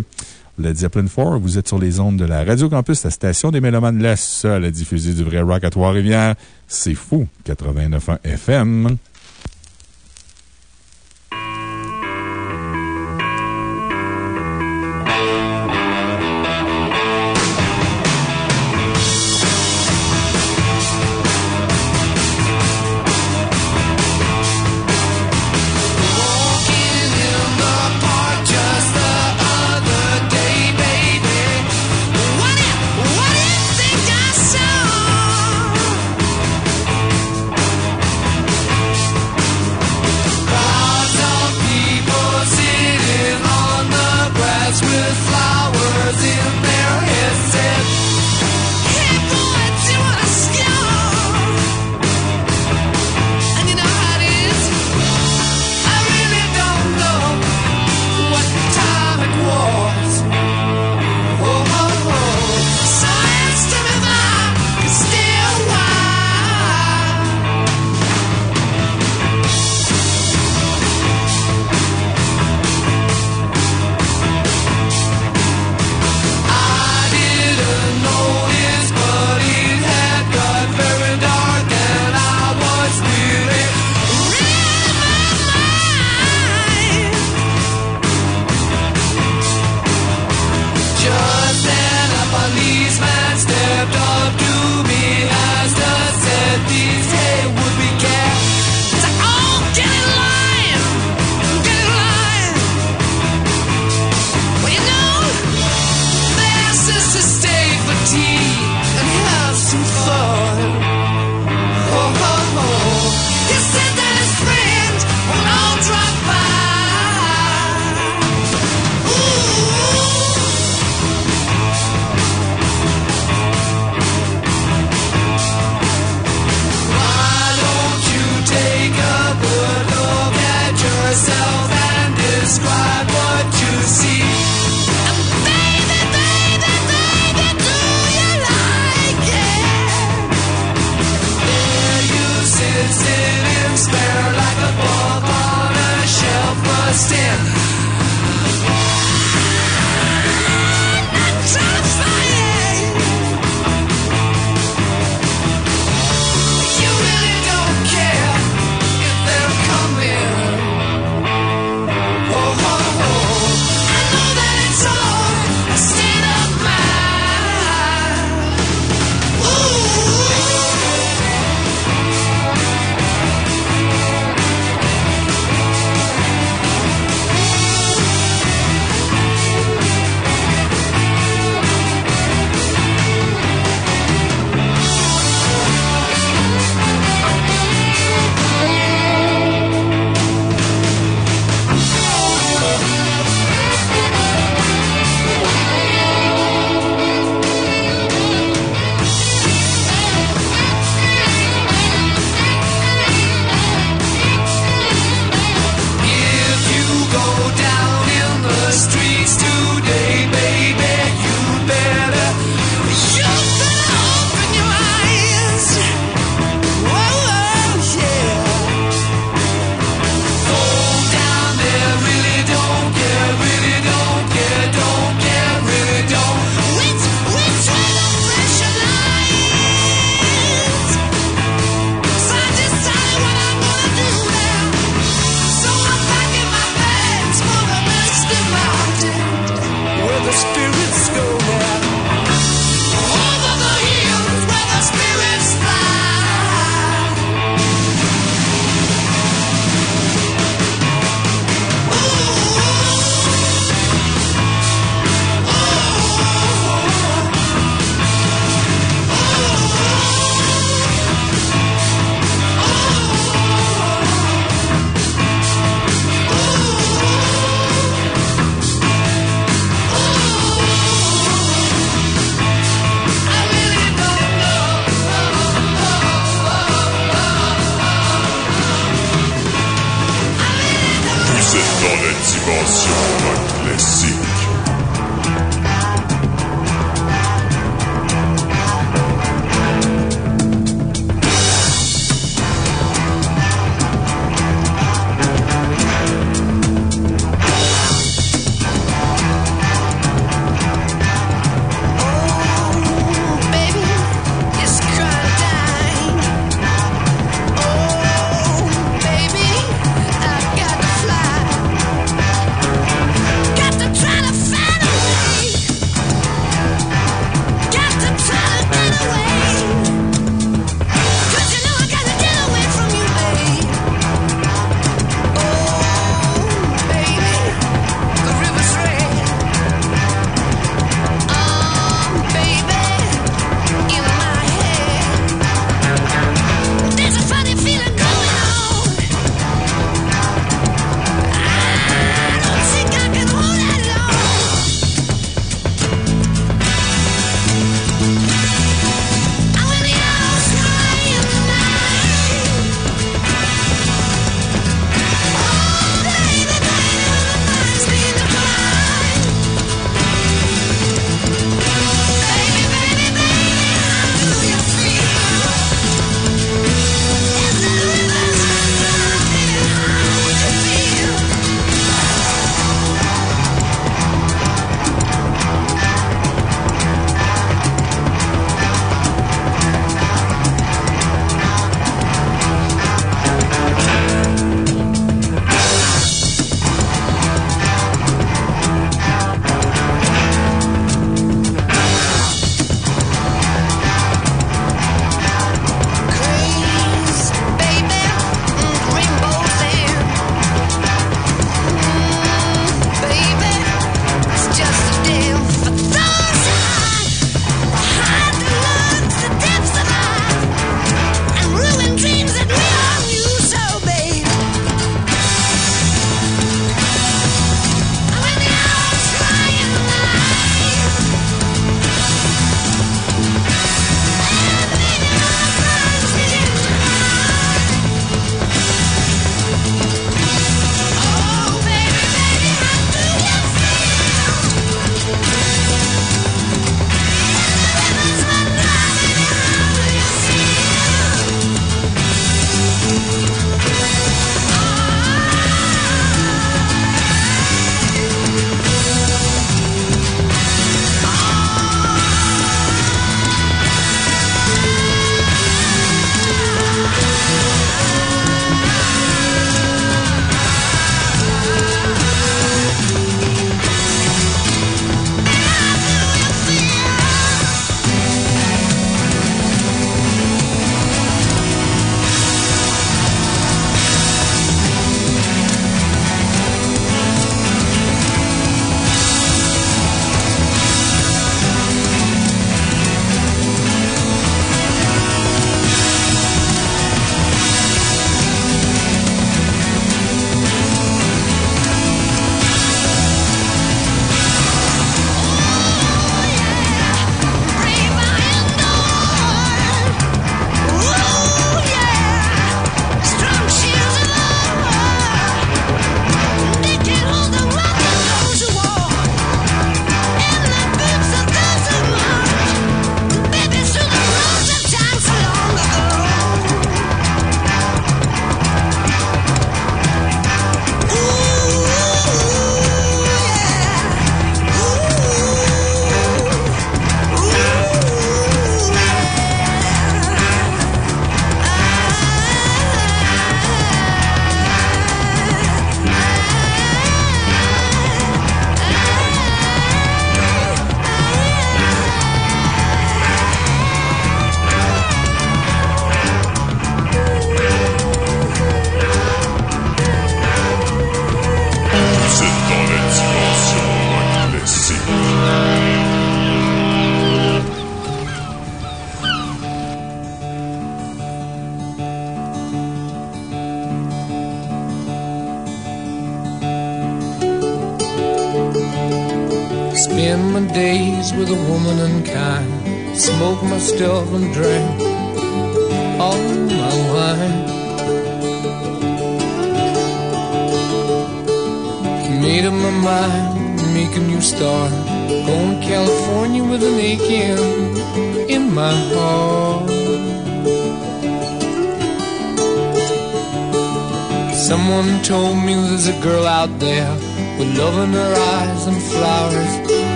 Le Zeppelin 4, vous êtes sur les ondes de la Radio Campus, la station des Mélomanes, la seule à diffuser du vrai rock à Trois-Rivières. C'est fou, 89.1 FM.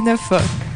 89 ans.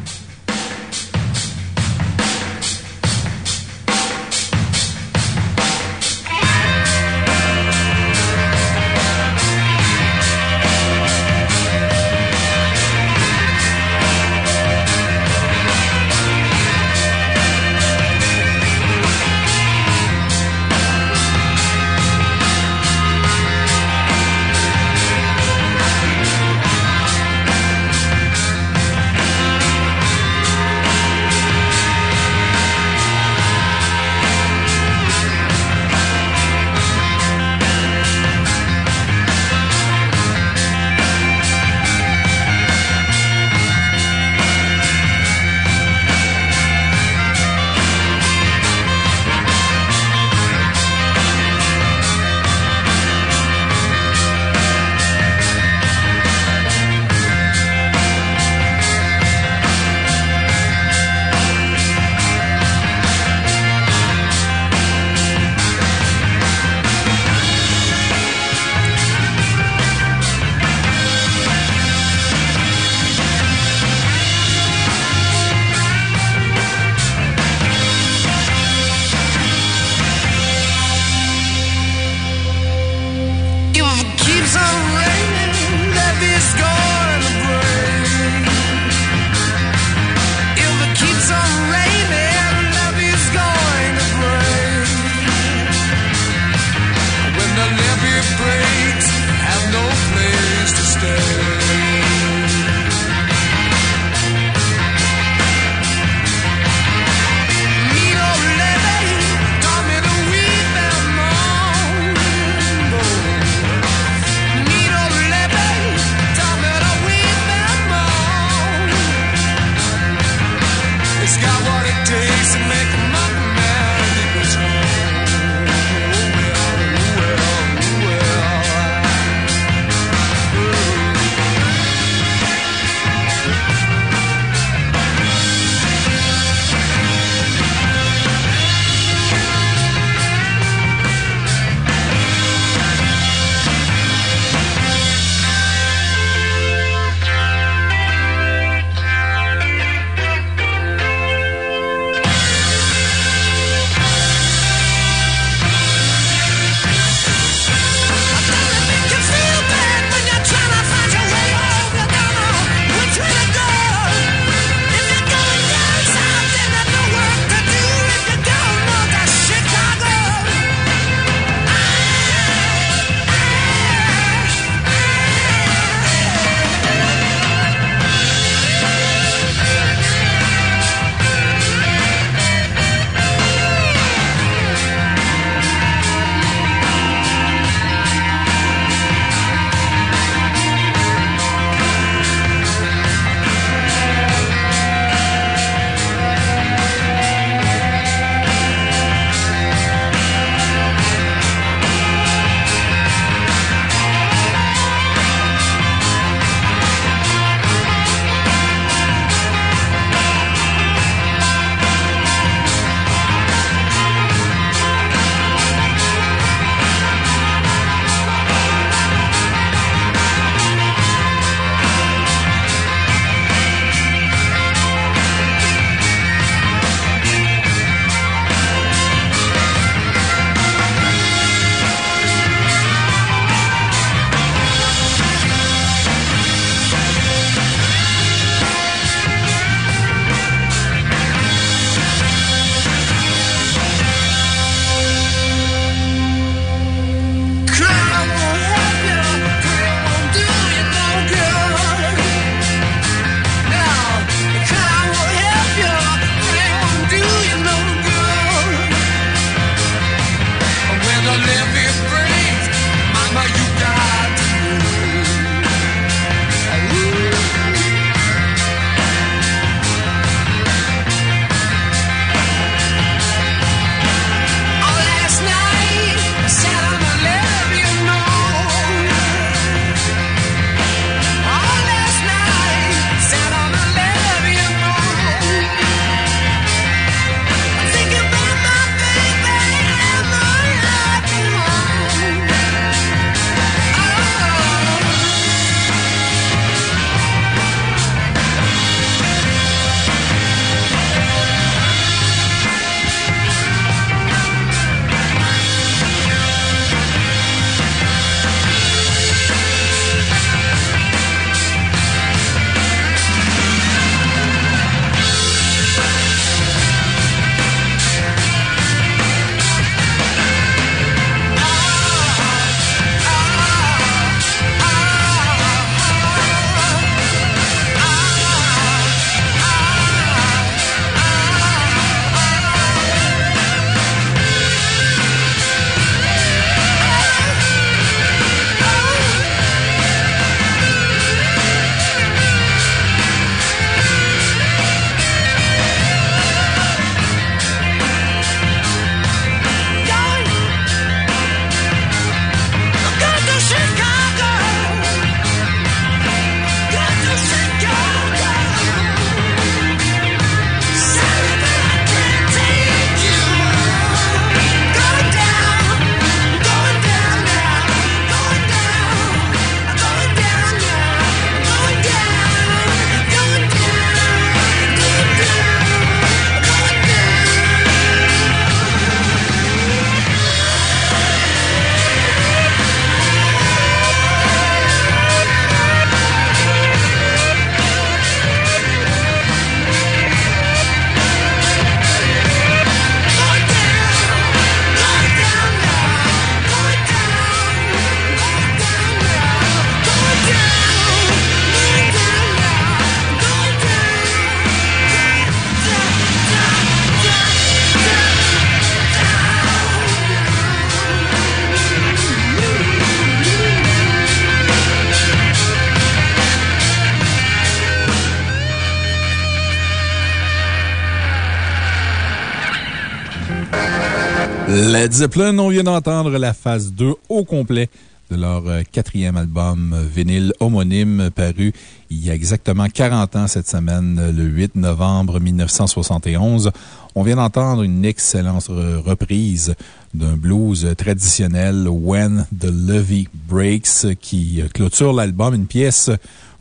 Zeppelin, on vient d'entendre la phase 2 au complet de leur euh, quatrième album euh, vinyle homonyme paru il y a exactement 40 ans cette semaine, euh, le 8 novembre 1971. On vient d'entendre une excellente reprise d'un blues traditionnel, When the Levee Breaks, qui clôture l'album, une pièce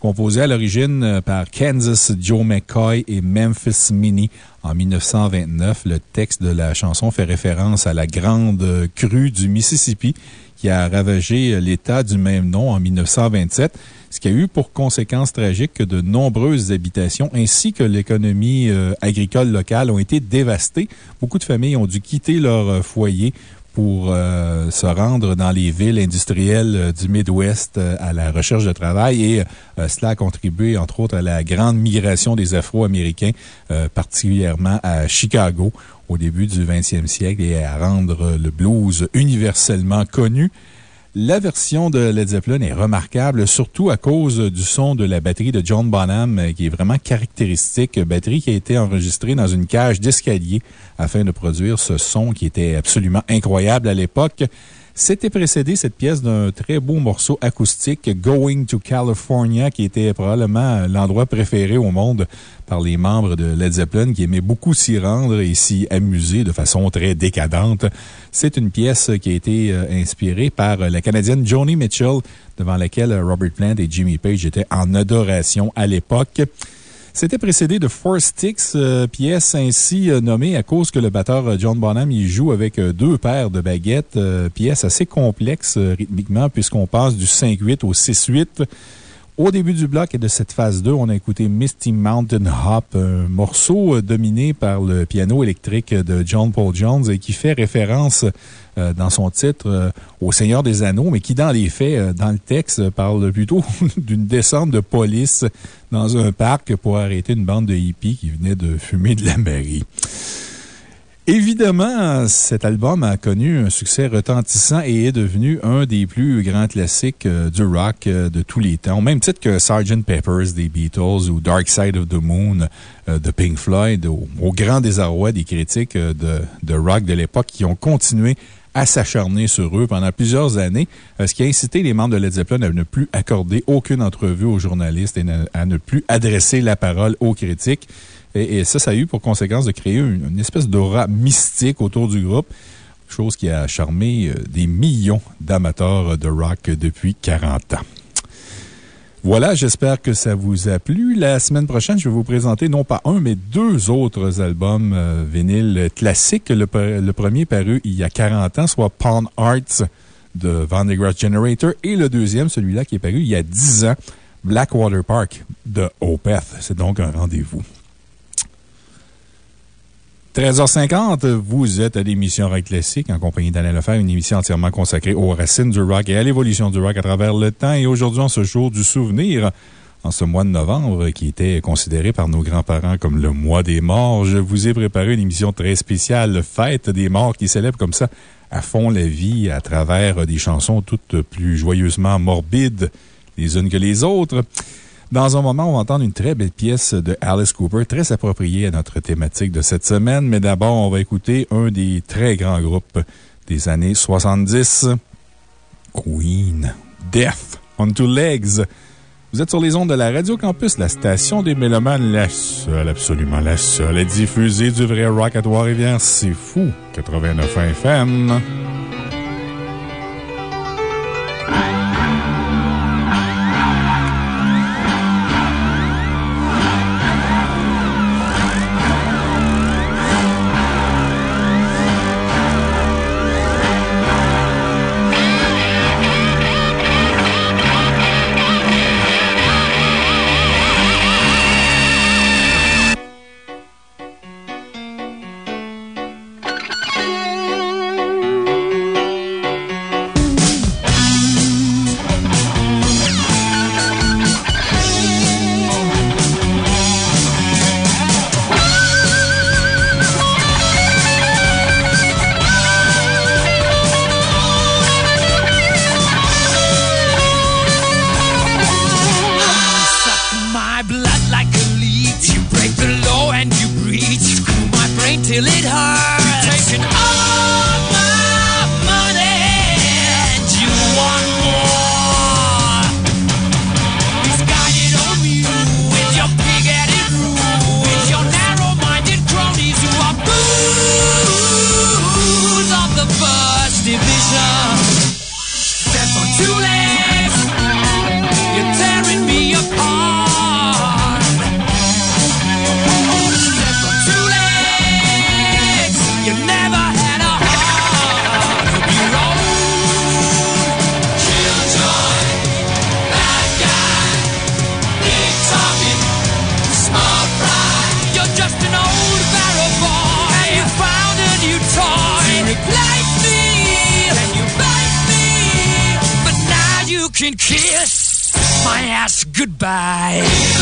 composée à l'origine par Kansas Joe McCoy et Memphis Mini en 1929. Le texte de la chanson fait référence à la grande crue du Mississippi qui a ravagé l'État du même nom en 1927, ce qui a eu pour conséquence tragique que de nombreuses habitations ainsi que l'économie euh, agricole locale ont été dévastées. Beaucoup de familles ont dû quitter leur euh, foyer pour euh, se rendre dans les villes industrielles du Midwest à la recherche de travail et cela a contribué, entre autres, à la grande migration des Afro-Américains, particulièrement à Chicago au début du 20e siècle et à rendre le blues universellement connu. La version de Led Zeppelin est remarquable, surtout à cause du son de la batterie de John Bonham, qui est vraiment caractéristique. Batterie qui a été enregistrée dans une cage d'escalier afin de produire ce son qui était absolument incroyable à l'époque. C'était précédé, cette pièce, d'un très beau morceau acoustique, Going to California, qui était probablement l'endroit préféré au monde par les membres de Led Zeppelin qui aimaient beaucoup s'y rendre et s'y amuser de façon très décadente. C'est une pièce qui a été euh, inspirée par la Canadienne Joni Mitchell, devant laquelle Robert Plant et Jimmy Page étaient en adoration à l'époque. C'était précédé de Four Sticks, euh, pièce ainsi euh, nommée à cause que le batteur euh, John Bonham y joue avec deux paires de baguettes, pièce assez complexe rythmiquement puisqu'on passe du 5-8 au 6-8. Au début du bloc et de cette phase 2, on a écouté Misty Mountain Hop, un morceau dominé par le piano électrique de John Paul Jones et qui fait référence euh, dans son titre euh, au Seigneur des Anneaux, mais qui, dans les faits, euh, dans le texte, parle plutôt d'une descente de police dans un parc pour arrêter une bande de hippies qui venait de fumer de la mairie. Évidemment, cet album a connu un succès retentissant et est devenu un des plus grands classiques du rock de tous les temps, au même titre que Sgt. Pepper's des Beatles ou Dark Side of the Moon de Pink Floyd, au, grand désarroi des critiques de, de rock de l'époque qui ont continué à s'acharner sur eux pendant plusieurs années, euh, ce qui a incité les membres de Led Zeppelin à ne plus accorder aucune entrevue aux journalistes et à ne plus adresser la parole aux critiques. Et, ça, ça a eu pour conséquence de créer une, espèce d'aura mystique autour du groupe, chose qui a charmé euh, des millions d'amateurs de rock depuis 40 ans. Voilà, j'espère que ça vous a plu. La semaine prochaine, je vais vous présenter non pas un, mais deux autres albums euh, vinyles classiques. Le, premier paru il y a 40 ans, soit Pawn Arts de Van de Graaff Generator, et le deuxième, celui-là qui est paru il y a 10 ans, Blackwater Park de Opeth. C'est donc un rendez-vous. 13h50, vous êtes à l'émission Rock Classique en compagnie d'Alain Lefebvre, une émission entièrement consacrée aux racines du rock et à l'évolution du rock à travers le temps. Et aujourd'hui, en ce jour du souvenir, en ce mois de novembre, qui était considéré par nos grands-parents comme le mois des morts, je vous ai préparé une émission très spéciale, Fête des morts, qui célèbre comme ça à fond la vie à travers des chansons toutes plus joyeusement morbides les unes que les autres. Dans un moment, on va entendre une très belle pièce de Alice Cooper, très appropriée à notre thématique de cette semaine. Mais d'abord, on va écouter un des très grands groupes des années 70. Queen. Death on Two Legs. Vous êtes sur les ondes de la Radio Campus, la station des Mélomanes, la seule, absolument la seule à diffuser du vrai rock à Trois-Rivières. C'est fou. 89 FM. Goodbye.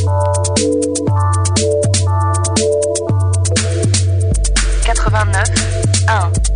89 1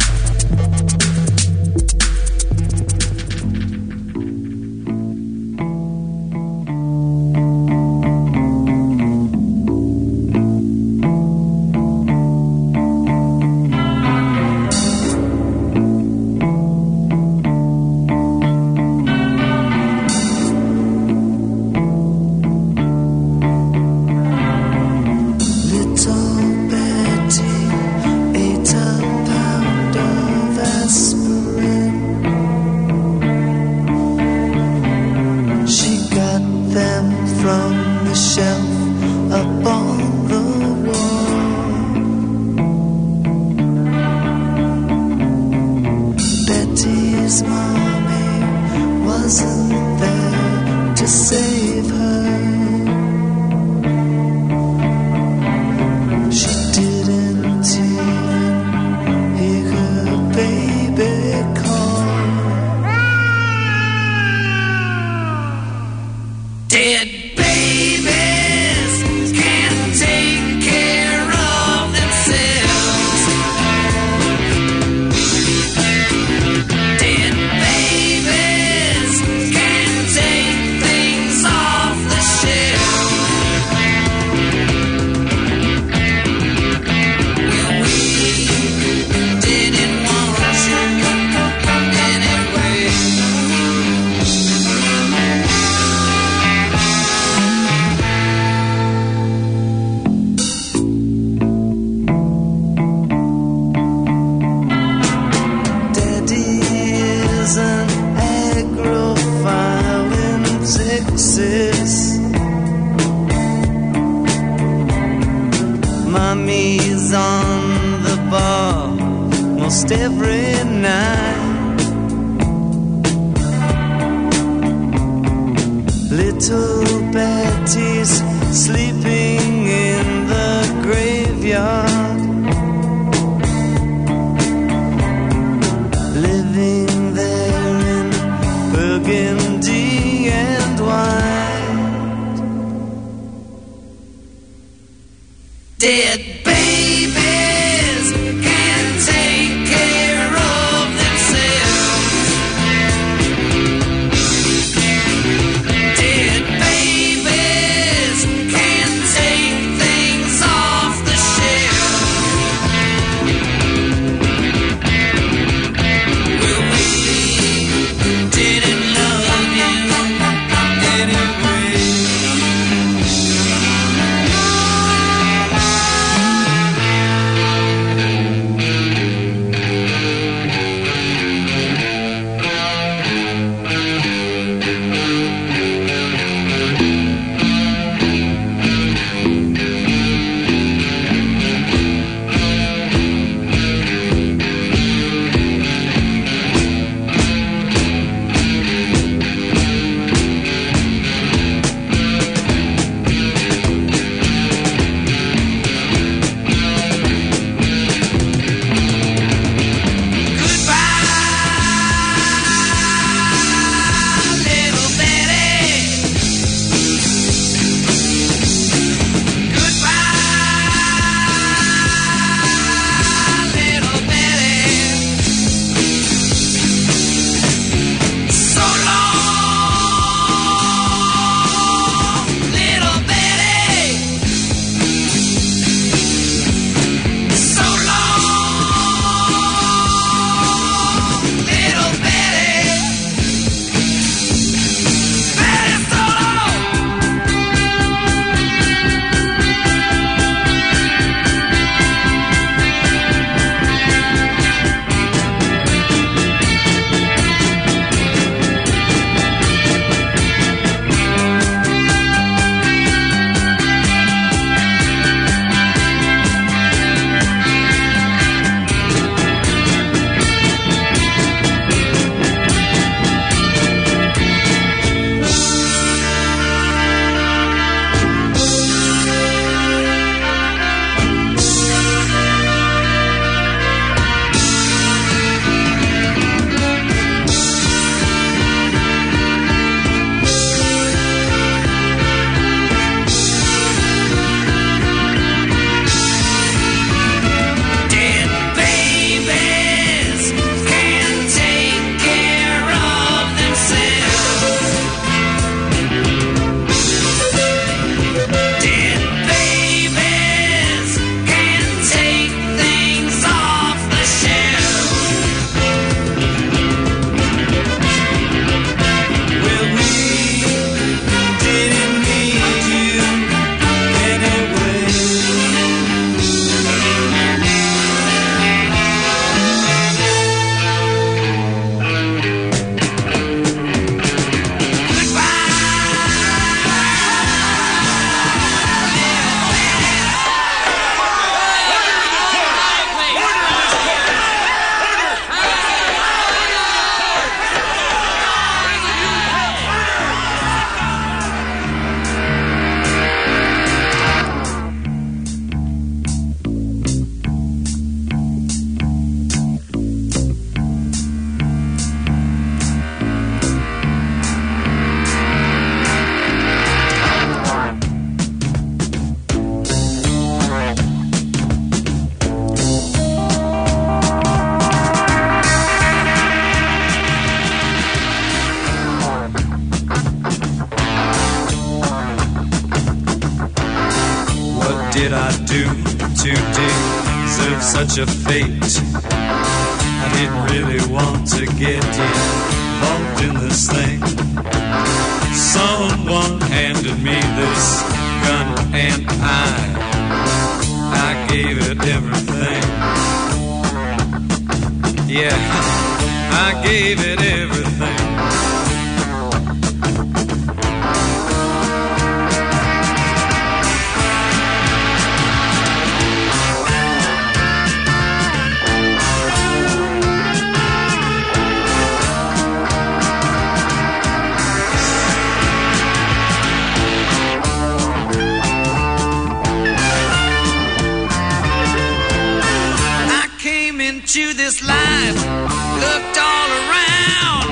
this life, looked all around.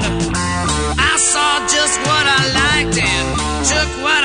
I saw just what I liked and took what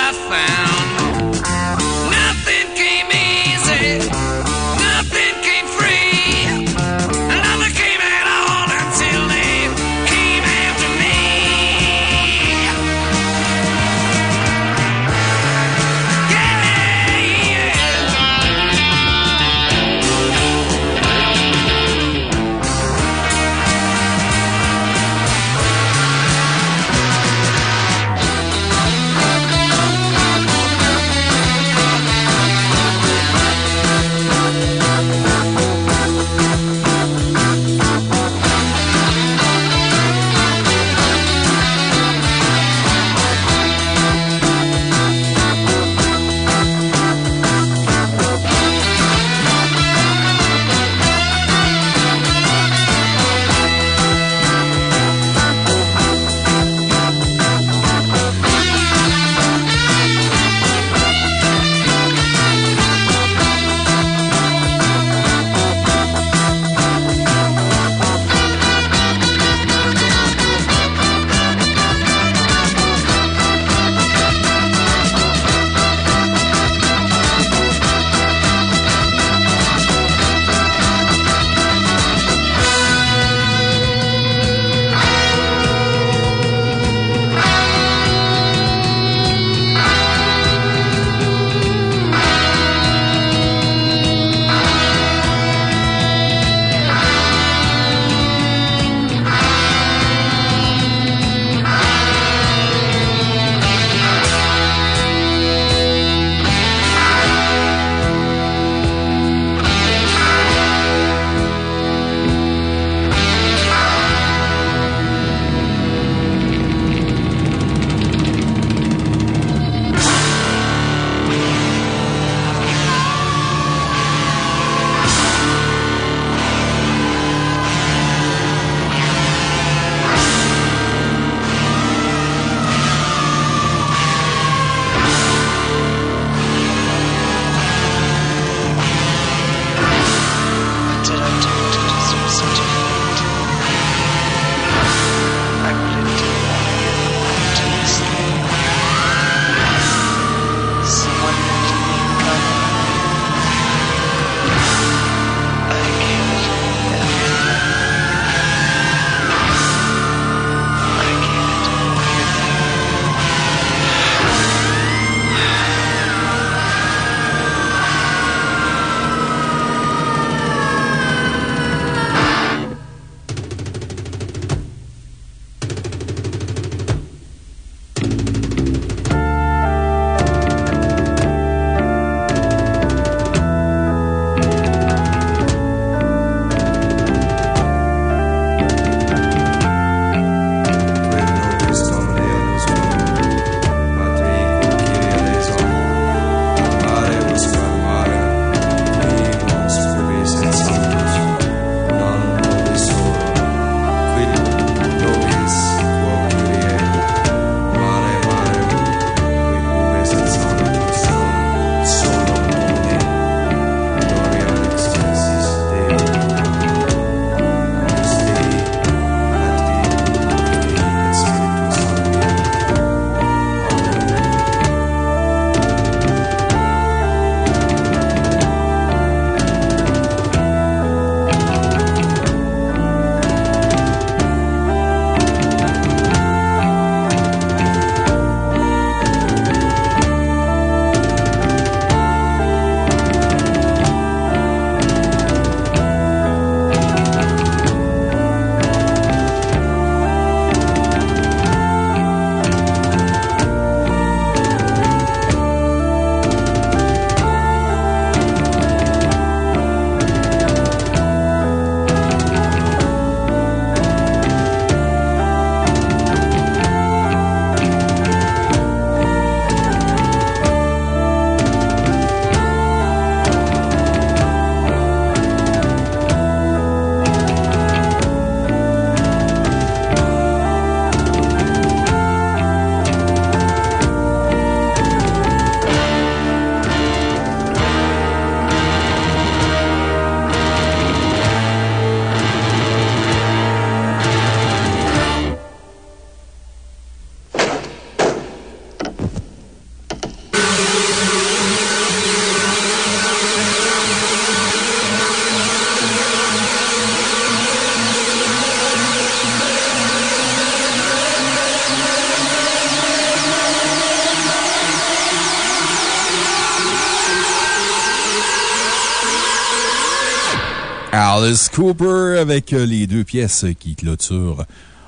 Alice Cooper avec euh, les deux pièces qui clôturent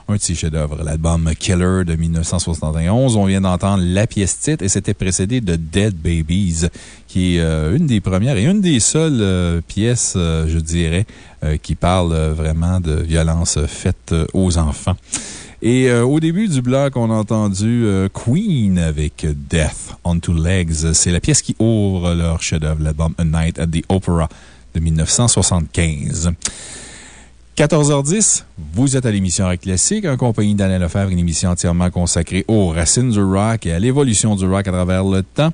un de ses chefs-d'œuvre, l'album Killer de 1971. On vient d'entendre la pièce titre et c'était précédé de Dead Babies, qui est euh, une des premières et une des seules euh, pièces, je dirais, qui parle vraiment de violence faite euh, aux enfants. Et au début du bloc, on a entendu Queen avec Death on Two Legs. C'est la pièce qui ouvre leur chef-d'œuvre, l'album A Night at the Opera de 1975. 14h10, vous êtes à l'émission Rock Classique, en compagnie d'Alain Lefebvre, une émission entièrement consacrée aux racines du rock et à l'évolution du rock à travers le temps.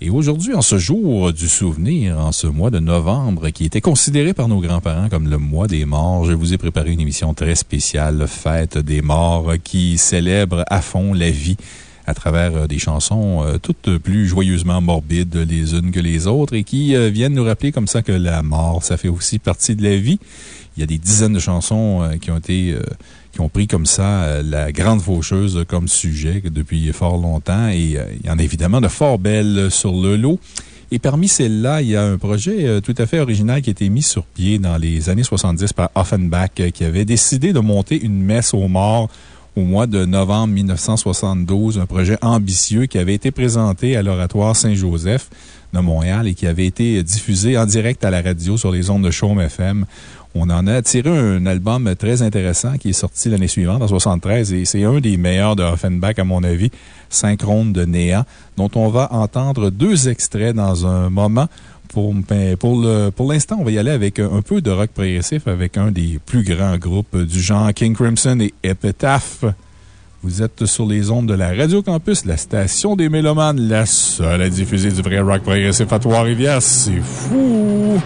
Et aujourd'hui, en ce jour du souvenir, en ce mois de novembre, qui était considéré par nos grands-parents comme le mois des morts, je vous ai préparé une émission très spéciale, Fête des morts, qui célèbre à fond la vie à travers euh, des chansons euh, toutes plus joyeusement morbides les unes que les autres et qui euh, viennent nous rappeler comme ça que la mort, ça fait aussi partie de la vie. Il y a des dizaines de chansons qui ont été, qui ont pris comme ça la grande faucheuse comme sujet depuis fort longtemps et il y en a évidemment de fort belles sur le lot. Et parmi celles-là, il y a un projet tout à fait original qui a été mis sur pied dans les années 70 par Offenbach, qui avait décidé de monter une messe aux morts au mois de novembre 1972, un projet ambitieux qui avait été présenté à l'Oratoire Saint-Joseph de Montréal et qui avait été diffusé en direct à la radio sur les ondes de Chaume FM. On en a tiré un album très intéressant qui est sorti l'année suivante, en 73, et c'est un des meilleurs de Offenbach, à mon avis, Synchrone de Néant, dont on va entendre deux extraits dans un moment. Pour, ben, pour l'instant, on va y aller avec un peu de rock progressif avec un des plus grands groupes du genre King Crimson et Epitaph. Vous êtes sur les ondes de la Radio Campus, la station des Mélomanes, la seule à diffuser du vrai rock progressif à Trois-Rivières. C'est fou!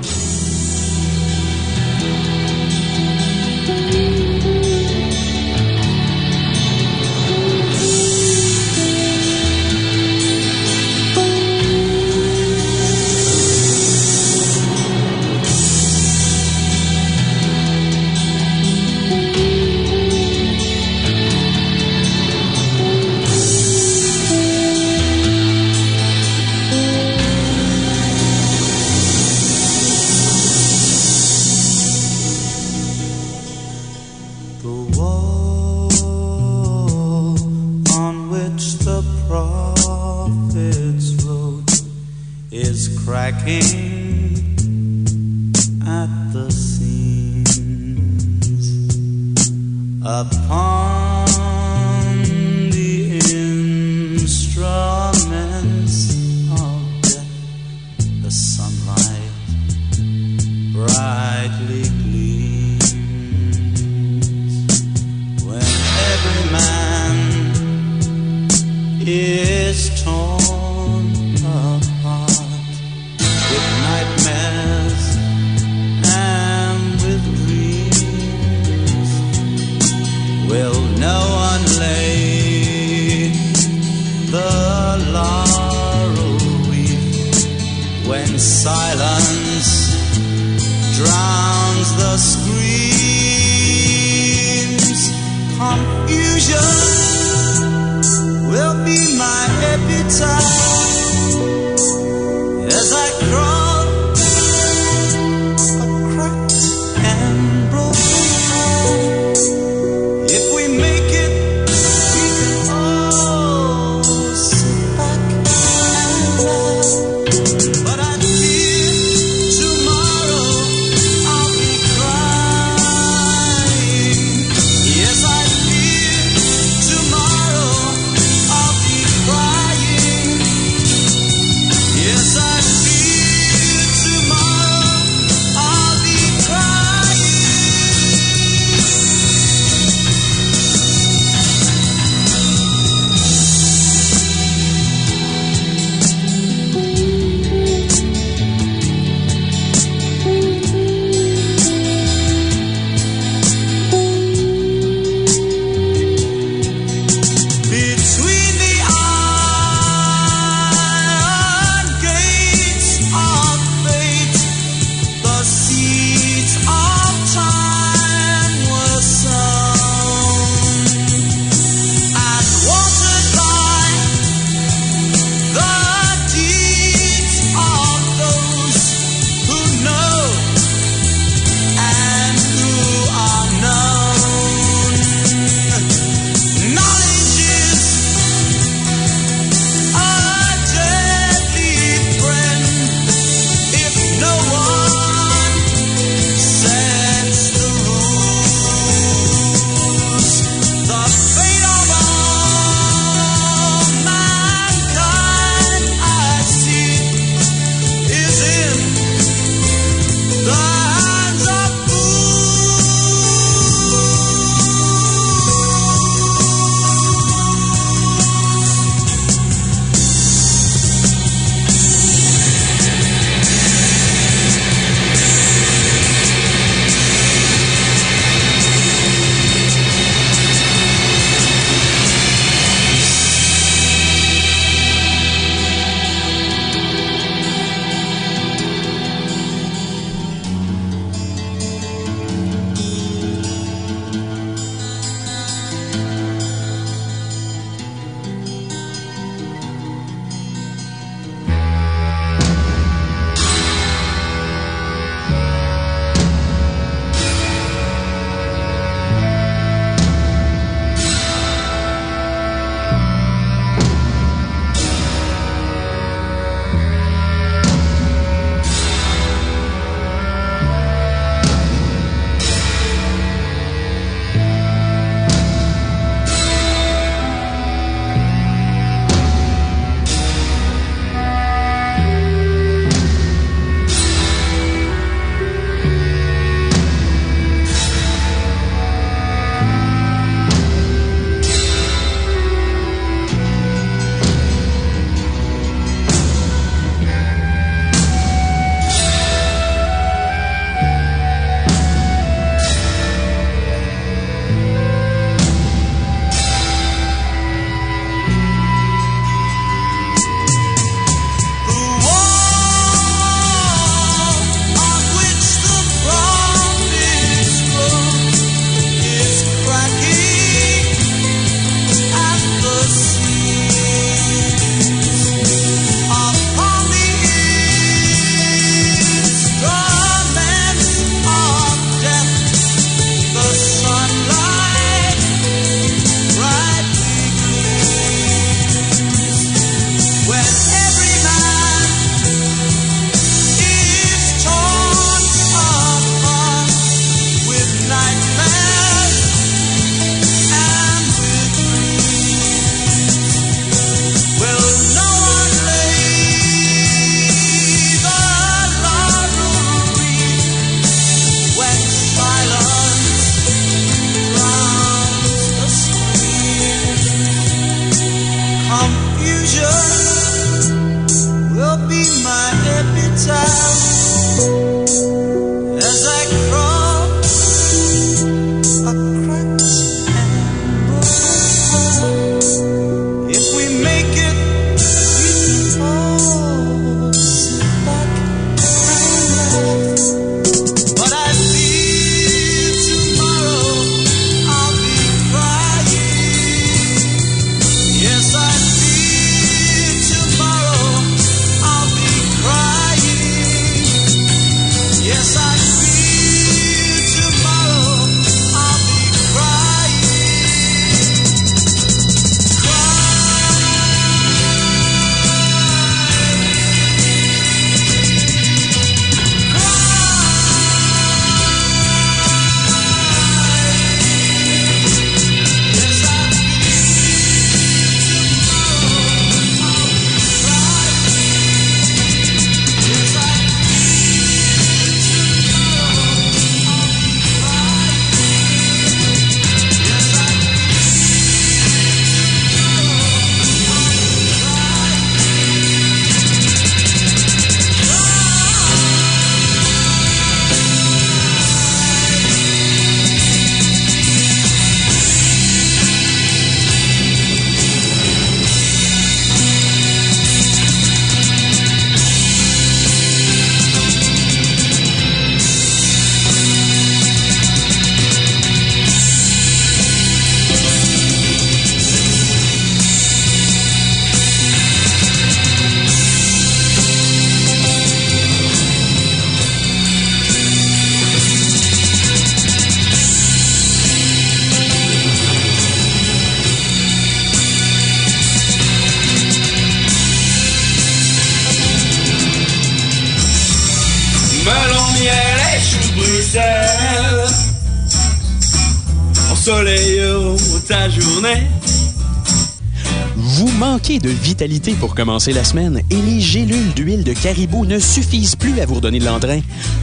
Pour commencer la semaine et les gélules d'huile de caribou ne suffisent plus à vous redonner de l'entrain?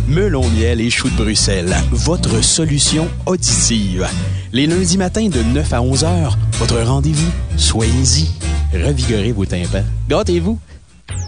Melon miel et choux de Bruxelles, votre solution auditive. Les lundis matins de 9 à 11 heures, votre rendez-vous, soyez-y. Revigorez vos tympans. Gâtez-vous.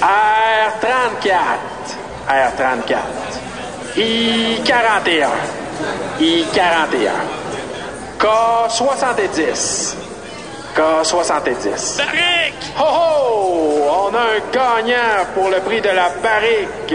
R34. R34. I41. I41. K70. K70. Barrique! Ho ho! On a un gagnant pour le prix de la barrique.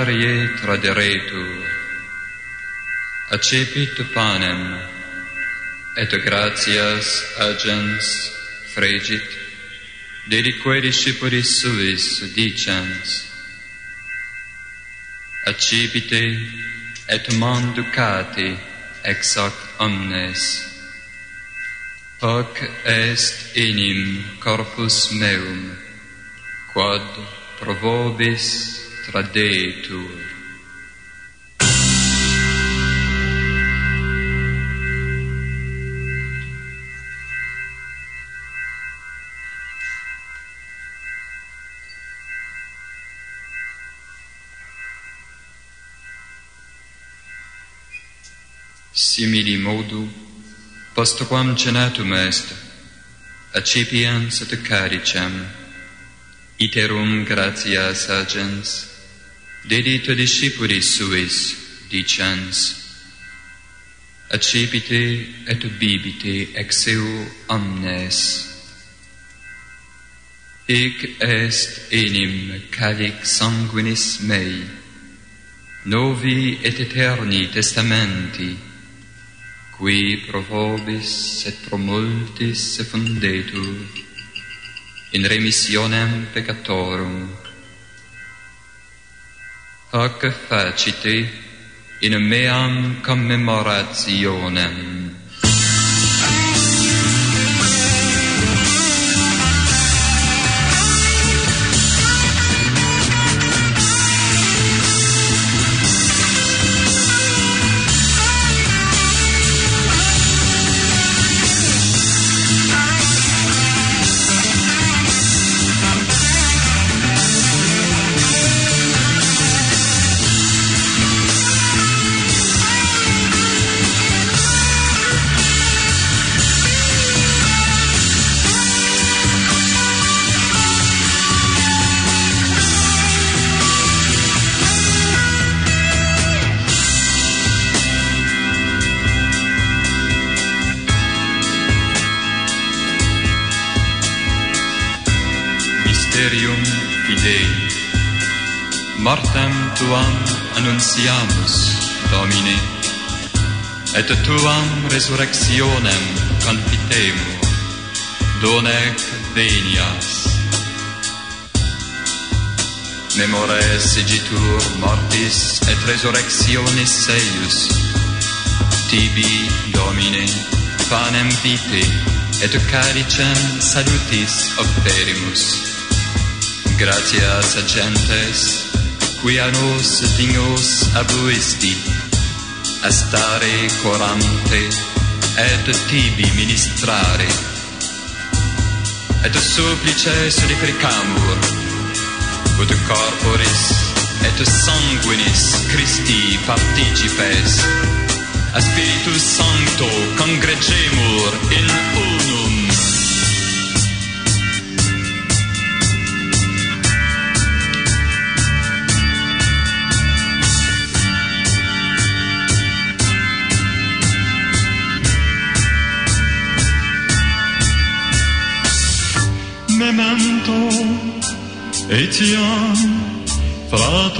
arie traderetu, accepit panem, et gratias agens fregit, dedique discipulis suis dicens, accipite et manducati hoc omnes, Hoc est enim corpus meum, quod provobis tradetur. simili modu postquam cenatum est accipiens et caricem iterum gratias agens dedito discipulis suis, dicens, Accipite et bibite ex eo omnes. Hic est enim calic sanguinis mei, novi et eterni testamenti, qui pro vobis et pro multis fundetur, in remissionem peccatorum, Hoc facite in meam commemorationem. Tuam annunciamus, Domine, et tuam resurrectionem confitemur, donec venias. Memores egitur mortis et resurrectionis eius, tibi, Domine, panem vitae, et caricem salutis offerimus. Gratias a gentes, qui a nos dignos abuisti, a stare corante, et tibi ministrare. Et supplices replicamur, ut corporis et sanguinis Christi participes, a Spiritus Sancto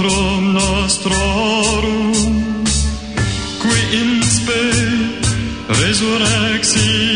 fratrum nostrorum qui in spe resurrectionis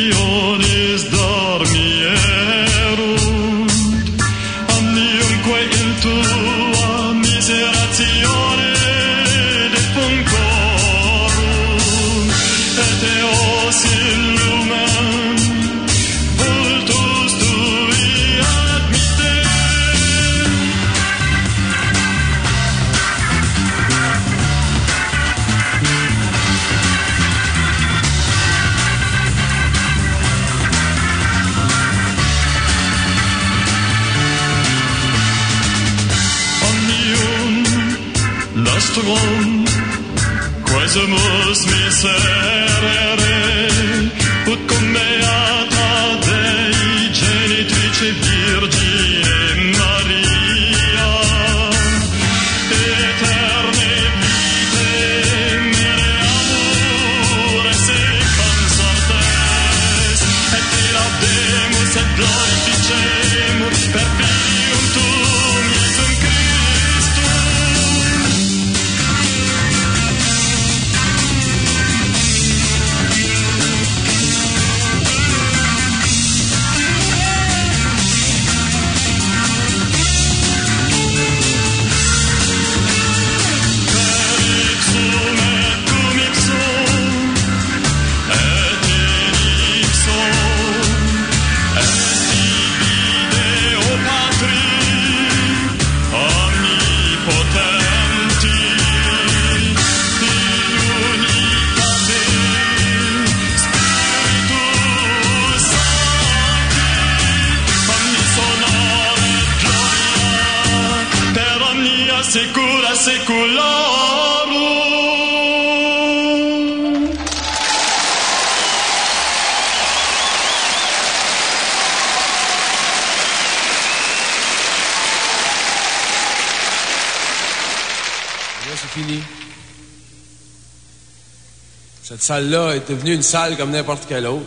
salle-là est devenue une salle comme n'importe quelle autre.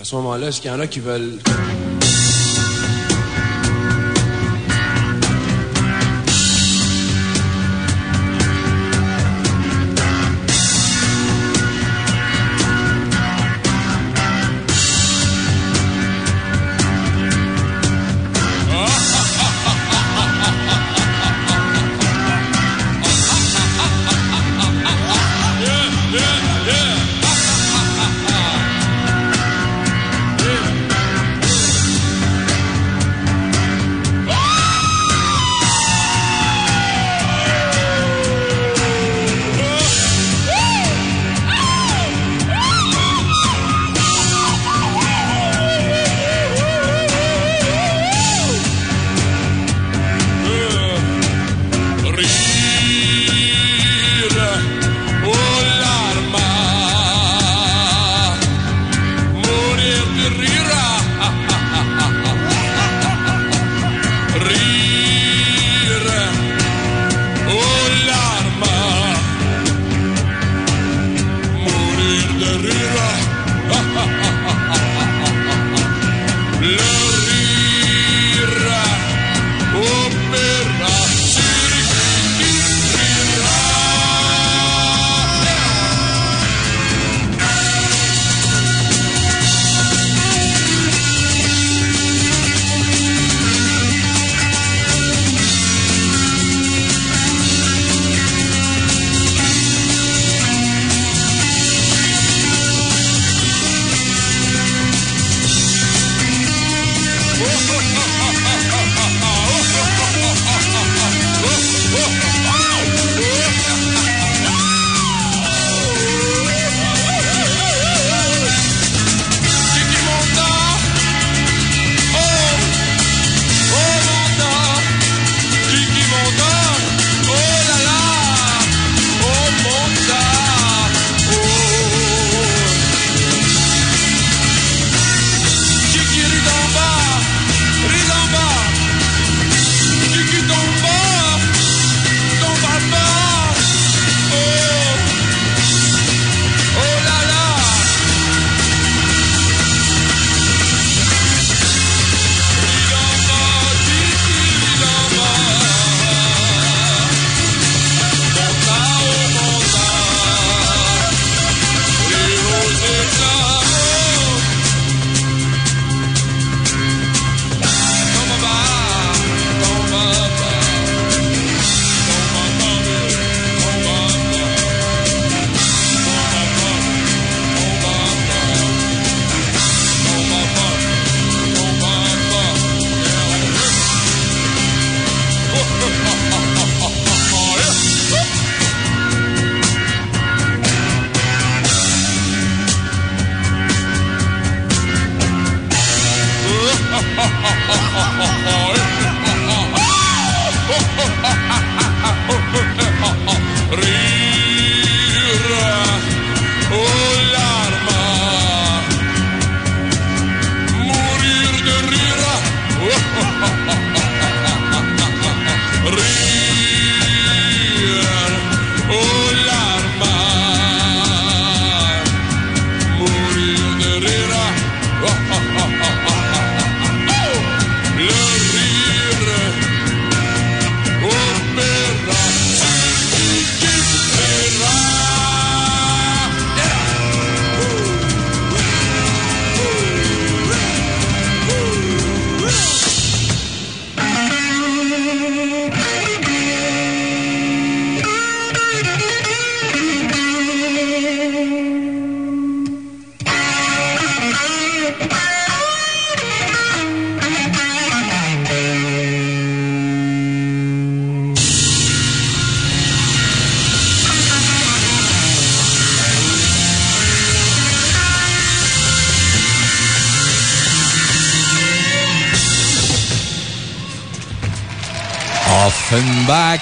À ce moment-là, est-ce qu'il y en a qui veulent.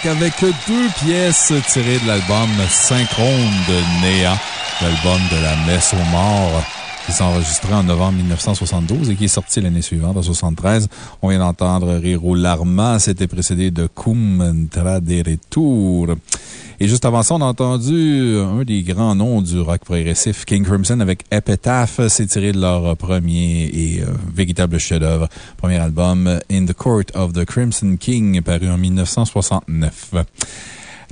Avec deux pièces tirées de l'album Synchrone de Néa, l'album de la messe aux morts qui s'est enregistré en novembre 1972 et qui est sorti l'année suivante, en 73. On vient d'entendre Riro Larma, c'était précédé de Cum Tra de Retour. Et juste avant ça, on a entendu un des grands noms du rock progressif, King Crimson, avec Epitaph. C'est tiré de leur premier et euh, véritable chef-d'œuvre, premier album, In the Court of the Crimson King, paru en 1969.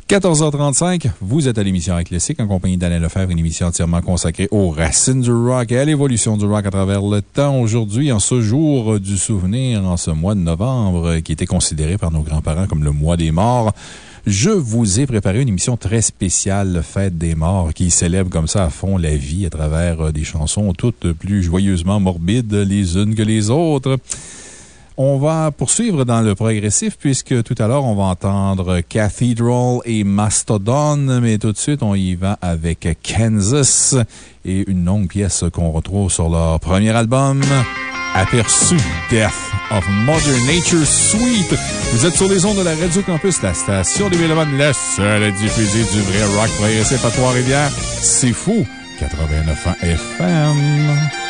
14h35, vous êtes à l'émission Rock Classique en compagnie d'Alain Lefebvre, une émission entièrement consacrée aux racines du rock et à l'évolution du rock à travers le temps. Aujourd'hui, en ce jour du souvenir, en ce mois de novembre, qui était considéré par nos grands-parents comme le mois des morts, je vous ai préparé une émission très spéciale, Fête des morts, qui célèbre comme ça à fond la vie à travers euh, des chansons toutes plus joyeusement morbides les unes que les autres. On va poursuivre dans le progressif puisque tout à l'heure, on va entendre Cathedral et Mastodon, mais tout de suite, on y va avec Kansas et une longue pièce qu'on retrouve sur leur premier album, Aperçu Death of Mother Nature Suite. Vous êtes sur les ondes de la Radio Campus, la station des Mélomanes, la seule à diffuser du vrai rock progressif à Trois-Rivières. C'est fou! 89 ans FM.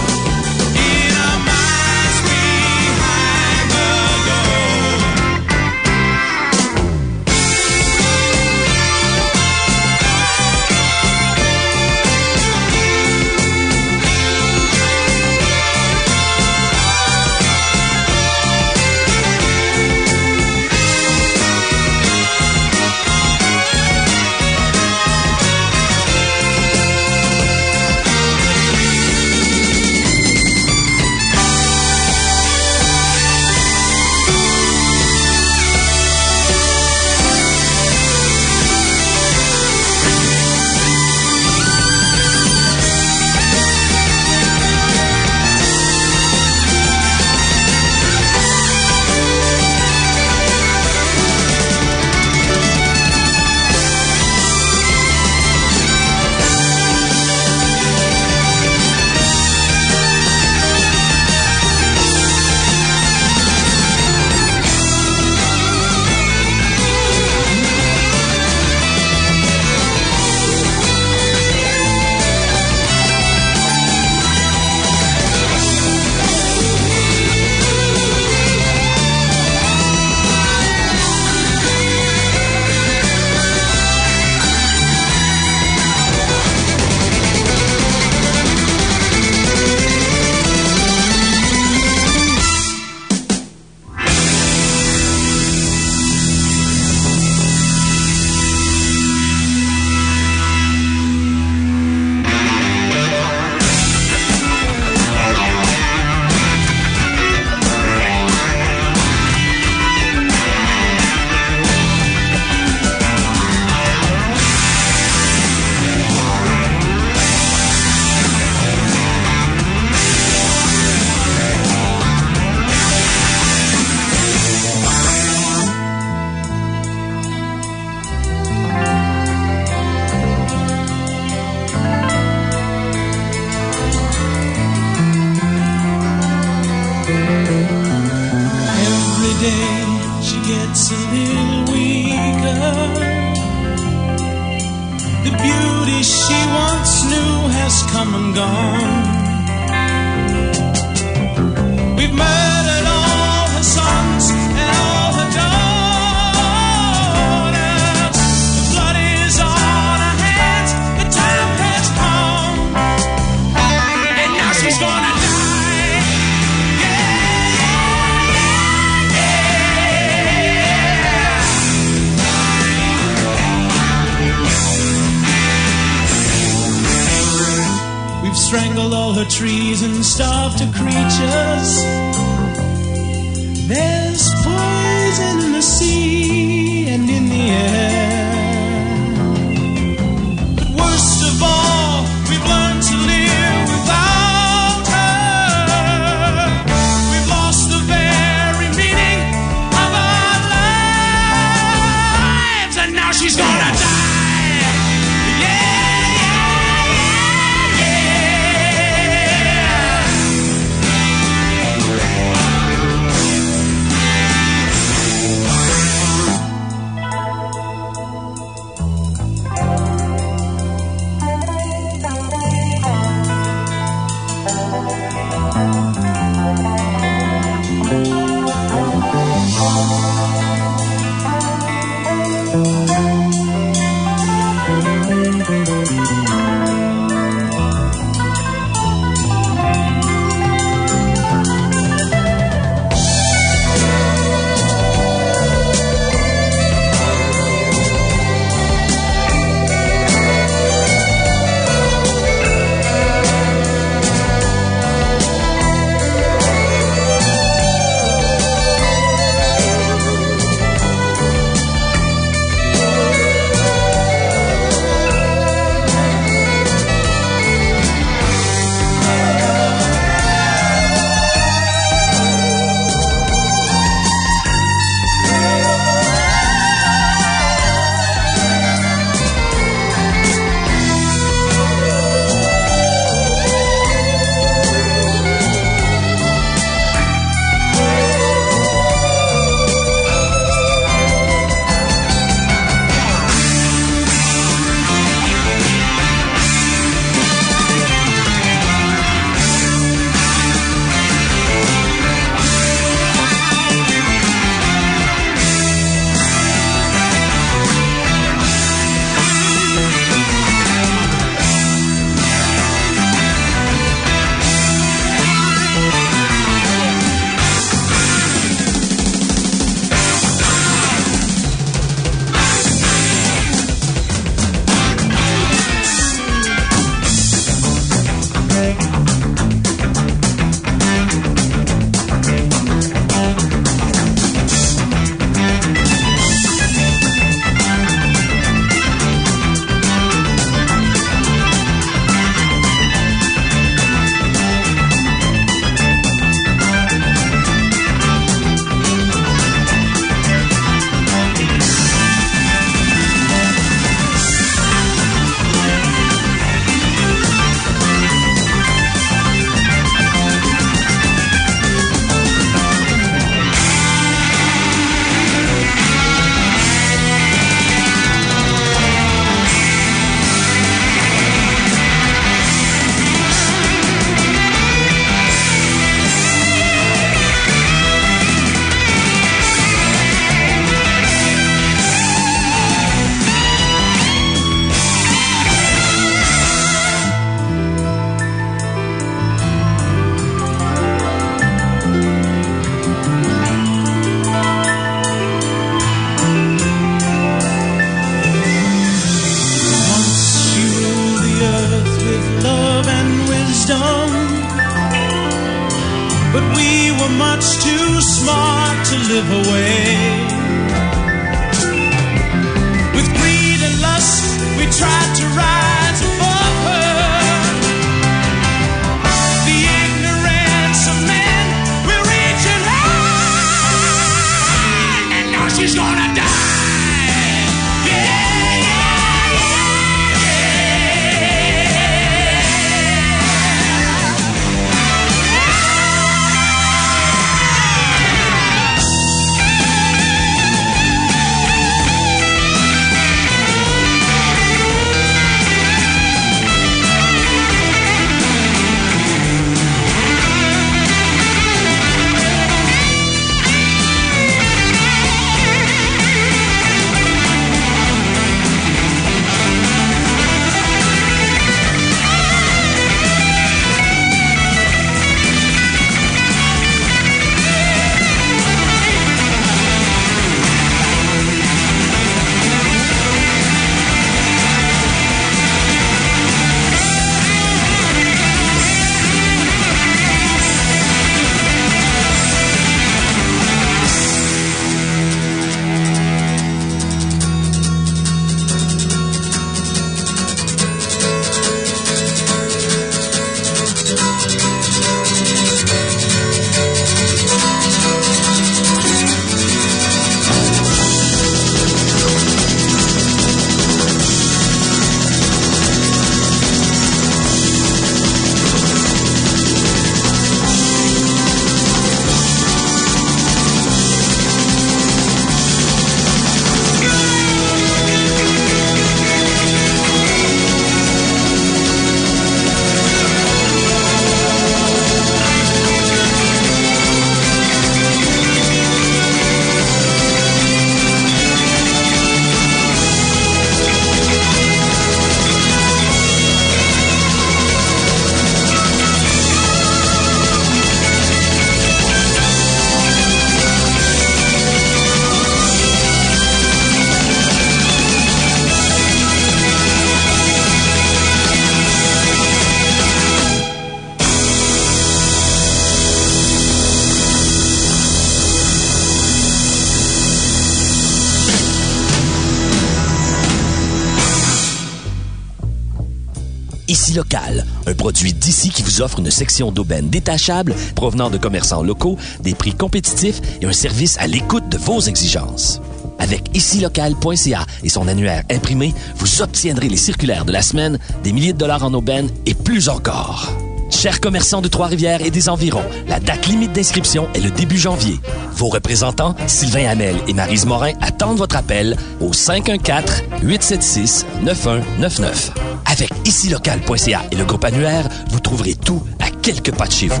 D'ici qui vous offre une section d'aubaine détachable provenant de commerçants locaux, des prix compétitifs et un service à l'écoute de vos exigences. Avec icilocal.ca et son annuaire imprimé, vous obtiendrez les circulaires de la semaine, des milliers de dollars en aubaine et plus encore. Chers commerçants de Trois-Rivières et des environs, la date limite d'inscription est le début janvier. Vos représentants, Sylvain Hamel et Marise Morin, attendent votre appel au 514-876-9199. Avec icilocal.ca et le groupe annuaire, vous trouverez tout à quelques pas de chez vous.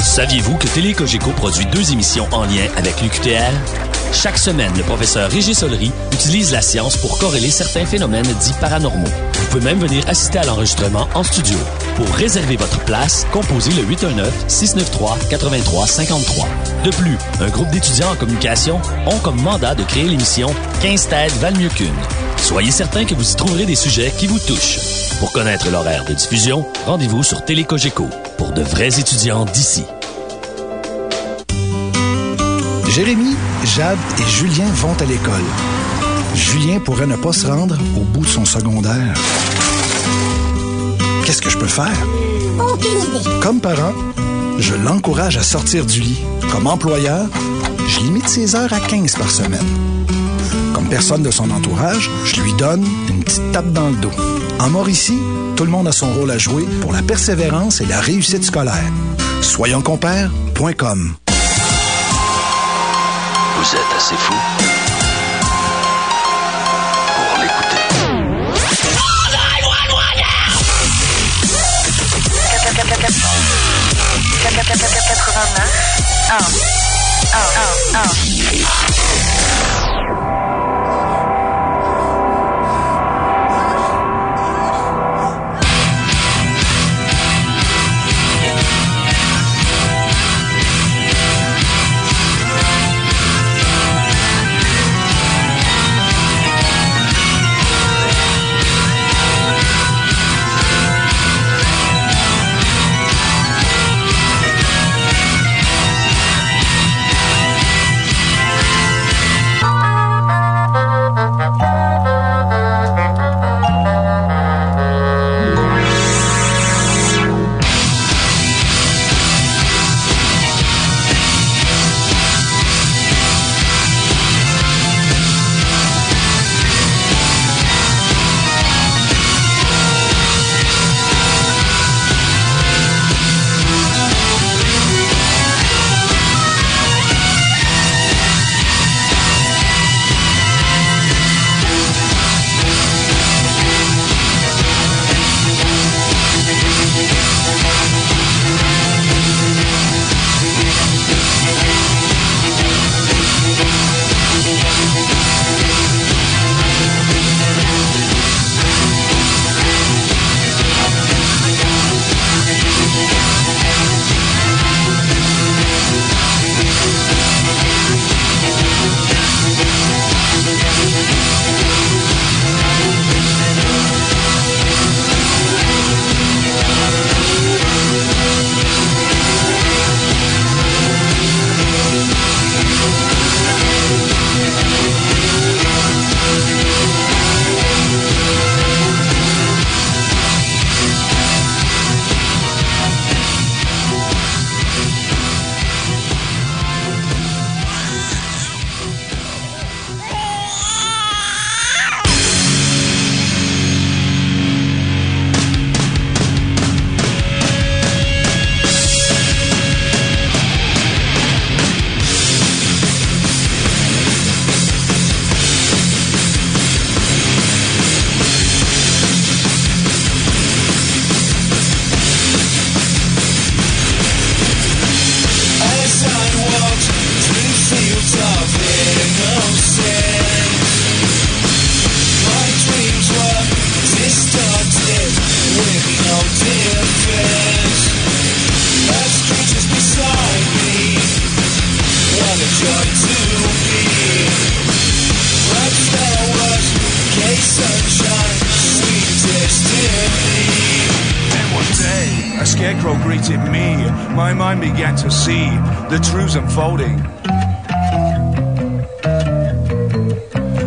Saviez-vous que Télé Cogeco produit deux émissions en lien avec l'UQTR? Chaque semaine, le professeur Régis Solery utilise la science pour corréler certains phénomènes dits paranormaux. Vous pouvez même venir assister à l'enregistrement en studio. Pour réserver votre place, composez le 819-693-8353. De plus, un groupe d'étudiants en communication ont comme mandat de créer l'émission 15 têtes valent mieux qu'une. Soyez certain que vous y trouverez des sujets qui vous touchent. Pour connaître l'horaire de diffusion, rendez-vous sur Télécogeco pour de vrais étudiants d'ici. Jérémy, Jade et Julien vont à l'école. Julien pourrait ne pas se rendre au bout de son secondaire. Qu'est-ce que je peux faire? Comme parent, je l'encourage à sortir du lit. Comme employeur, je limite ses heures à 15 par semaine personne de son entourage, je lui donne une petite tape dans le dos. En Mauricie, tout le monde a son rôle à jouer pour la persévérance et la réussite scolaire. Soyonscompères.com Vous êtes assez fou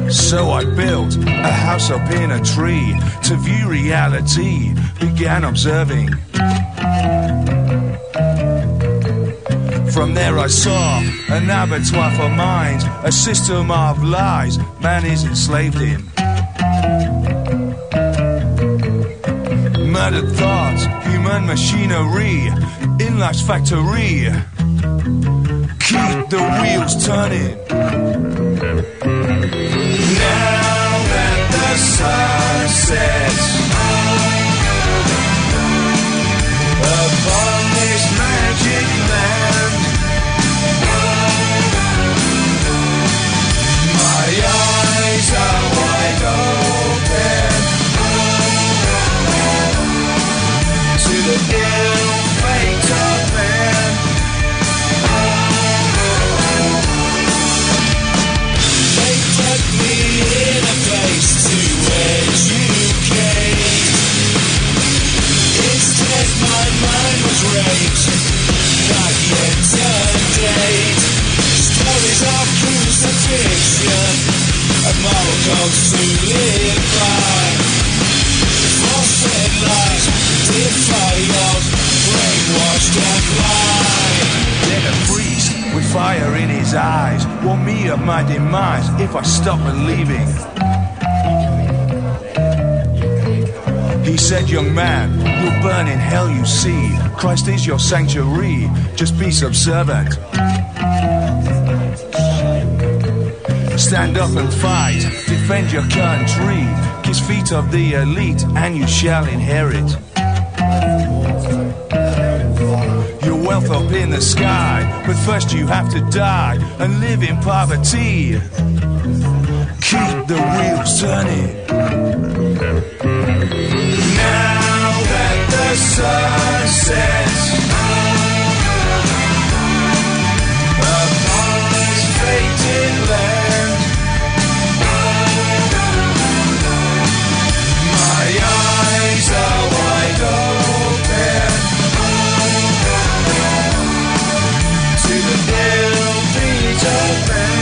So I built a house up in a tree to view reality, began observing. From there I saw an abattoir for minds, a system of lies man is enslaved in. Murdered thoughts, human machinery, in life's factory. The wheels turning. Now that the sun sets upon this magic land, my eyes are wide open date. Stories of crucifixion, moral to live by. Lies, defiled, brainwashed and blind. With fire in his eyes warned me of my demise if I stop believing. He said, Young man, you'll burn in hell, you see. Christ is your sanctuary, just be subservient. Stand up and fight, defend your country. Kiss feet of the elite, and you shall inherit. Your wealth up in the sky, but first you have to die and live in poverty. Keep the wheels turning. The sun sets upon this land, my eyes are wide open. To the feet of man.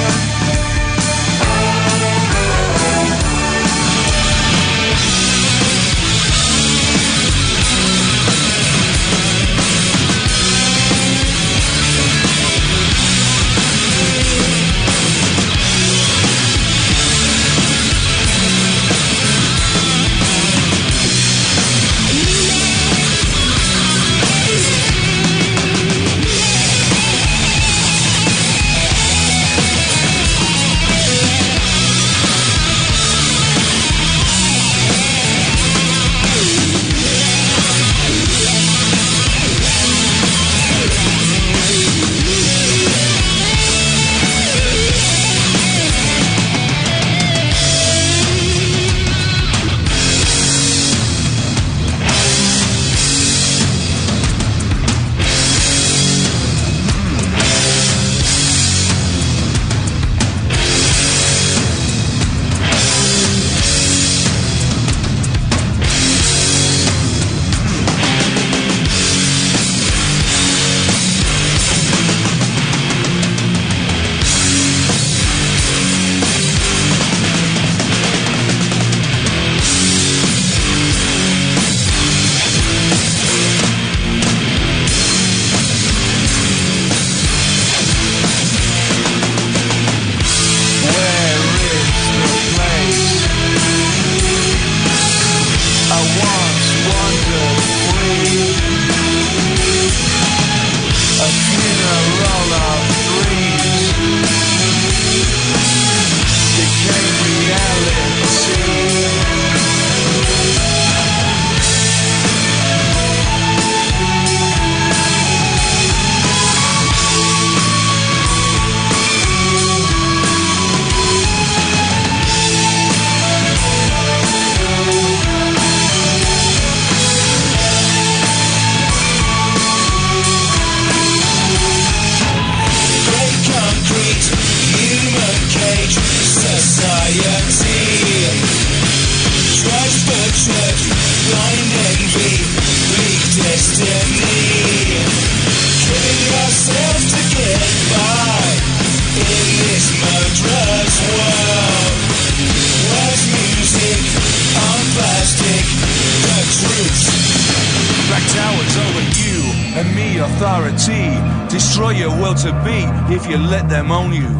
Let them own you.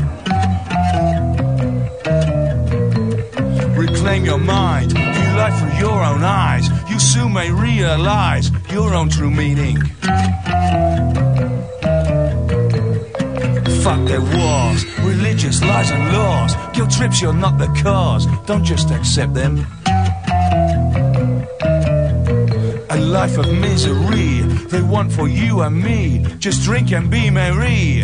Reclaim your mind, view life through your own eyes. You soon may realize your own true meaning. Fuck their wars, religious lies and laws. Guilt trips, you're not the cause. Don't just accept them. A life of misery they want for you and me. Just drink and be merry.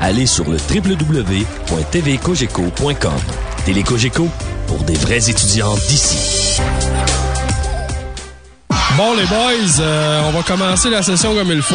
allez sur le www.tvcogeco.com. Télécogeco, pour des vrais étudiants d'ici. Bon, les boys, euh, on va commencer la session comme il faut.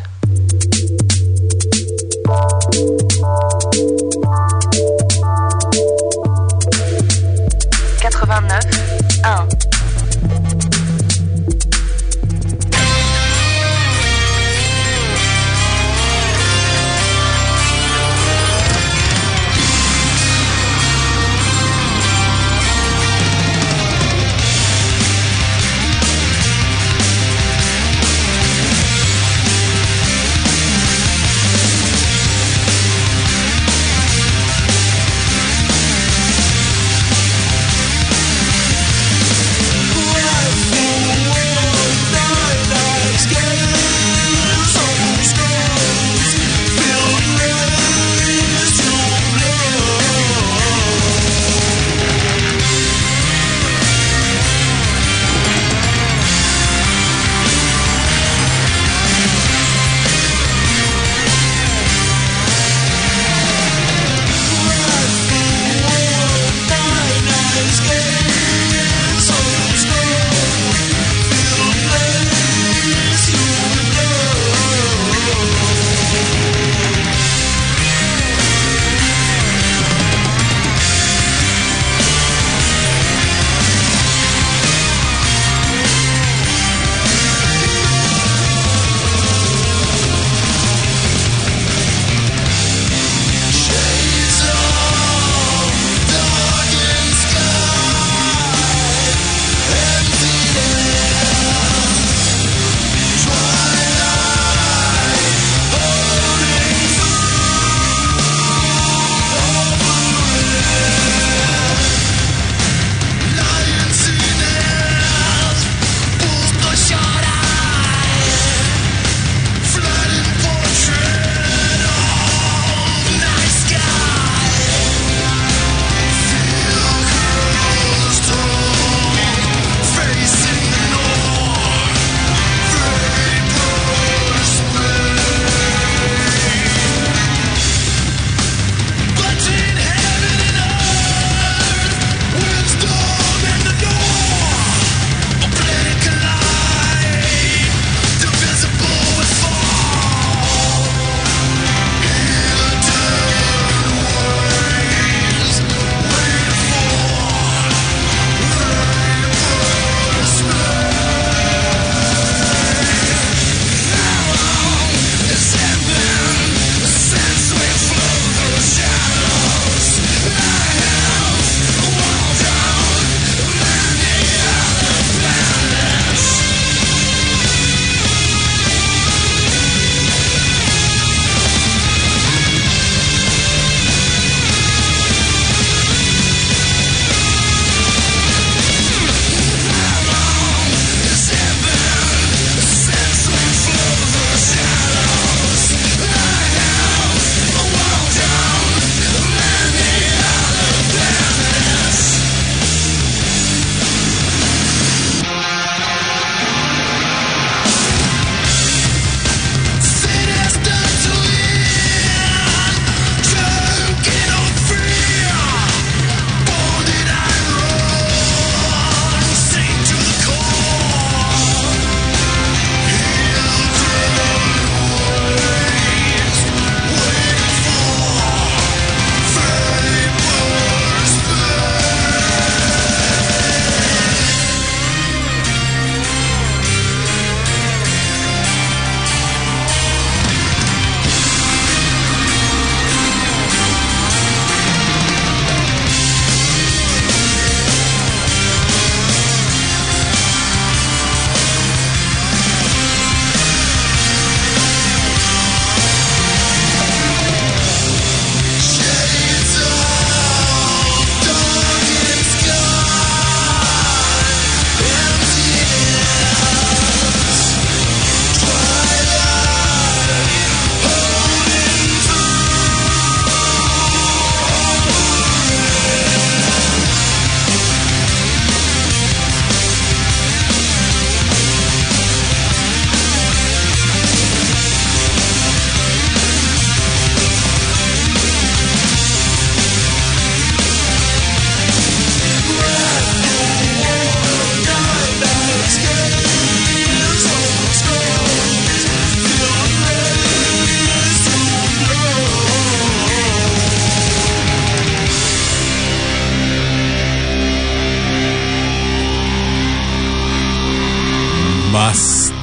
89 1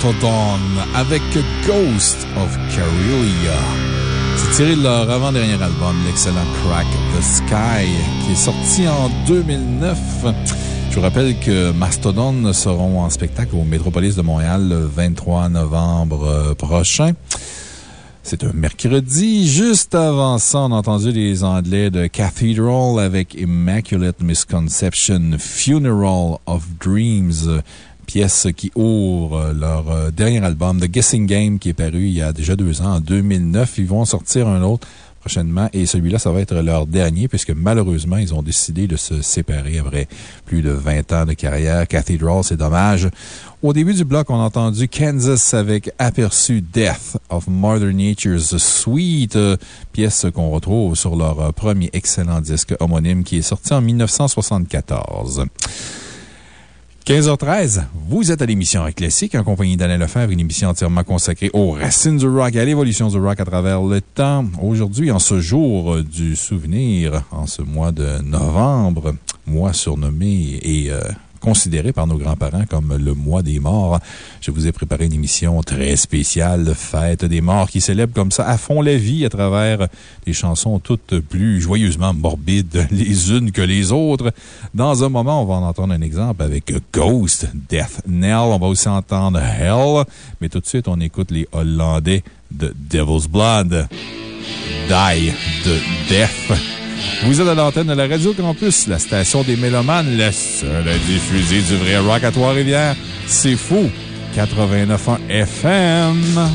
Mastodon avec Ghost of Karelia. C'est tiré de leur avant-dernier album, l'excellent Crack the Sky, qui est sorti en 2009. Je vous rappelle que Mastodon seront en spectacle au Métropolis de Montréal le 23 novembre euh, prochain. C'est un mercredi. Juste avant ça, on a entendu les Anglais de Cathedral avec Immaculate Misconception Funeral of Dreams, pièce qui ouvre leur euh, dernier album, The Guessing Game, qui est paru il y a déjà deux ans, en 2009. Ils vont sortir un autre prochainement et celui-là, ça va être leur dernier puisque malheureusement, ils ont décidé de se séparer après plus de 20 ans de carrière. Cathedral, c'est dommage. Au début du bloc, on a entendu Kansas avec Aperçu Death of Mother Nature's Sweet, euh, pièce qu'on retrouve sur leur euh, premier excellent disque homonyme qui est sorti en 1974. 15h13, vous êtes à l'émission Classique en compagnie d'Alain Lefebvre, une émission entièrement consacrée aux racines du rock et à l'évolution du rock à travers le temps. Aujourd'hui, en ce jour du souvenir, en ce mois de novembre, mois surnommé et euh, considéré par nos grands-parents comme le mois des morts. Je vous ai préparé une émission très spéciale, Fête des morts, qui célèbre comme ça à fond la vie à travers des chansons toutes plus joyeusement morbides les unes que les autres. Dans un moment, on va en entendre un exemple avec Ghost, Death Knell. On va aussi entendre Hell. Mais tout de suite, on écoute les Hollandais de Devil's Blood. Die de Death. Vous êtes à l'antenne de la Radio Campus, la station des Mélomanes, la seule à diffuser du vrai rock à Trois-Rivières. C'est fou! 89.1 FM.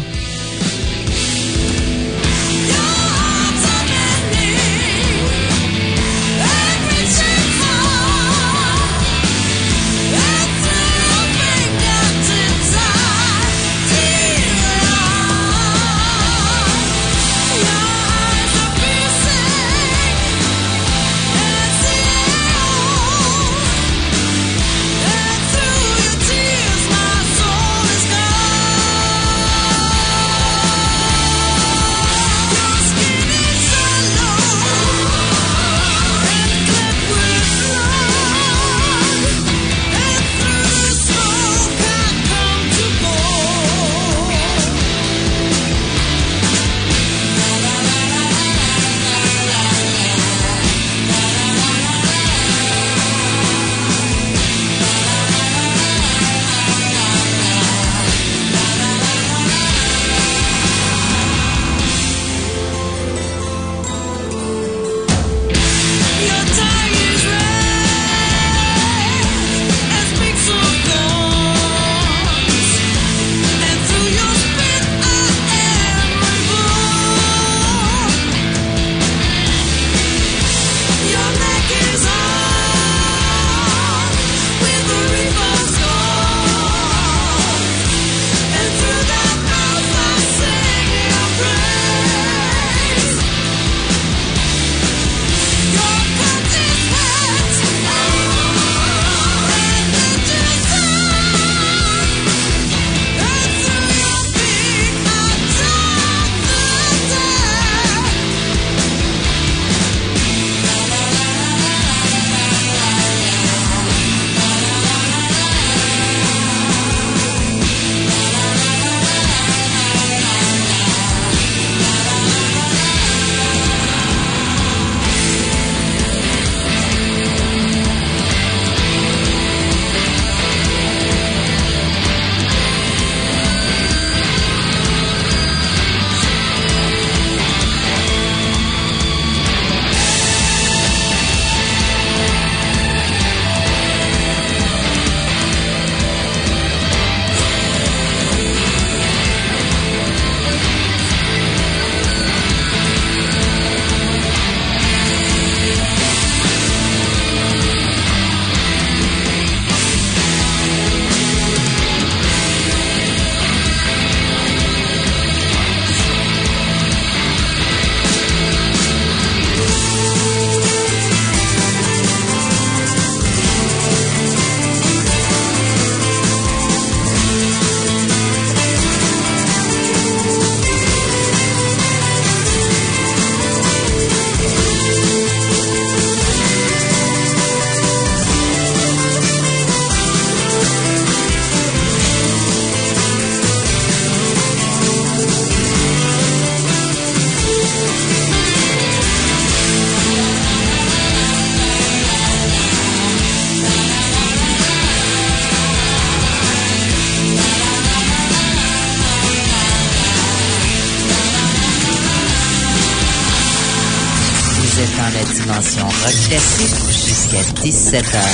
Jusqu'à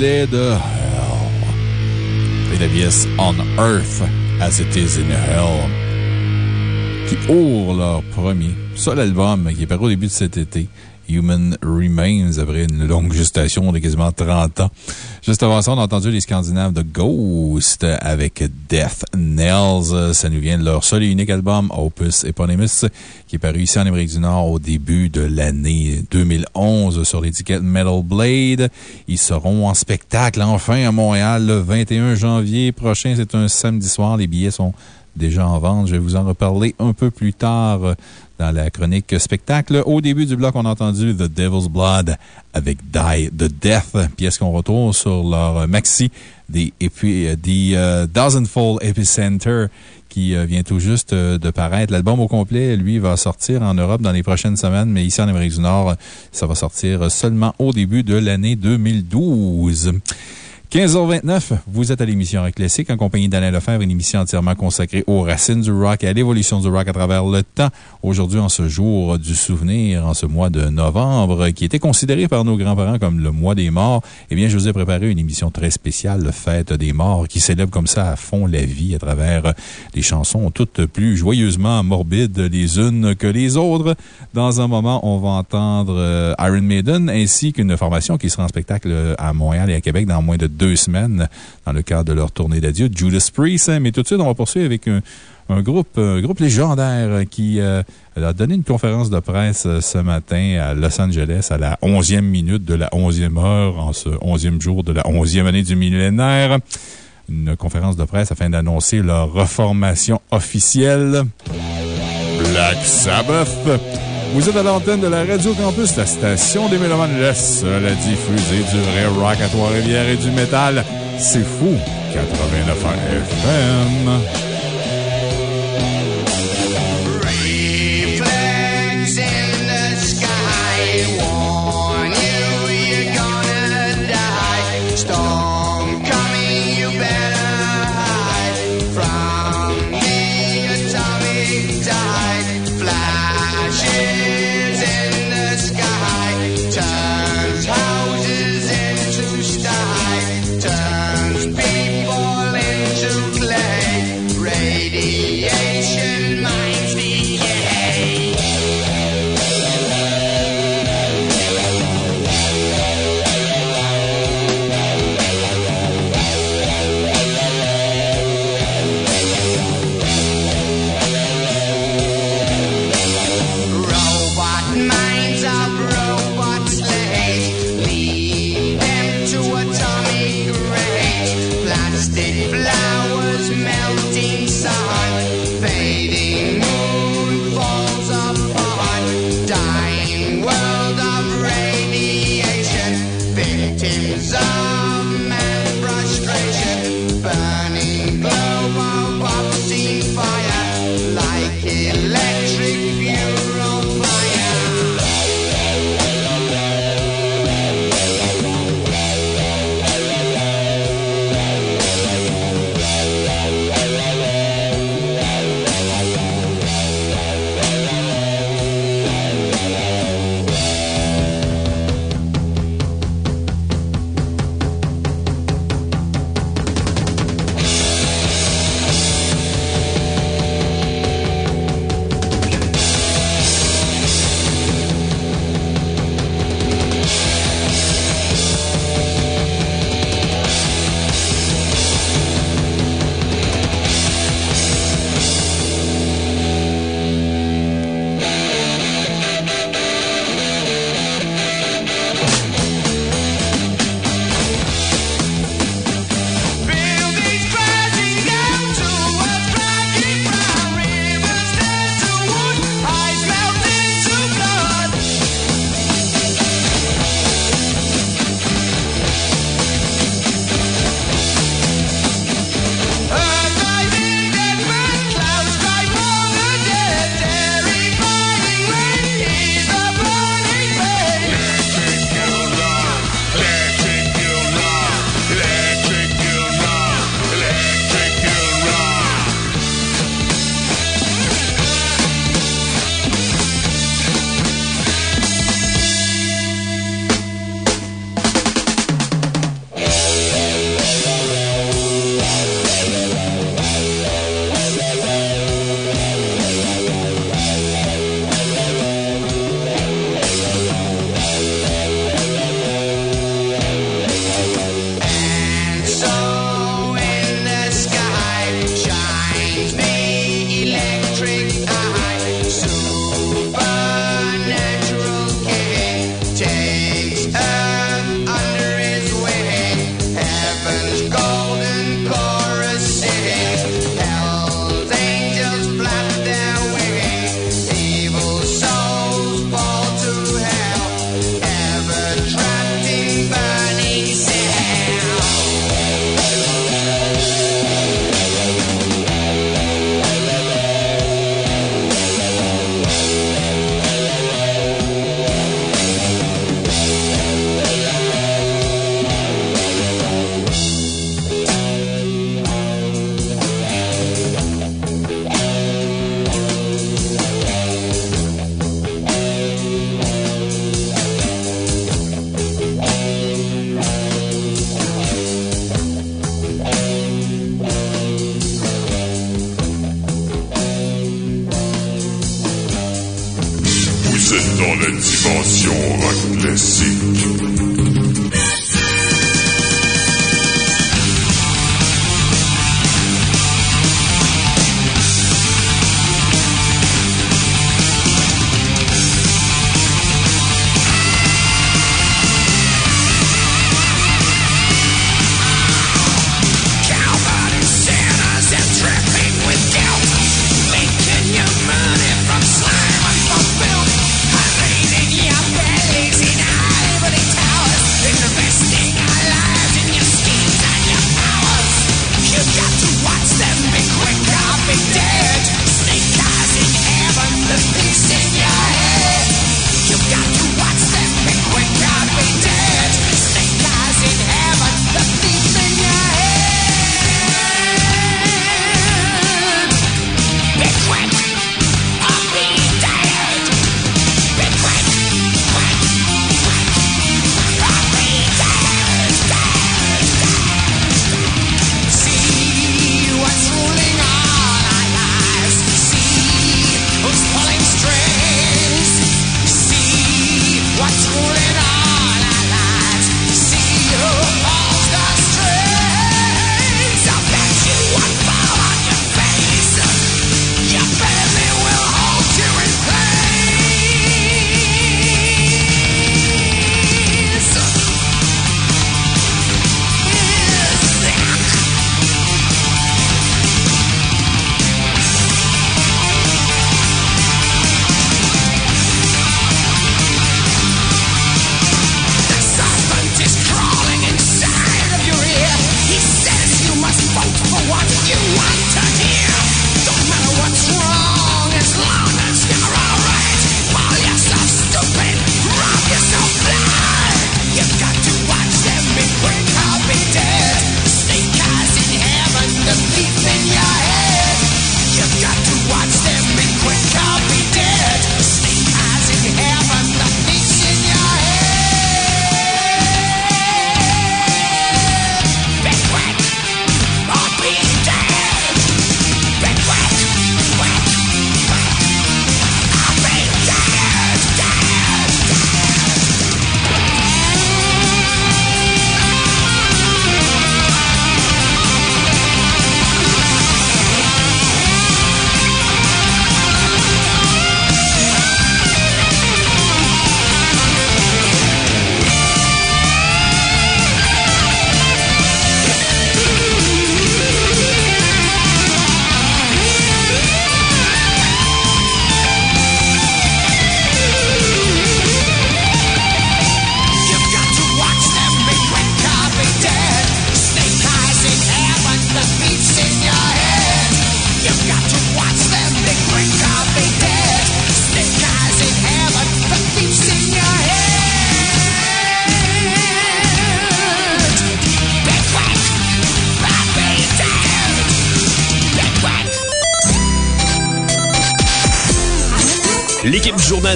De Hell. Et la pièce On Earth as It Is in Hell. Qui ouvre leur premier seul album qui est paru au début de cet été. Human Remains, après une longue gestation de quasiment 30 ans. Juste avant ça, on a entendu les Scandinaves de Ghost avec Death Nails. Ça nous vient de leur seul et unique album, Opus Eponymous, qui est paru ici en Amérique du Nord au début de l'année 2011 sur l'étiquette Metal Blade. Ils seront en spectacle enfin à Montréal le 21 janvier prochain. C'est un samedi soir. Les billets sont déjà en vente. Je vais vous en reparler un peu plus tard dans la chronique spectacle. Au début du bloc, on a entendu The Devil's Blood avec Die the Death, pièce qu'on retrouve sur leur maxi des, The euh, Dozenfold Epicenter qui euh, vient tout juste euh, de paraître. L'album au complet, lui, va sortir en Europe dans les prochaines semaines, mais ici en Amérique du Nord, ça va sortir seulement au début de l'année 2012. 15h29, vous êtes à l'émission Rock Classique en compagnie d'Alain Lefebvre, une émission entièrement consacrée aux racines du rock et à l'évolution du rock à travers le temps. Aujourd'hui, en ce jour du souvenir, en ce mois de novembre, qui était considéré par nos grands-parents comme le mois des morts, eh bien, je vous ai préparé une émission très spéciale, le Fête des morts, qui célèbre comme ça à fond la vie à travers des chansons toutes plus joyeusement morbides les unes que les autres. Dans un moment, on va entendre euh, Iron Maiden ainsi qu'une formation qui sera en spectacle à Montréal et à Québec dans moins de deux semaines dans le cadre de leur tournée d'adieu, Judas Priest. Mais tout de suite, on va poursuivre avec un, un groupe, un groupe légendaire qui euh, a donné une conférence de presse euh, ce matin à Los Angeles à la 11e minute de la 11e heure en ce 11e jour de la 11e année du millénaire. Une conférence de presse afin d'annoncer leur reformation officielle. Black Sabbath. Vous êtes à l'antenne de la Radio Campus, la station des Mélomanes, la seule à diffuser du vrai rock à Trois-Rivières et du métal. C'est fou! 89 FM. dans les dimensions rock.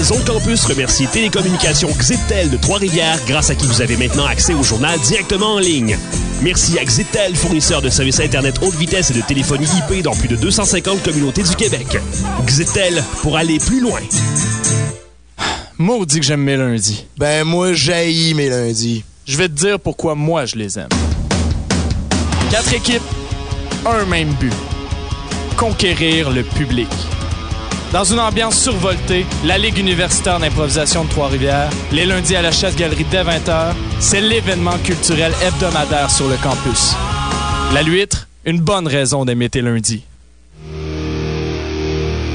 Zone Campus remercie Télécommunications Xitel de Trois-Rivières, grâce à qui vous avez maintenant accès au journal directement en ligne. Merci à Xitel, fournisseur de services Internet haute vitesse et de téléphonie IP dans plus de 250 communautés du Québec. Xitel, pour aller plus loin. Maudit que j'aime mes lundis. Ben, moi, j'haïs mes lundis. Je vais te dire pourquoi moi je les aime. Quatre équipes, un même but. Conquérir le public. Dans une ambiance survoltée, la Ligue universitaire d'improvisation de Trois-Rivières, les lundis à la Chasse-Galerie dès 20h, c'est l'événement culturel hebdomadaire sur le campus. La Luître, une bonne raison d'aimer tes lundis.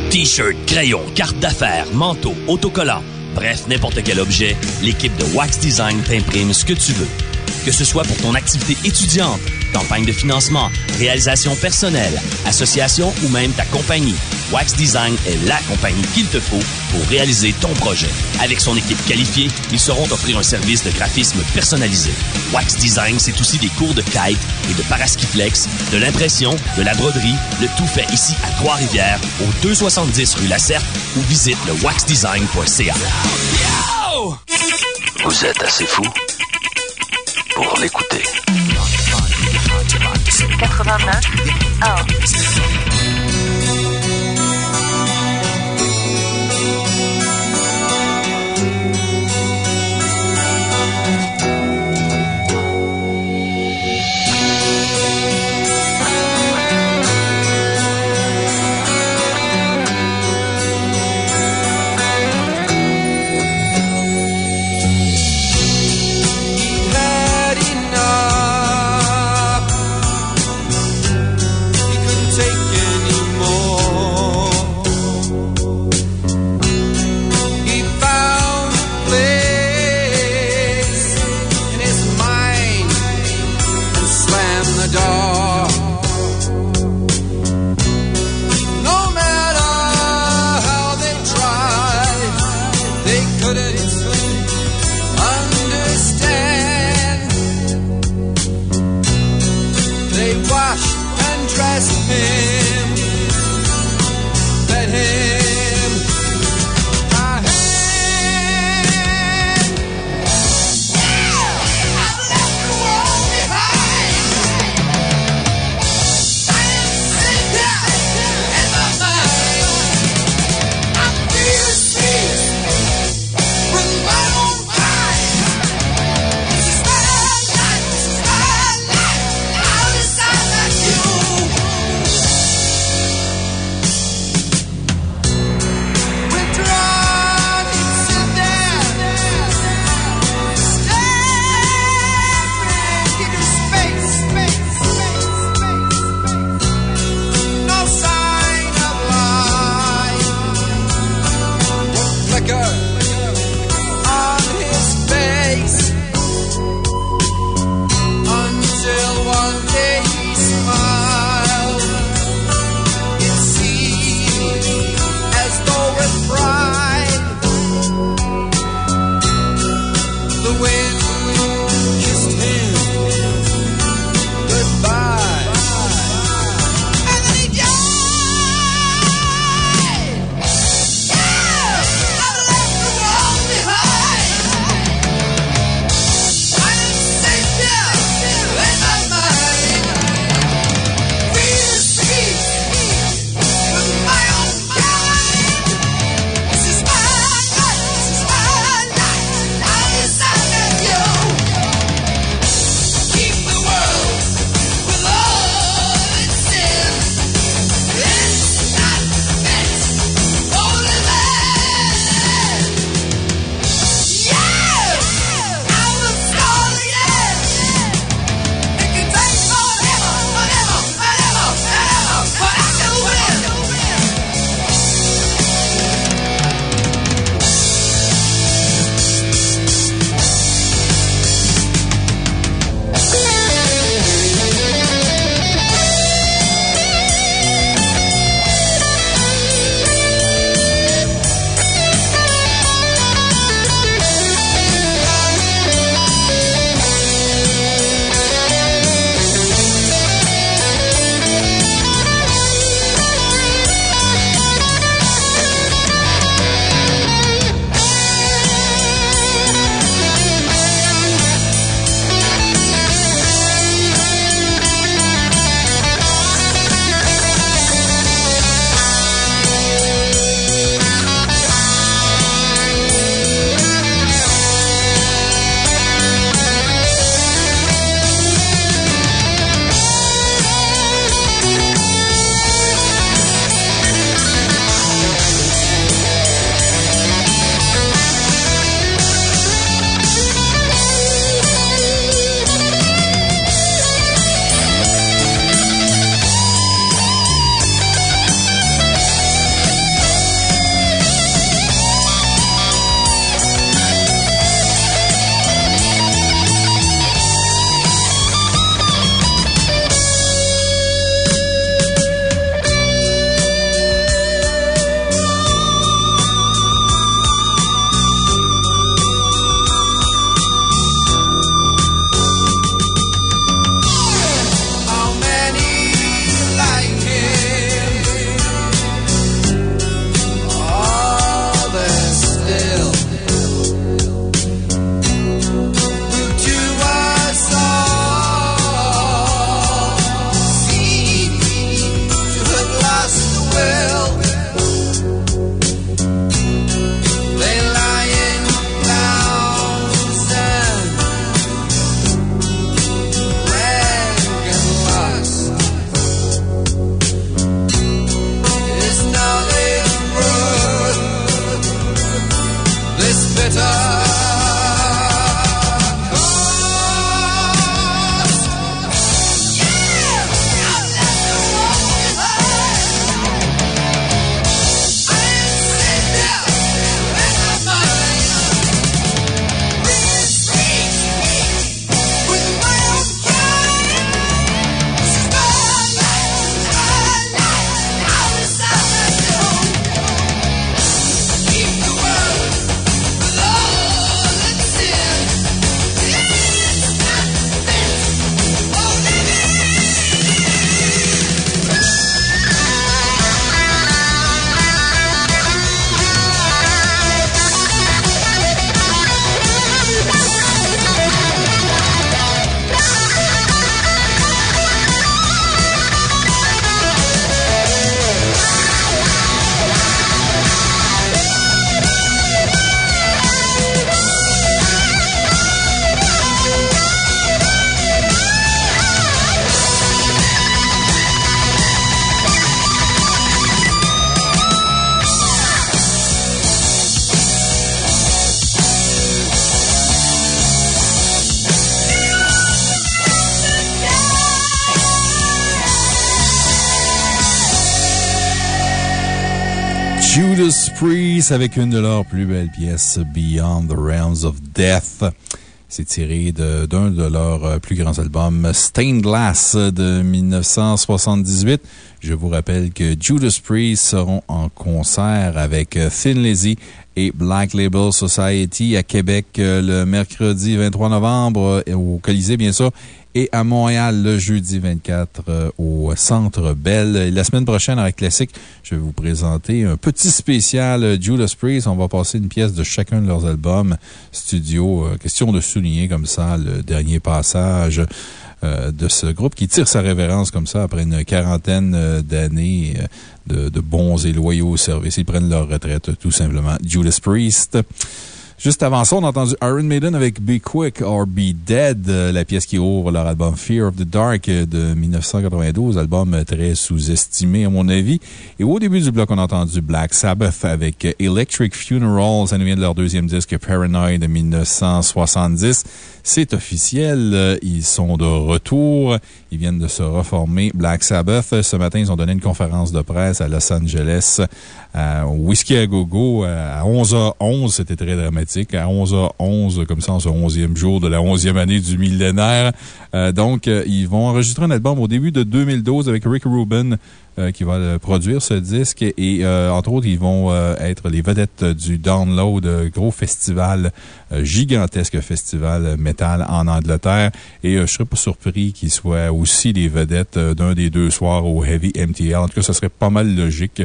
T-shirt, crayon, carte d'affaires, manteau, autocollant, bref, n'importe quel objet, l'équipe de Wax Design t'imprime ce que tu veux. Que ce soit pour ton activité étudiante, campagne de financement, réalisation personnelle, association ou même ta compagnie, Wax Design est la compagnie qu'il te faut pour réaliser ton projet. Avec son équipe qualifiée, ils sauront t'offrir un service de graphisme personnalisé. Wax Design, c'est aussi des cours de kite et de paraskiflex, de l'impression, de la broderie, le tout fait ici à Trois-Rivières, au 270 rue Lacerte ou visite le waxdesign.ca. Vous êtes assez fou pour l'écouter. 89 1. Priest avec une de leurs plus belles pièces, Beyond the Realms of Death. C'est tiré d'un de, leurs euh, plus grands albums, Stained Glass de 1978. Je vous rappelle que Judas Priest seront en concert avec euh, Thin Lizzy et Black Label Society à Québec euh, le mercredi 23 novembre au Colisée, bien sûr, et à Montréal le jeudi 24 euh, au Centre Bell. La semaine prochaine, avec Classique, je vais vous présenter un petit spécial euh, Judas Priest. On va passer une pièce de chacun de leurs albums studio. Euh, Question de souligner comme ça le dernier passage de ce groupe qui tire sa révérence comme ça après une quarantaine d'années de, de bons et loyaux services. Ils prennent leur retraite, tout simplement. Judas Priest. Juste avant ça, on a entendu Iron Maiden avec Be Quick or Be Dead, euh, la pièce qui ouvre leur album Fear of the Dark de 1992, album très sous-estimé à mon avis. Et au début du bloc, on a entendu Black Sabbath avec Electric Funeral, ça nous de leur deuxième disque Paranoid de 1970. C'est officiel, euh, ils sont de retour. Ils viennent de se reformer. Black Sabbath, ce matin, ils ont donné une conférence de presse à Los Angeles, à Whiskey à Gogo, à 11h11. C'était très dramatique. À 11h11, comme ça, en ce 11e jour de la 11e année du millénaire. Euh, donc, euh, ils vont enregistrer un album au début de 2012 avec Rick Rubin. Euh, qui va euh, produire ce disque et euh, entre autres, ils vont être les vedettes du Download, gros festival, gigantesque festival métal en Angleterre. Et je serais pas surpris qu'ils soient aussi les vedettes d'un des deux soirs au Heavy MTL. En tout cas, ce serait pas mal logique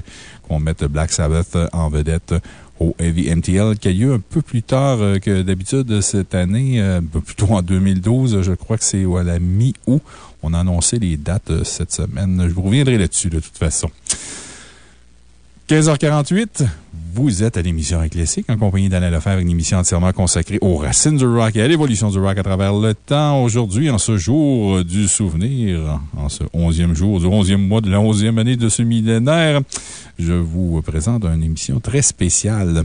qu'on mette Black Sabbath en vedette au Heavy MTL, qui a lieu un peu plus tard que d'habitude cette année, plutôt en 2012. Je crois que c'est à la mi-août. On a annoncé les dates euh, cette semaine. Je vous reviendrai là-dessus, de toute façon. 15h48, vous êtes à l'émission Classique en compagnie d'Alain Lefebvre, une émission entièrement consacrée aux racines du rock et à l'évolution du rock à travers le temps. Aujourd'hui, en ce jour du souvenir, en ce 11e jour du 11e mois de la 11e année de ce millénaire, je vous présente une émission très spéciale.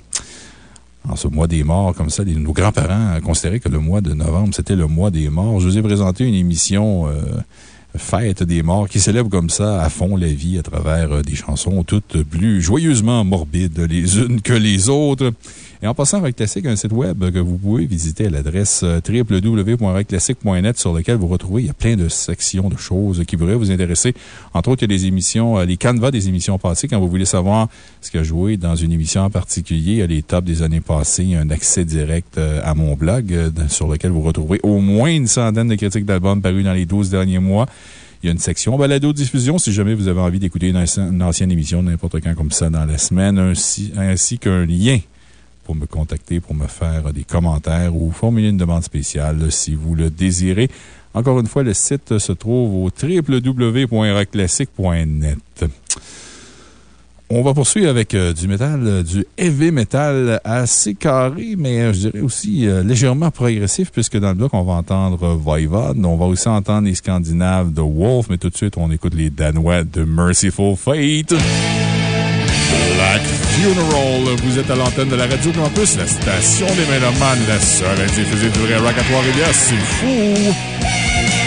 En ce mois des morts, comme ça, nos grands-parents considéraient que le mois de novembre, c'était le mois des morts. Je vous ai présenté une émission euh, Fête des morts qui célèbre comme ça à fond la vie à travers euh, des chansons toutes plus joyeusement morbides les unes que les autres. Et en passant avec Classique, un site web que vous pouvez visiter à l'adresse euh, www.rockclassique.net sur lequel vous retrouvez, il y a plein de sections de choses qui pourraient vous intéresser. Entre autres, il y a des émissions, euh, les canevas des émissions passées. Quand vous voulez savoir ce qui a joué dans une émission en particulier, il y a les tops des années passées. Il y a un accès direct euh, à mon blog sur lequel vous retrouvez au moins une centaine de critiques d'albums parus dans les 12 derniers mois. Il y a une section balado-diffusion si jamais vous avez envie d'écouter une, ancien- une ancienne émission n'importe quand comme ça dans la semaine, ainsi qu'un lien pour me contacter, pour me faire des commentaires ou formuler une demande spéciale si vous le désirez. Encore une fois, le site se trouve au www.rockclassique.net. On va poursuivre avec euh, du métal, euh, du heavy metal assez carré, mais euh, je dirais aussi légèrement progressif, puisque dans le bloc, on va entendre Voivod. On va aussi entendre les Scandinaves de Wolf, mais tout de suite, on écoute les Danois de Merciful Fate. Black Funeral. Vous êtes à l'antenne de la Radio Campus, la station des Mélomanes, la seule à diffuser du vrai rock à Trois-Rivières. C'est fou!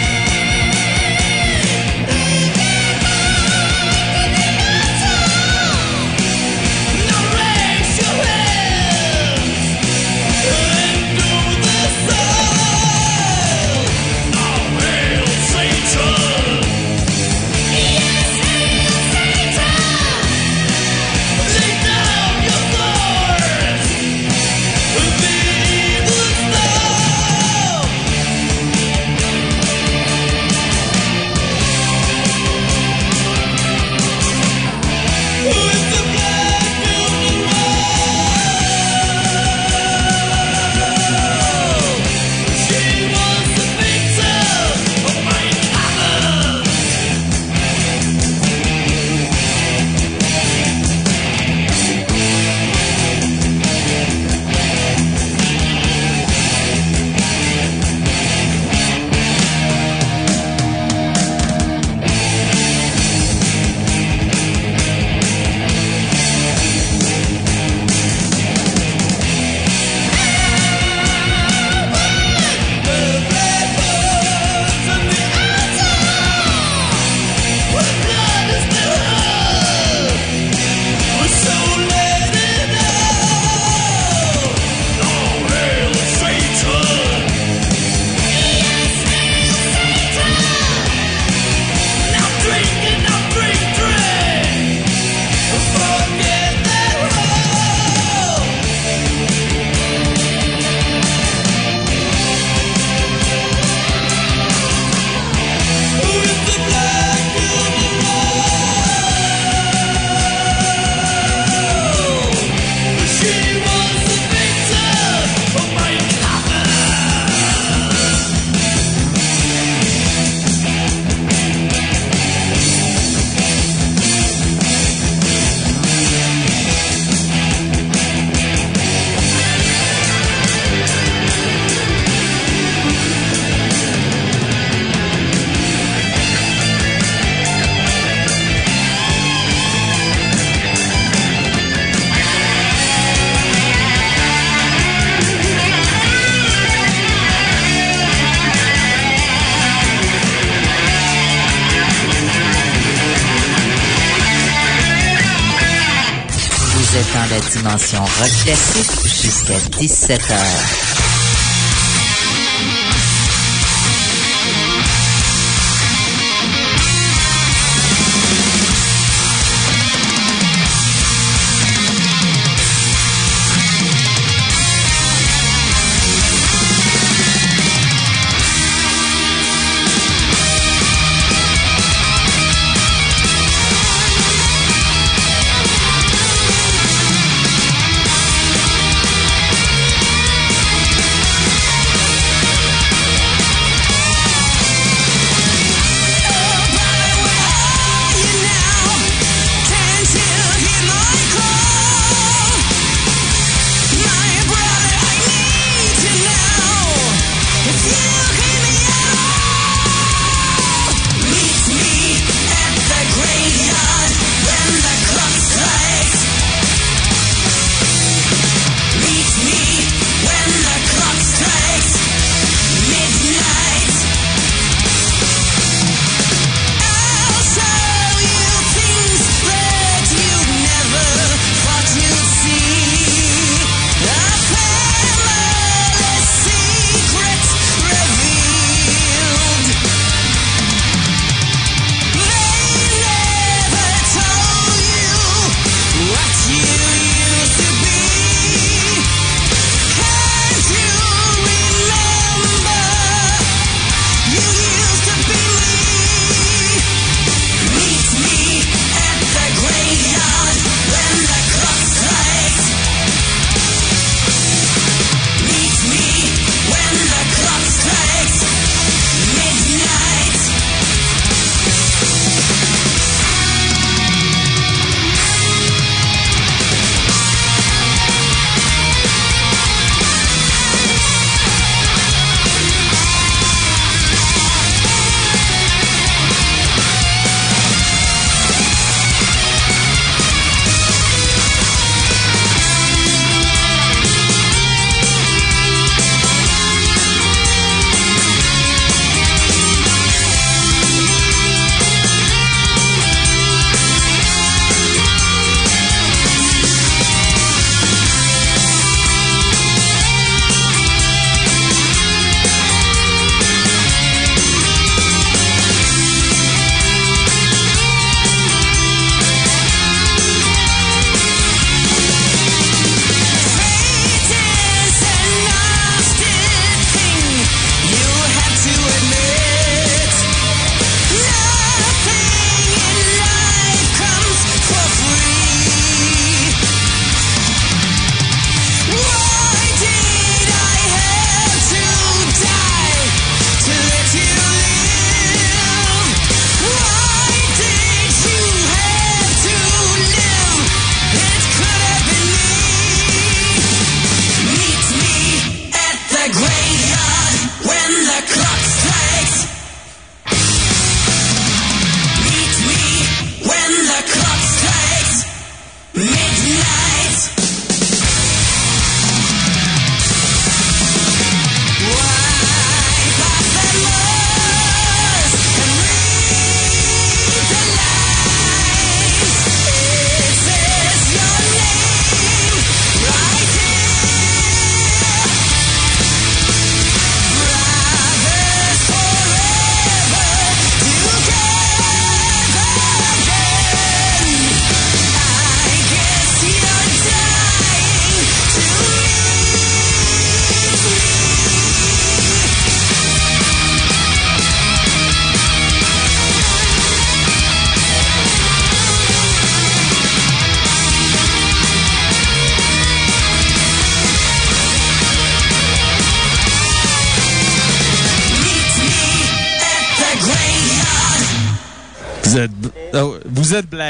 17h.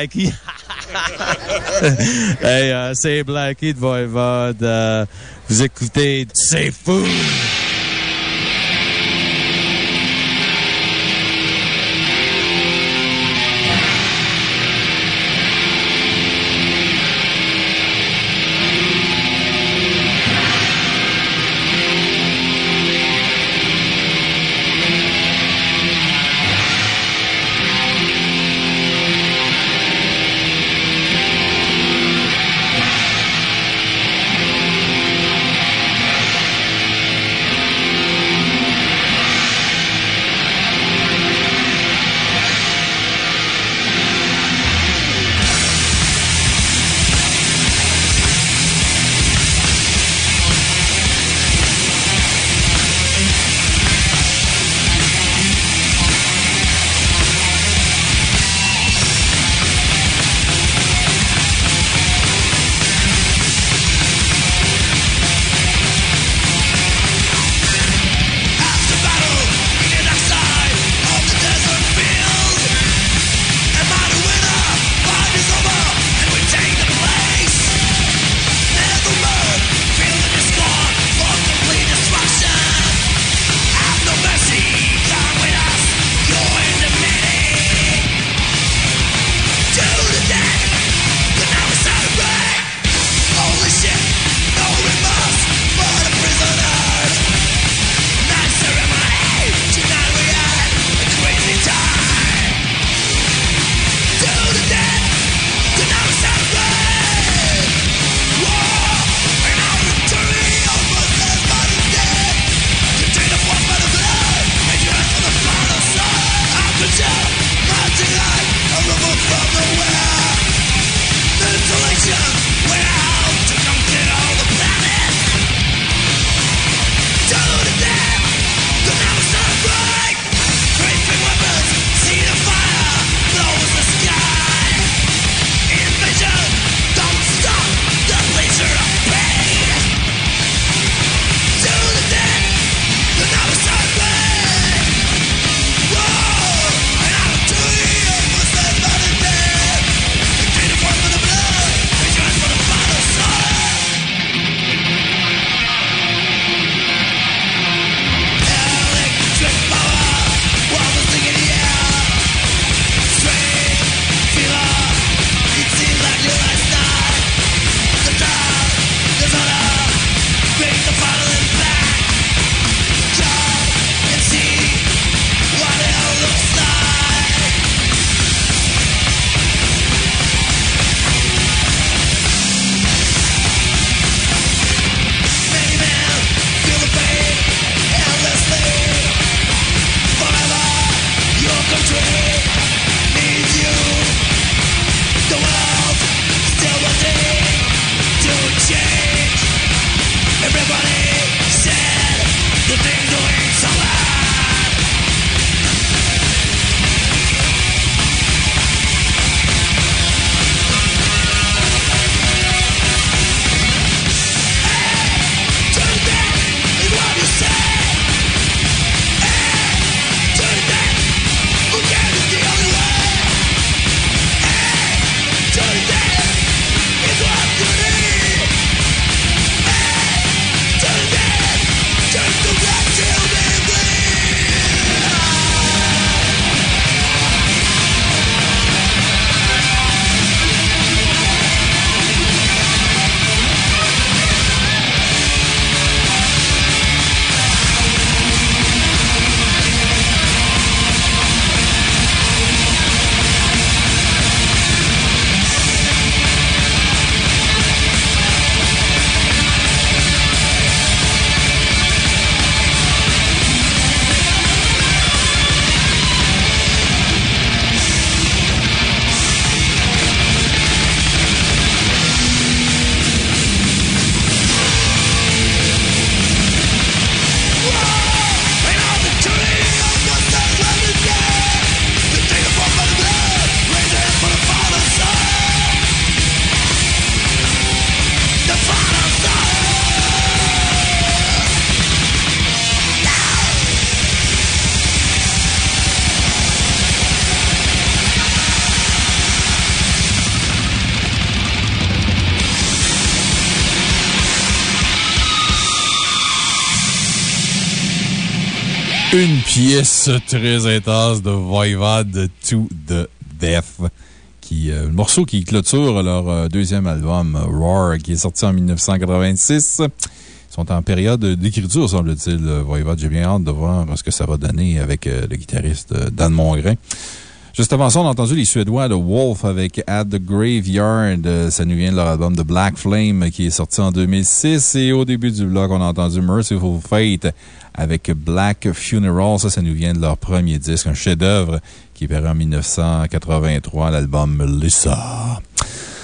Blackie. hey, euh, c'est Blackie de Voivode. Euh, vous écoutez C'est fou! Pièce très intense de Voivod to the Death. Qui, euh, le morceau qui clôture leur euh, deuxième album, Roar, qui est sorti en 1986. Ils sont en période d'écriture, semble-t-il, euh, Voivod. J'ai bien hâte de voir ce que ça va donner avec euh, le guitariste Dan Mongrain. Juste avant ça, on a entendu les Suédois de Wolf avec At the Graveyard. Ça nous vient de leur album The Black Flame qui est sorti en 2006. Et au début du blog, on a entendu Merciful Fate avec Black Funeral. Ça, ça nous vient de leur premier disque, un chef-d'œuvre qui est paru en 1983, l'album Melissa.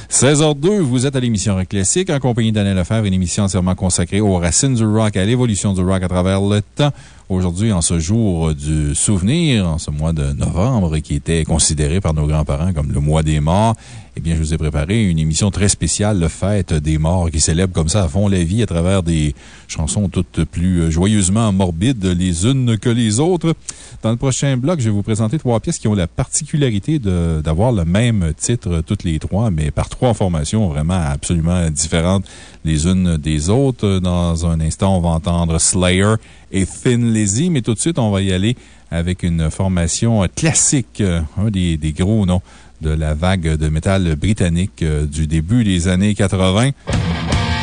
16h02, vous êtes à l'émission Rock Classique en compagnie d'Alain Lefebvre, une émission entièrement consacrée aux racines du rock, à l'évolution du rock à travers le temps. Aujourd'hui, en ce jour du souvenir, en ce mois de novembre, qui était considéré par nos grands-parents comme le mois des morts, eh bien, je vous ai préparé une émission très spéciale, le Fête des morts, qui célèbre comme ça à la vie à travers des chansons toutes plus joyeusement morbides les unes que les autres. Dans le prochain bloc, je vais vous présenter trois pièces qui ont la particularité d'avoir le même titre toutes les trois, mais par trois formations vraiment absolument différentes les unes des autres. Dans un instant, on va entendre Slayer et Thin Lizzy, mais tout de suite, on va y aller avec une formation classique, un des, des gros noms de la vague de métal britannique euh, du début des années 80.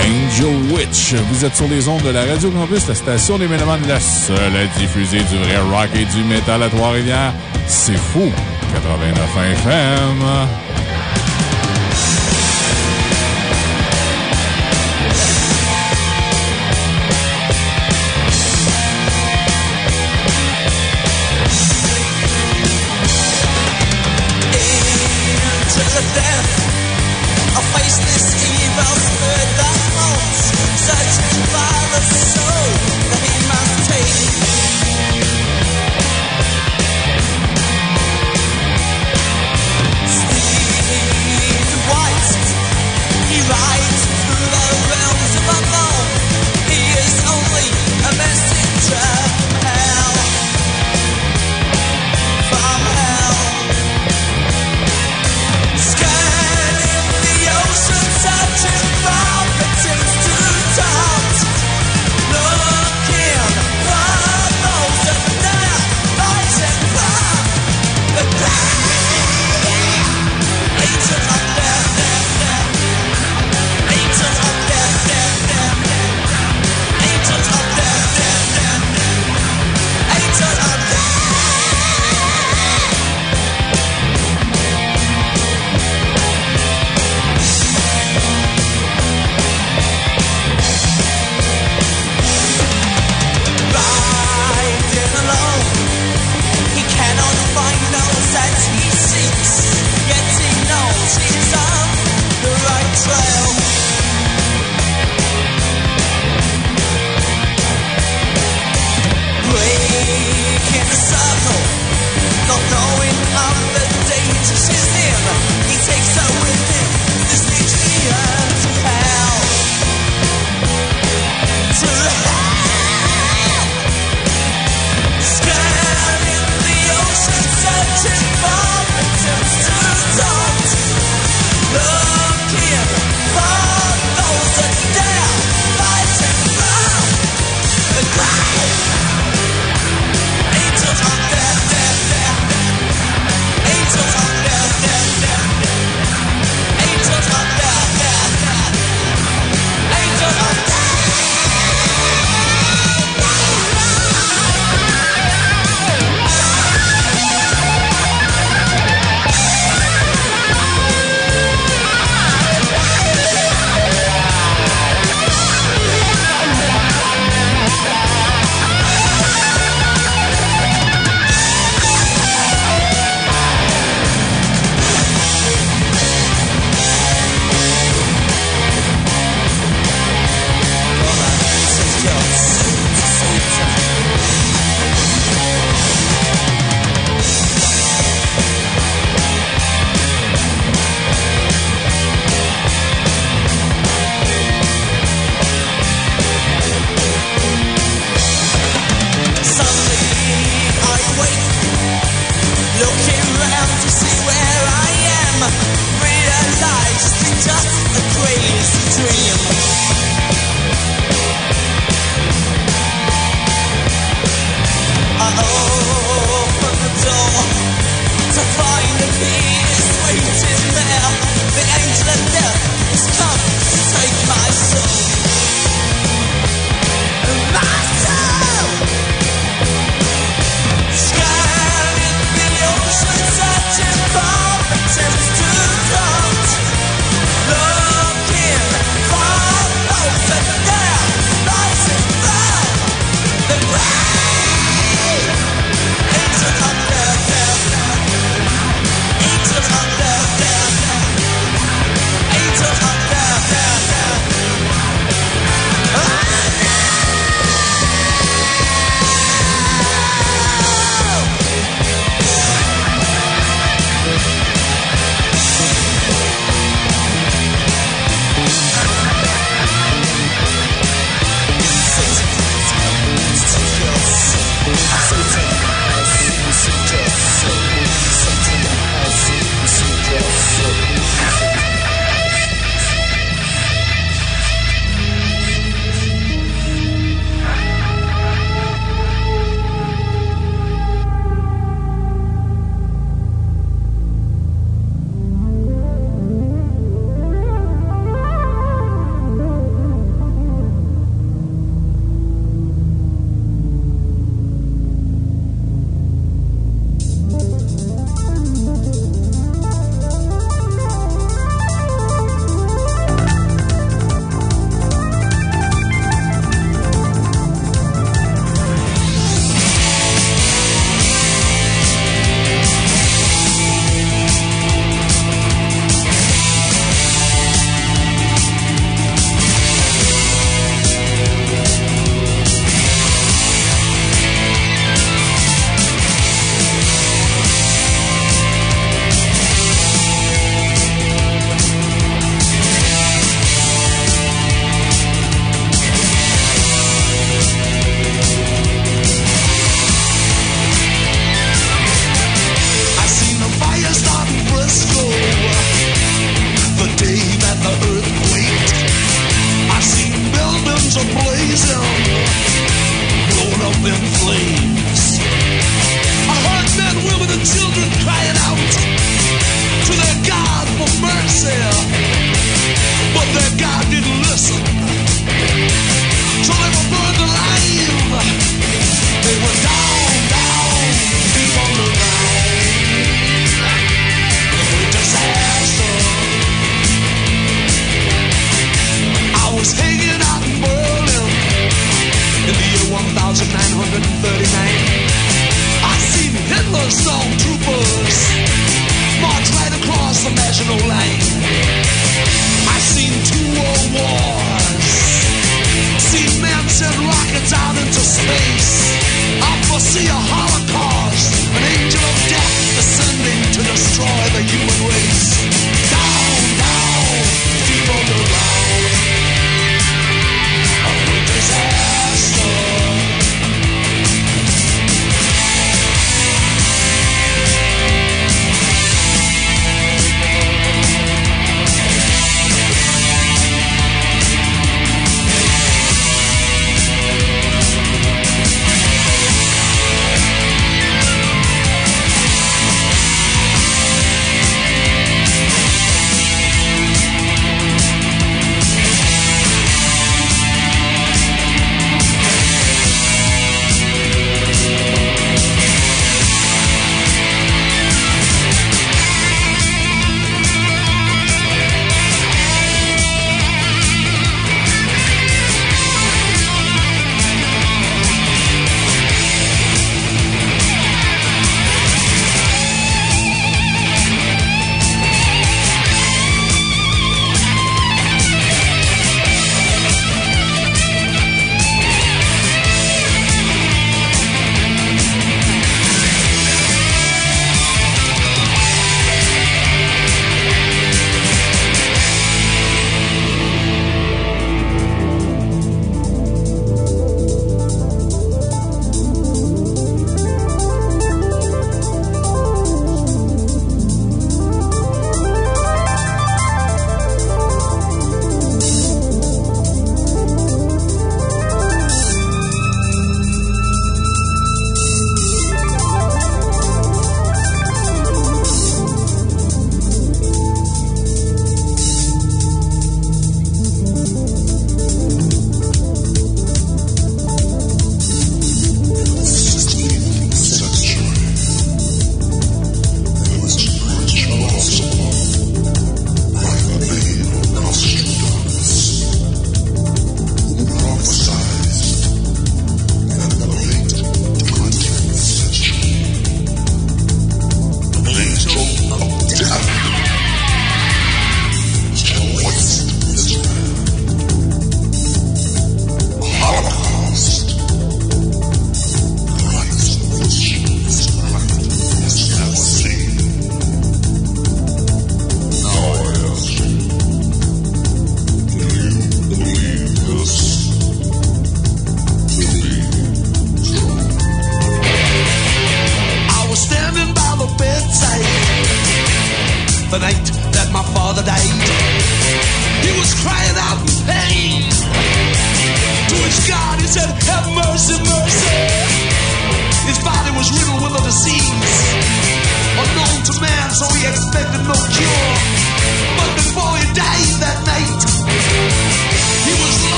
Angel Witch. Vous êtes sur les ondes de la Radio Campus, la station des Mélomanes, la seule à diffuser du vrai rock et du métal à Trois-Rivières. C'est fou! 89 FM.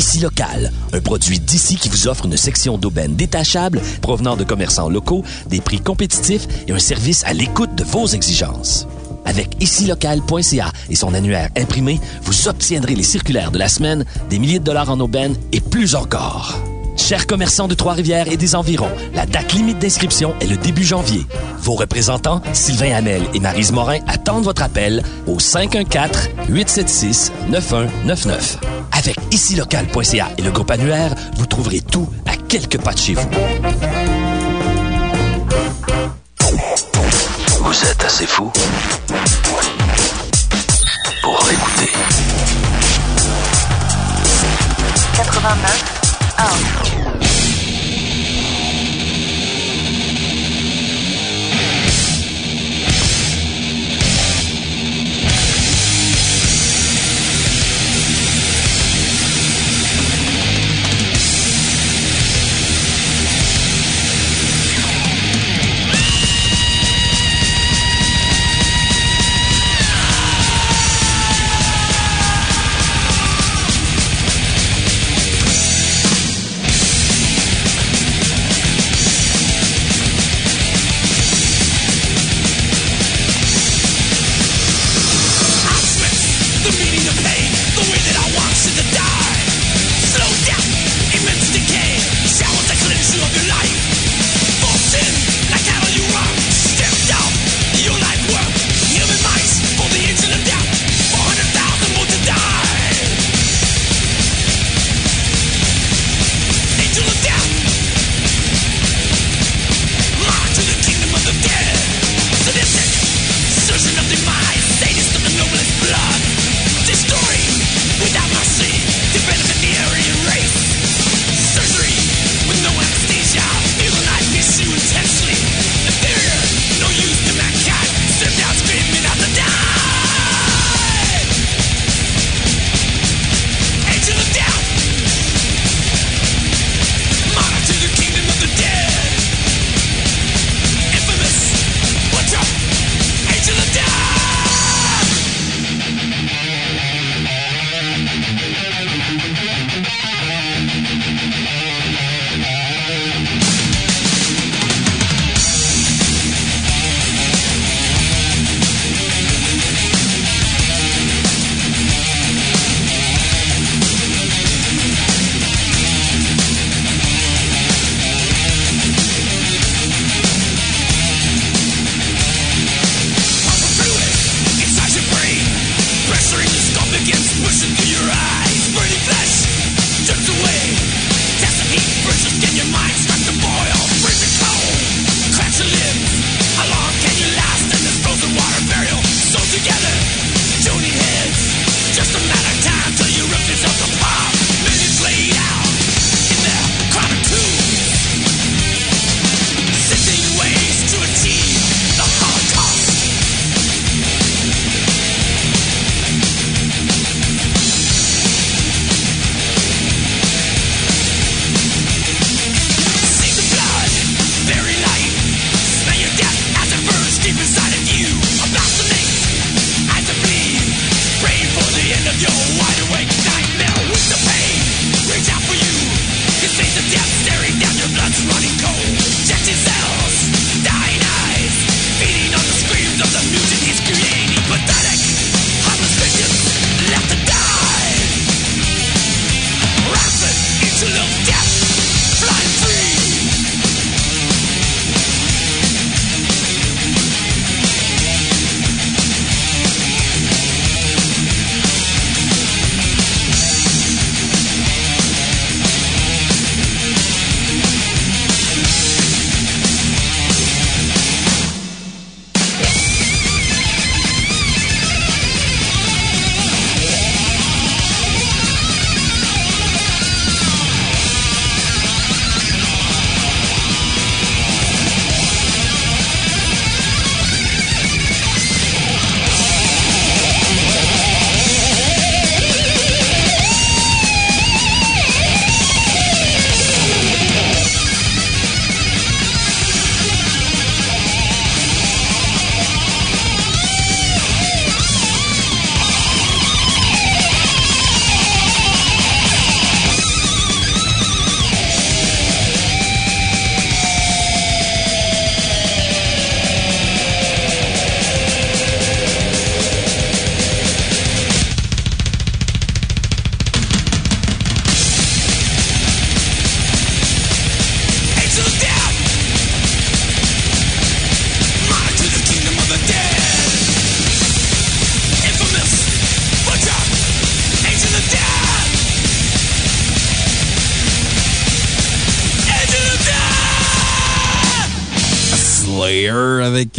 Ici Local, un produit d'ici qui vous offre une section d'aubaine détachable provenant de commerçants locaux, des prix compétitifs et un service à l'écoute de vos exigences. Avec icilocal.ca et son annuaire imprimé, vous obtiendrez les circulaires de la semaine, des milliers de dollars en aubaine et plus encore. Chers commerçants de Trois-Rivières et des environs, la date limite d'inscription est le début janvier. Vos représentants, Sylvain Hamel et Marise Morin, attendent votre appel au 514-876-9199. Avec icilocal.ca et le groupe annuaire, vous trouverez tout à quelques pas de chez vous. Vous êtes assez fou pour l'écouter. 89 1.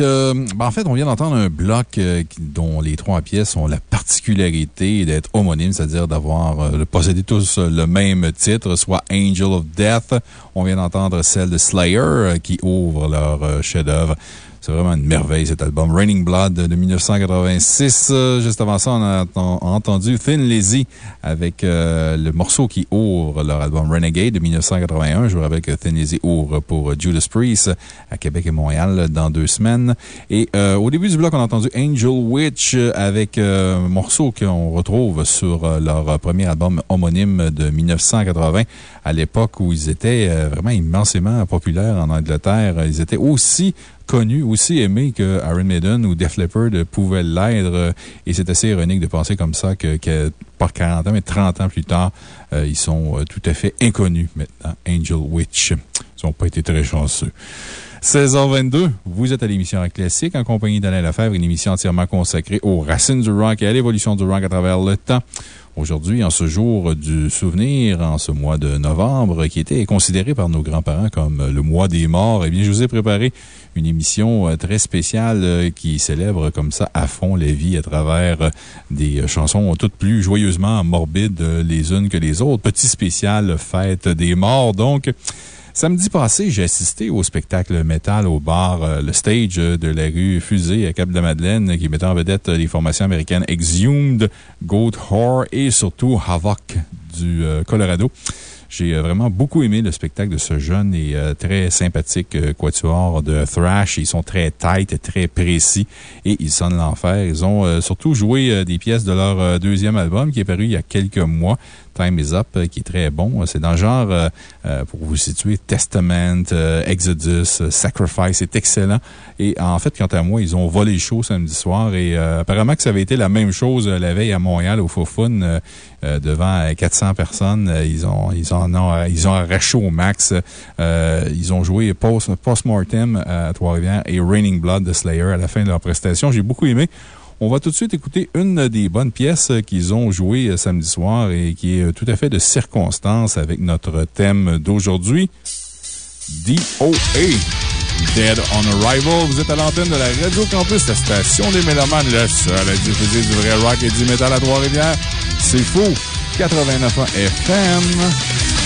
Ben, en fait, on vient d'entendre un bloc euh, dont les trois pièces ont la particularité d'être homonymes, c'est-à-dire d'avoir euh, de posséder tous euh, le même titre, soit Angel of Death. On vient d'entendre celle de Slayer qui ouvre leur chef-d'œuvre. C'est vraiment une merveille cet album. Raining Blood de 1986. Euh, Juste avant ça, on a ent- entendu Thin Lizzy avec euh, le morceau qui ouvre leur album Renegade de 1981. Je vous rappelle que Thin Lizzy ouvre pour Judas Priest à Québec et Montréal dans deux semaines. Et euh, au début du bloc, on a entendu Angel Witch avec un morceau qu'on retrouve sur leur premier album homonyme de 1980, à l'époque où ils étaient vraiment immensément populaires en Angleterre. Ils étaient aussi connus, aussi aimés que Iron Maiden ou Def Leppard pouvaient l'être. euh, Et c'est assez ironique de penser comme ça que, que pas 40 ans, mais 30 ans plus tard, euh, ils sont euh, tout à fait inconnus maintenant. Angel Witch. Ils n'ont pas été très chanceux. 16h22, vous êtes à l'émission Rock Classique en compagnie d'Alain Lefebvre, une émission entièrement consacrée aux racines du rock et à l'évolution du rock à travers le temps. Aujourd'hui, en ce jour du souvenir, en ce mois de novembre, qui était considéré par nos grands-parents comme le mois des morts, eh bien, je vous ai préparé une émission euh, très spéciale euh, qui célèbre comme ça à fond la vie à travers euh, des chansons toutes plus joyeusement morbides les unes que les autres. Petit spécial fête des morts, donc. Samedi passé, j'ai assisté au spectacle métal au bar Le Stage de la rue Fusée à Cap-de-Madeleine qui mettait en vedette les formations américaines Exhumed, Goat Whore et surtout Havoc du Colorado. J'ai euh, vraiment beaucoup aimé le spectacle de ce jeune et euh, très sympathique euh, quatuor de thrash. Ils sont très tight très précis et ils sonnent l'enfer. Ils ont surtout joué des pièces de leur deuxième album qui est paru il y a quelques mois. Time is Up, euh, qui est très bon. C'est dans le genre, euh, euh, pour vous situer, Testament, euh, Exodus, euh, Sacrifice. C'est excellent. Et en fait, quant à moi, ils ont volé le show samedi soir et euh, apparemment que ça avait été la même chose euh, la veille à Montréal au Fofun euh, euh, devant euh, 400 personnes. Euh, Ils ont, ils en ont, euh, ils ont arraché au max. Euh, ils ont joué Post- Postmortem à Trois-Rivières et Raining Blood de Slayer à la fin de leur prestation. J'ai beaucoup aimé. On va tout de suite écouter une des bonnes pièces euh, qu'ils ont jouées euh, samedi soir et qui est euh, tout à fait de circonstance avec notre thème d'aujourd'hui. DOA. Dead on Arrival. Vous êtes à l'antenne de la Radio Campus, la station des Mélomanes, le seul à diffuser du vrai rock et du métal à Trois-Rivières. C'est faux. 89 FM.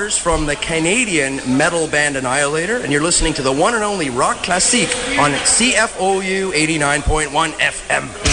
Waters from the Canadian metal band Annihilator, and you're listening to the one and only Rock Classique on CFOU 89.1 FM.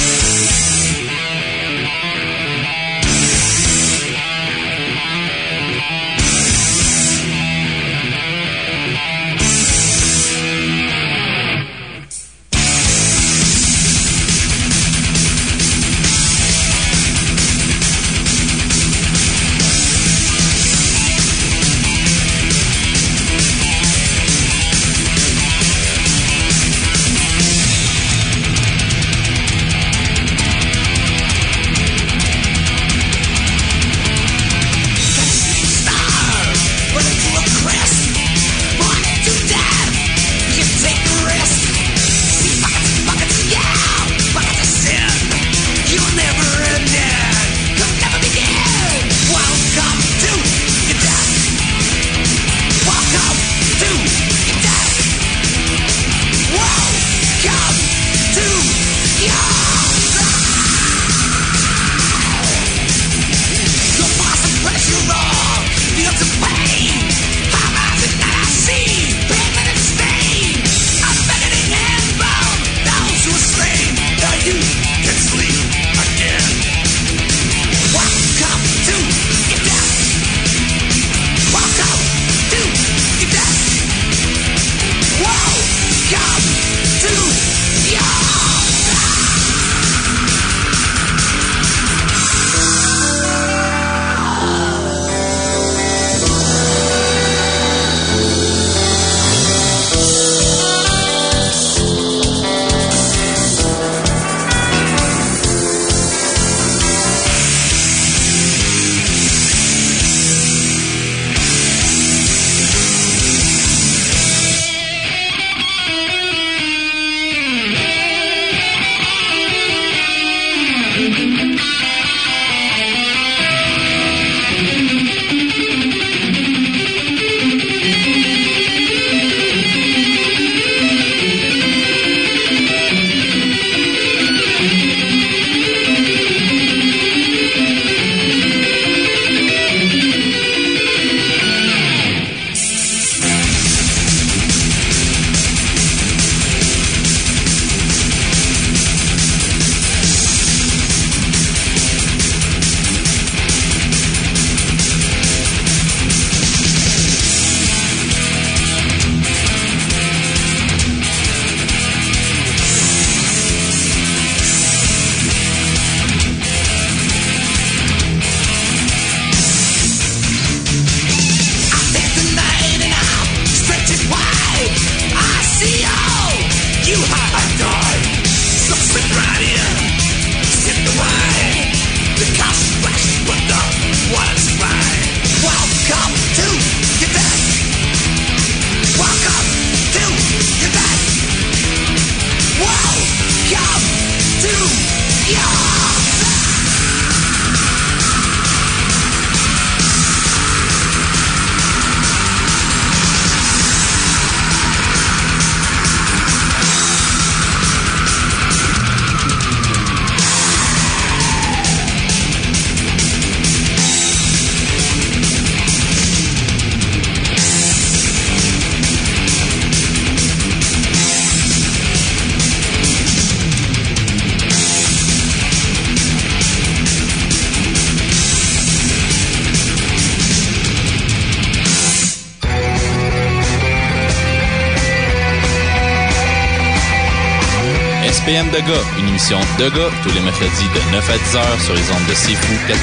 SPM de gars, une émission de gars tous les mercredis de 9 à 10 heures sur les ondes de C'est Fou 89.1.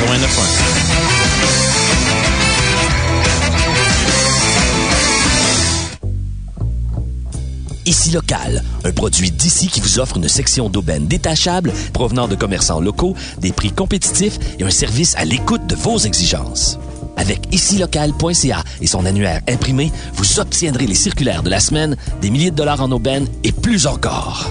Ici Local, un produit d'ici qui vous offre une section d'aubaine détachable provenant de commerçants locaux, des prix compétitifs et un service à l'écoute de vos exigences. Avec icilocal.ca et son annuaire imprimé, vous obtiendrez les circulaires de la semaine, des milliers de dollars en aubaine et plus encore.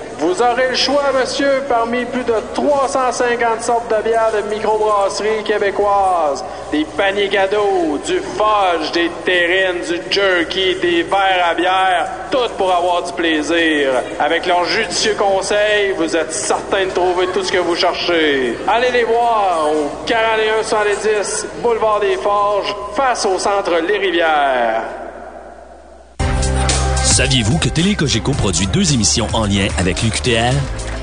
Vous aurez le choix, monsieur, parmi plus de 350 sortes de bières de microbrasserie québécoises. Des paniers cadeaux, du fudge, des terrines, du jerky, des verres à bière, tout pour avoir du plaisir. Avec leurs judicieux conseils, vous êtes certain de trouver tout ce que vous cherchez. Allez les voir au 41 110 Boulevard des Forges, face au centre Les Rivières. Saviez-vous que Télé Cogeco produit deux émissions en lien avec l'UQTR?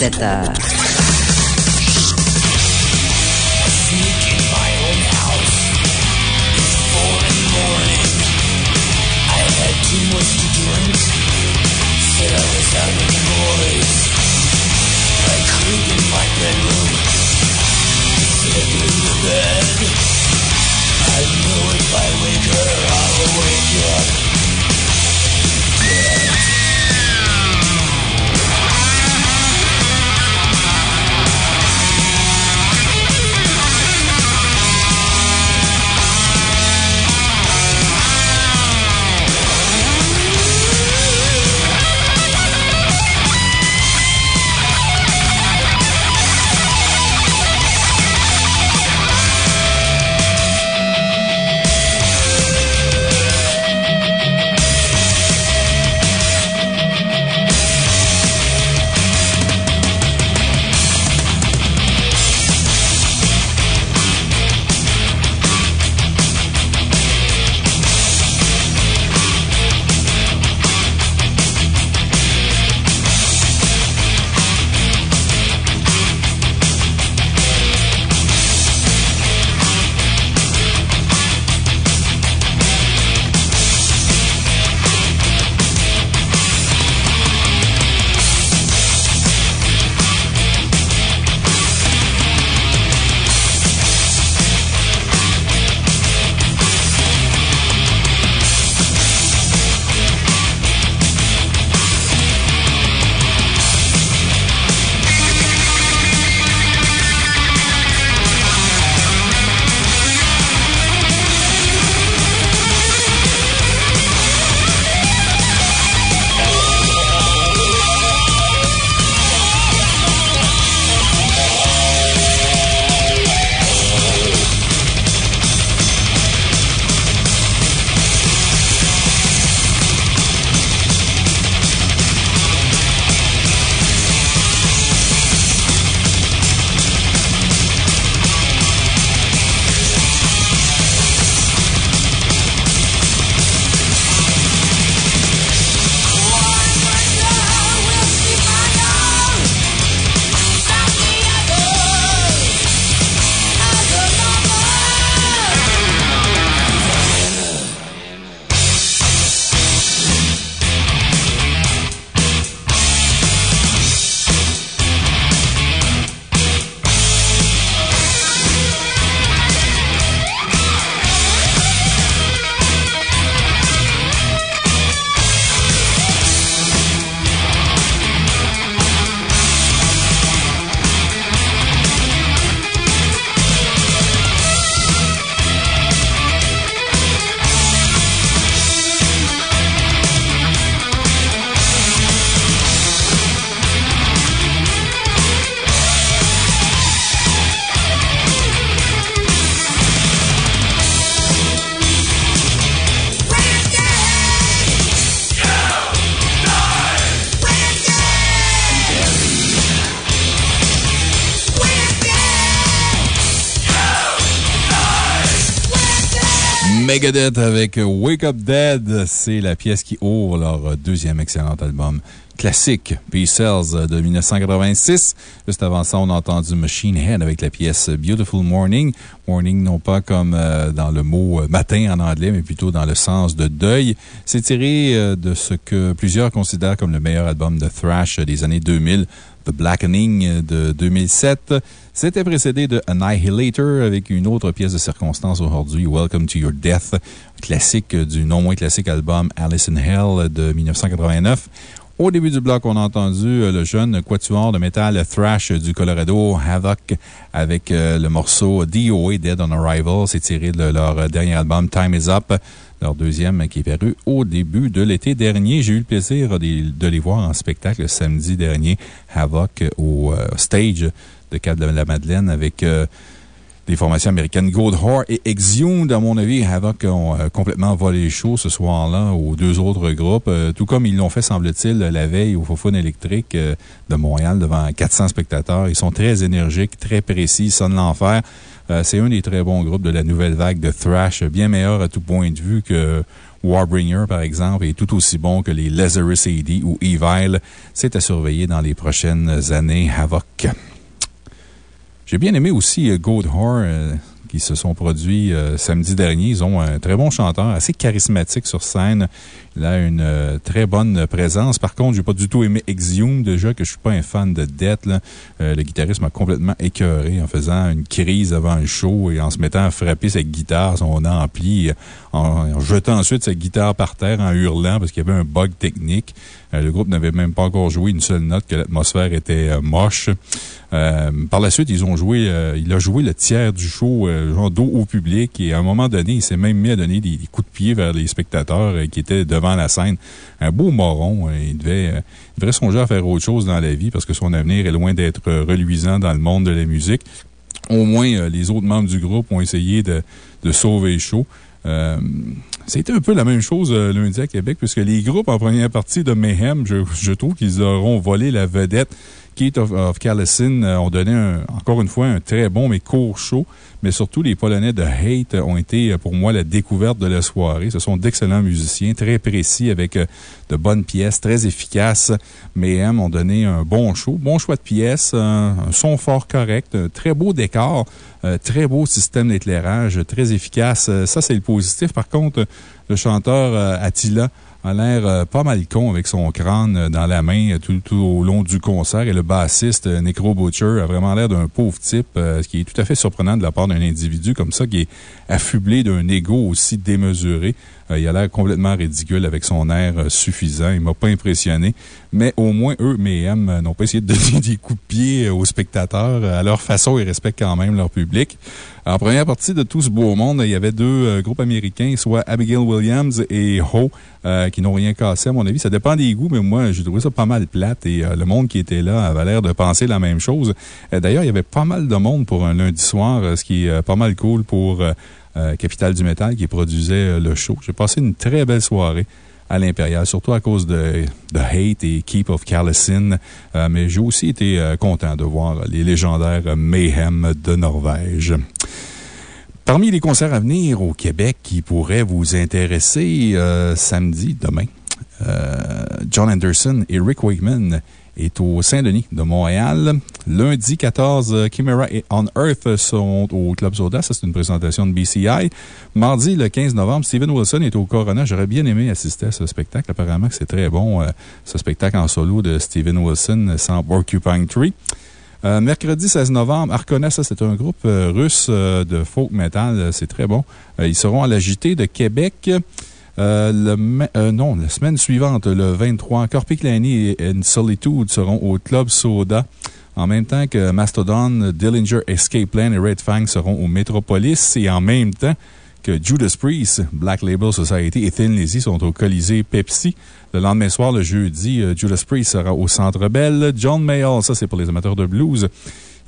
jusqu'à Megadeth avec Wake Up Dead. C'est la pièce qui ouvre leur deuxième excellent album classique, Peace Cells de 1986. Juste avant ça, on a entendu Machine Head avec la pièce Beautiful Morning. Morning, non pas comme euh, dans le mot euh, matin en anglais, mais plutôt dans le sens de deuil. C'est tiré euh, de ce que plusieurs considèrent comme le meilleur album de thrash des années 2000, The Blackening de 2007. C'était précédé de Annihilator avec une autre pièce de circonstance aujourd'hui, Welcome to Your Death, classique du non moins classique album Alice in Hell de 1989. Au début du bloc, on a entendu le jeune quatuor de métal thrash du Colorado, Havoc, avec le morceau DOA Dead on Arrival. C'est tiré de leur dernier album Time is Up, leur deuxième qui est paru au début de l'été dernier. J'ai eu le plaisir de les voir en spectacle samedi dernier, Havoc, au stage de Cap de la Madeleine avec des formations américaines Goldhar et Exhumed. À mon avis, Havoc ont complètement volé le ce soir-là aux deux autres groupes, tout comme ils l'ont fait, semble-t-il, la veille au Fofone électrique de Montréal devant 400 spectateurs. Ils sont très énergiques, très précis, sonnent l'enfer. C'est un des très bons groupes de la nouvelle vague de thrash, bien meilleur à tout point de vue que Warbringer, par exemple, est tout aussi bon que les Lazarus AD ou Evil. C'est à surveiller dans les prochaines années. Havoc. J'ai bien aimé aussi euh, Goldhorn, euh, qui se sont produits euh, samedi dernier. Ils ont un très bon chanteur, assez charismatique sur scène. Il a une euh, très bonne présence. Par contre, j'ai pas du tout aimé Exhume, déjà que je suis pas un fan de Death. Euh, le guitariste m'a complètement écœuré en faisant une crise avant le show et en se mettant à frapper sa guitare, son ampli, en, en jetant ensuite sa guitare par terre en hurlant parce qu'il y avait un bug technique. Euh, le groupe n'avait même pas encore joué une seule note, que l'atmosphère était euh, moche. Euh, par la suite, ils ont joué, euh, il a joué le tiers du show, euh, genre dos au public, et à un moment donné, il s'est même mis à donner des, coups de pied vers les spectateurs euh, qui étaient devant la scène. Un beau moron. euh, il, devait, euh, il devrait songer à faire autre chose dans la vie parce que son avenir est loin d'être euh, reluisant dans le monde de la musique. Au moins, euh, les autres membres du groupe ont essayé de, sauver le show. C'était un peu la même chose lundi à Québec, puisque les groupes en première partie de Mayhem, je trouve qu'ils auront volé la vedette. Kate of, of Callison euh, ont donné un- encore une fois un très bon mais court show, mais surtout les Polonais de Hate ont été euh, pour moi la découverte de la soirée. Ce sont d'excellents musiciens, très précis avec euh, de bonnes pièces, très efficaces. Mayhem ont donné un bon show, bon choix de pièces, un, un son fort correct, un très beau décor, euh, très beau système d'éclairage, très efficace. Ça, c'est le positif. Par contre, le chanteur Attila a l'air euh, pas mal con avec son crâne euh, dans la main euh, tout, tout au long du concert. Et le bassiste, Necro Butcher, a vraiment l'air d'un pauvre type, ce qui est tout à fait surprenant de la part d'un individu comme ça qui est affublé d'un ego aussi démesuré. Euh, il a l'air complètement ridicule avec son air euh, suffisant. Il m'a pas impressionné. Mais au moins, eux, Mayhem, euh, n'ont pas essayé de donner des coups de pied aux spectateurs. À leur façon, ils respectent quand même leur public. En première partie de tout ce beau monde, il y avait deux groupes américains, soit Abigail Williams et Ho, qui n'ont rien cassé, à mon avis. Ça dépend des goûts, mais moi, j'ai trouvé ça pas mal plate et le monde qui était là avait l'air de penser la même chose. D'ailleurs, il y avait pas mal de monde pour un lundi soir, ce qui est pas mal cool pour euh, Capital du Métal qui produisait euh, le show. J'ai passé une très belle soirée à l'Impérial, surtout à cause de, de Hate et Keep of Callison. Euh, mais j'ai aussi été euh, content de voir les légendaires Mayhem de Norvège. Parmi les concerts à venir au Québec qui pourraient vous intéresser samedi, demain, John Anderson et Rick Wakeman est au Saint-Denis de Montréal. Lundi 14, euh, Chimera et On Earth sont au Club Soda. Ça, c'est une présentation de BCI. Mardi, le 15 novembre, Steven Wilson est au Corona. J'aurais bien aimé assister à ce spectacle. Apparemment, c'est très bon, euh, ce spectacle en solo de Steven Wilson sans Porcupine Tree. Euh, mercredi 16 novembre, Arcona, ça c'est un groupe russe de folk metal, c'est très bon. Ils seront à la JT de Québec. Euh, euh, non, la semaine suivante, le 23, Corpiclani et Solitude seront au Club Soda. En même temps que Mastodon, Dillinger, Escape Plan et Red Fang seront au Metropolis. Et en même temps que Judas Priest, Black Label Society et Thin Lizzy sont au Colisée Pepsi. Le lendemain soir, le jeudi, euh, Judas Priest sera au Centre Bell. John Mayall, ça c'est pour les amateurs de blues.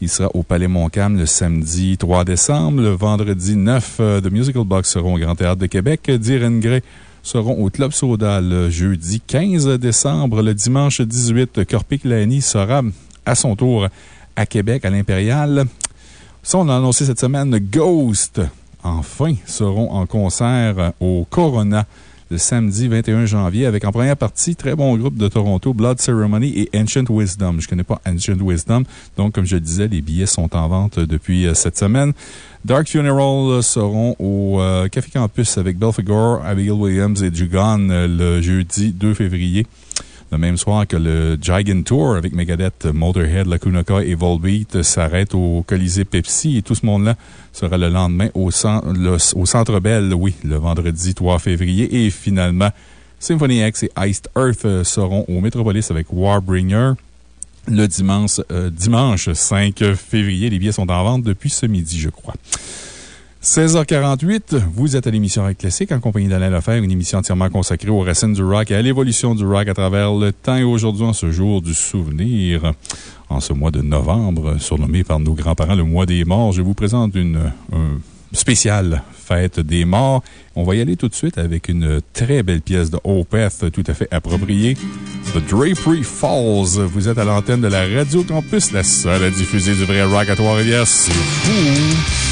Il sera au Palais Montcalm le samedi 3 décembre. Le vendredi 9, euh, The Musical Box seront au Grand Théâtre de Québec. Diren Gray seront au Club Soda le jeudi 15 décembre. Le dimanche 18, Corpic Lani sera à son tour à Québec, à l'Impérial. Ça, on a annoncé cette semaine, Ghost, enfin, seront en concert au Corona le samedi 21 janvier avec en première partie, très bon groupe de Toronto, Blood Ceremony et Ancient Wisdom. Je connais pas Ancient Wisdom. Donc, comme je disais, les billets sont en vente depuis euh, cette semaine. Dark Funeral euh, seront au euh, Café Campus avec Belphegor, Abigail Williams et euh, le jeudi 2 février. Le même soir que le Gigant Tour avec Megadeth, Motorhead, Lacuna et Volbeat s'arrête au Colisée Pepsi tout ce monde-là sera le lendemain au, Centre Bell, oui, le vendredi 3 février. Et finalement, Symphony X et Iced Earth euh, seront au Metropolis avec Warbringer le dimanche, euh, dimanche 5 février. Les billets sont en vente depuis ce midi, je crois. 16h48, vous êtes à l'émission Rock Classique en compagnie d'Alain Lefebvre, une émission entièrement consacrée aux racines du rock et à l'évolution du rock à travers le temps. Et aujourd'hui, en ce jour du souvenir, en ce mois de novembre, surnommé par nos grands-parents le mois des morts, je vous présente une, un spéciale fête des morts. On va y aller tout de suite avec une très belle pièce de Opeth tout à fait appropriée. The Drapery Falls. Vous êtes à l'antenne de la Radio Campus, la seule à diffuser du vrai rock à Trois-Rivières. C'est fou!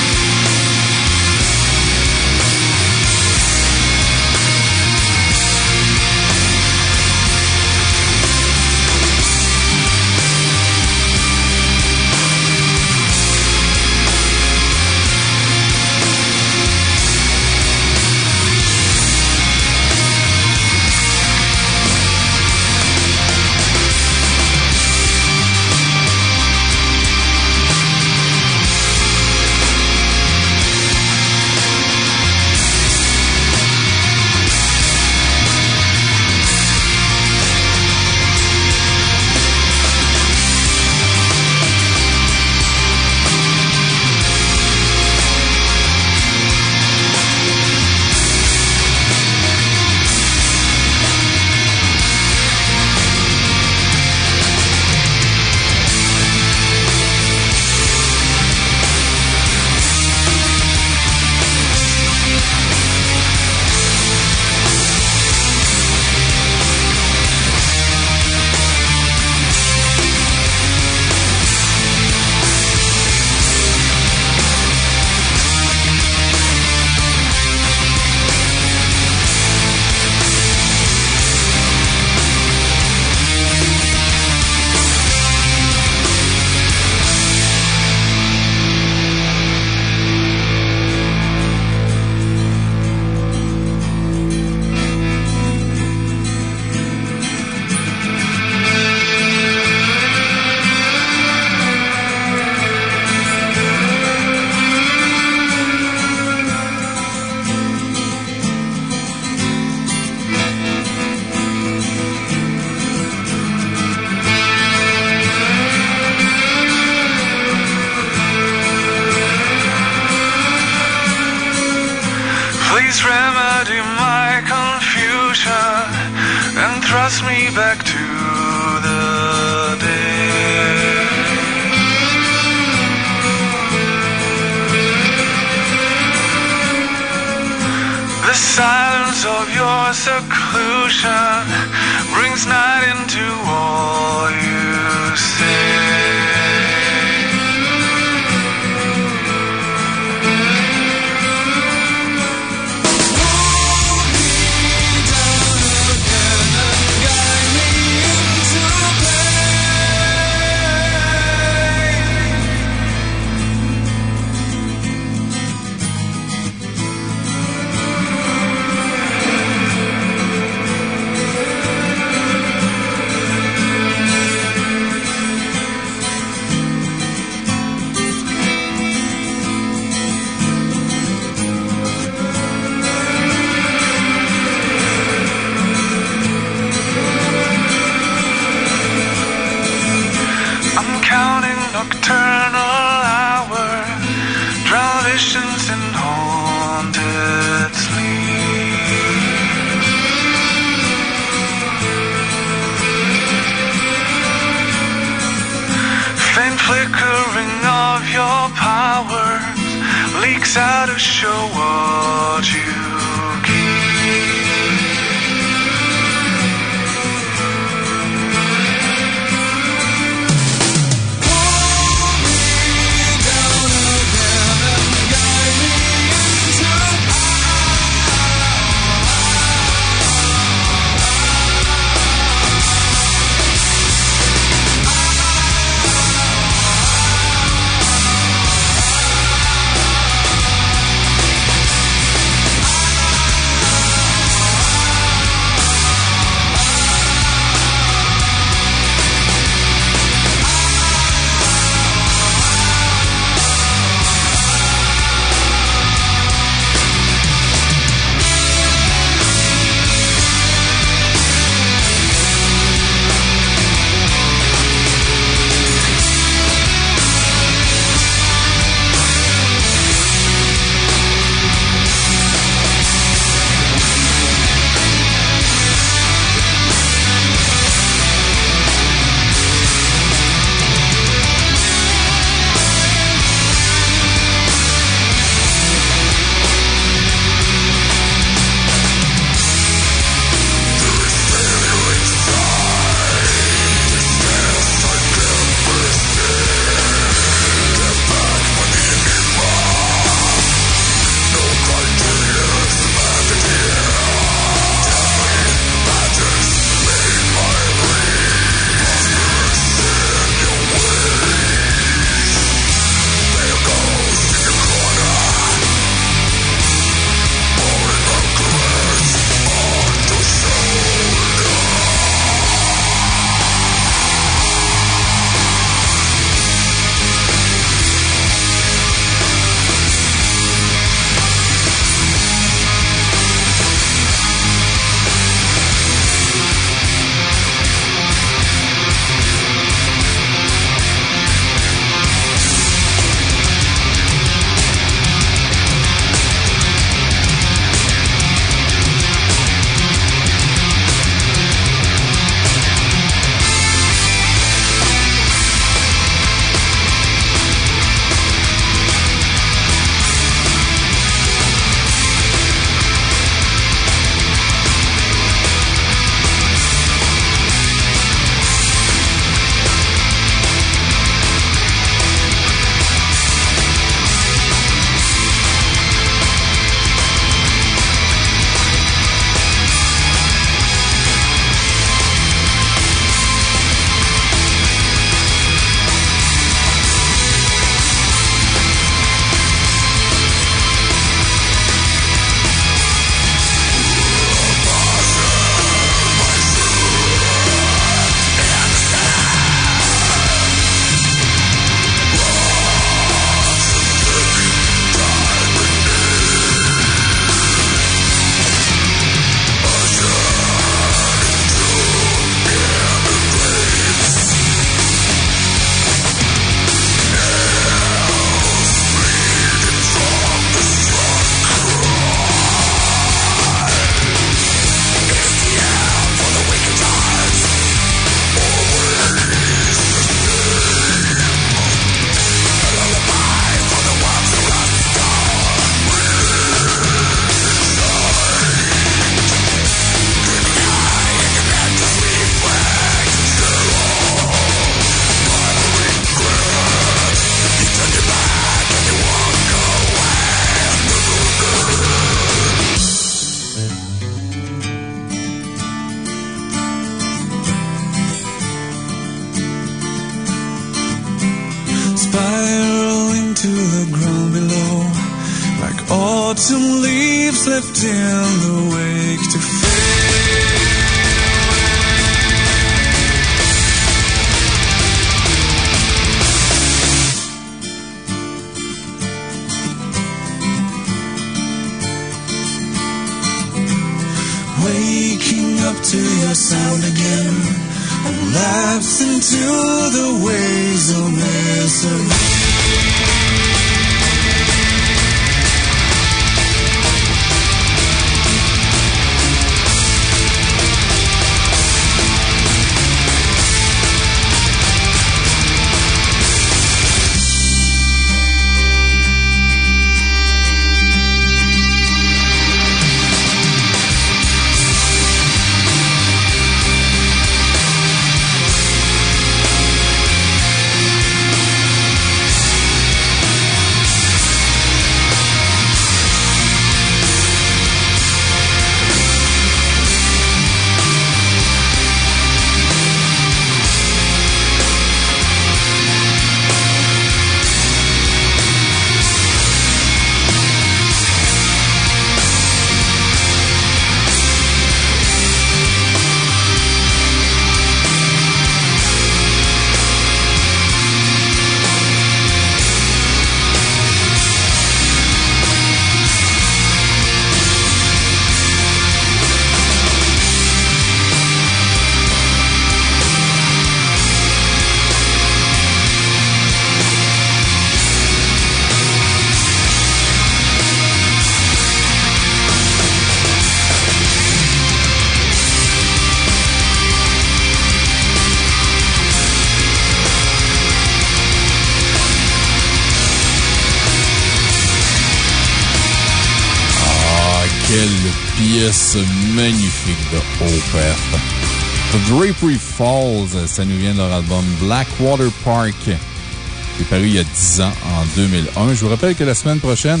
Ça nous vient de leur album Blackwater Park, qui est paru il y a 10 ans, en 2001. Je vous rappelle que la semaine prochaine,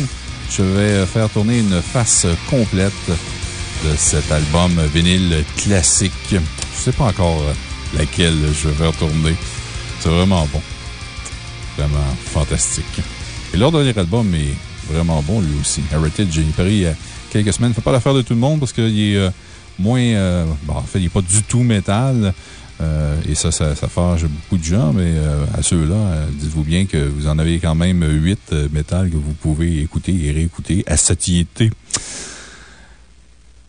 je vais faire tourner une face complète de cet album vinyle classique. Je ne sais pas encore laquelle je vais retourner. C'est vraiment bon. Vraiment fantastique. Et leur dernier album est vraiment bon, lui aussi. Heritage, est paru il y a quelques semaines. Il ne faut pas l'affaire de tout le monde parce qu'il est euh, moins. euh, bon, en fait, il n'est pas du tout métal. Et ça, ça, ça fâche beaucoup de gens, mais euh, à ceux-là, euh, dites-vous bien que vous en avez quand même 8 euh, métal que vous pouvez écouter et réécouter à satiété.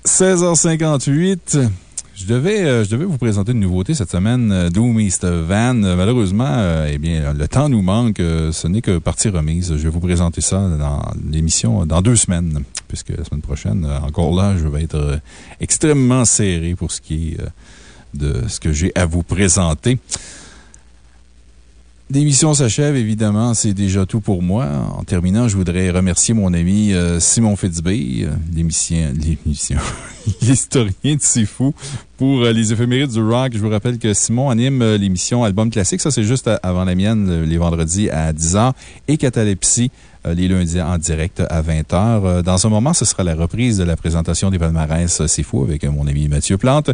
16h58. Je devais, je devais vous présenter une nouveauté cette semaine, Doom East Van. Malheureusement, eh bien, le temps nous manque. ce n'est que partie remise. Je vais vous présenter ça dans l'émission dans deux semaines, puisque la semaine prochaine, encore là, je vais être extrêmement serré pour ce qui est de ce que j'ai à vous présenter. L'émission s'achève, évidemment. C'est déjà tout pour moi. En terminant, je voudrais remercier mon ami euh, Simon Fitzbay, euh, l'émission, l'historien de Fou, pour euh, les éphémérides du rock. Je vous rappelle que Simon anime l'émission Album Classique. Ça, c'est juste avant la mienne, le- les vendredis à 10h. Et Catalepsie, les lundis en direct à 20h. Euh, Dans un moment, ce sera la reprise de la présentation des palmarès euh, C'est Fou avec euh, mon ami Mathieu Plante.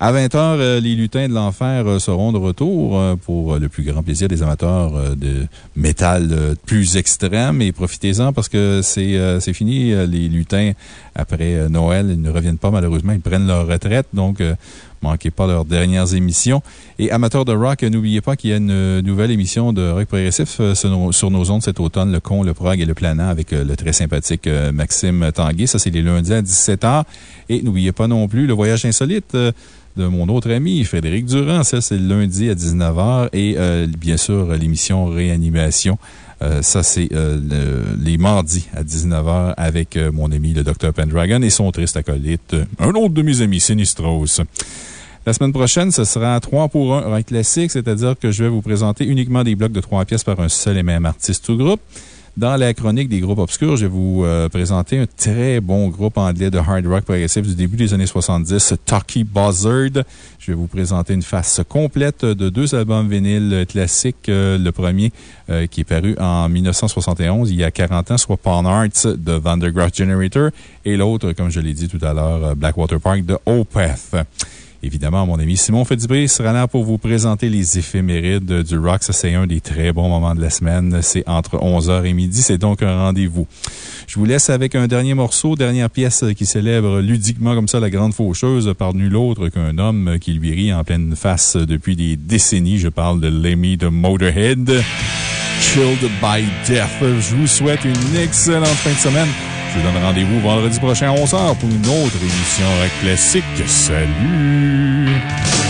À 20h, euh, les lutins de l'enfer euh, seront de retour euh, pour euh, le plus grand plaisir des amateurs euh, de métal euh, plus extrême. Et profitez-en parce que c'est euh, fini, euh, les lutins, après euh, Noël. Ils ne reviennent pas, malheureusement. Ils prennent leur retraite. Donc, euh, manquez pas leurs dernières émissions. Et amateurs de rock, n'oubliez pas qu'il y a une nouvelle émission de rock progressif euh, sur nos, ondes cet automne, Le Con, le Prog et le Planant, avec euh, le très sympathique euh, Maxime Tanguay. Ça, c'est les lundis à 17h. Et n'oubliez pas non plus le voyage insolite de mon autre ami, Frédéric Durand. Ça, c'est le lundi à 19h. Et bien sûr, l'émission Réanimation. Euh, ça, c'est euh, le- les mardis à 19h avec euh, mon ami, le Dr. Pendragon, et son triste acolyte, un autre de mes amis, Sinistros. La semaine prochaine, ce sera 3 pour 1 rock classique, c'est-à-dire que je vais vous présenter uniquement des blocs de 3 pièces par un seul et même artiste ou groupe. Dans la chronique des groupes obscurs, je vais vous euh, présenter un très bon groupe anglais de hard rock progressif du début des années 70, Talkie Buzzard. Je vais vous présenter une face complète de deux albums vinyles classiques. Euh, le premier, euh, qui est paru en 1971, il y a 40 ans, soit Pawn Arts de Vandergraaf Generator, et l'autre, comme je l'ai dit tout à l'heure, Blackwater Park de Opeth. Évidemment, mon ami Simon Fitzbé sera là pour vous présenter les éphémérides du rock. Ça, c'est un des très bons moments de la semaine. C'est entre 11h et midi. C'est donc un rendez-vous. Je vous laisse avec un dernier morceau, dernière pièce qui célèbre ludiquement comme ça la grande faucheuse par nul autre qu'un homme qui lui rit en pleine face depuis des décennies. Je parle de Lemmy de Motorhead. Chilled by Death. Je vous souhaite une excellente fin de semaine. Je vous donne rendez-vous vendredi prochain à 11h pour une autre émission Rock Classique. Salut!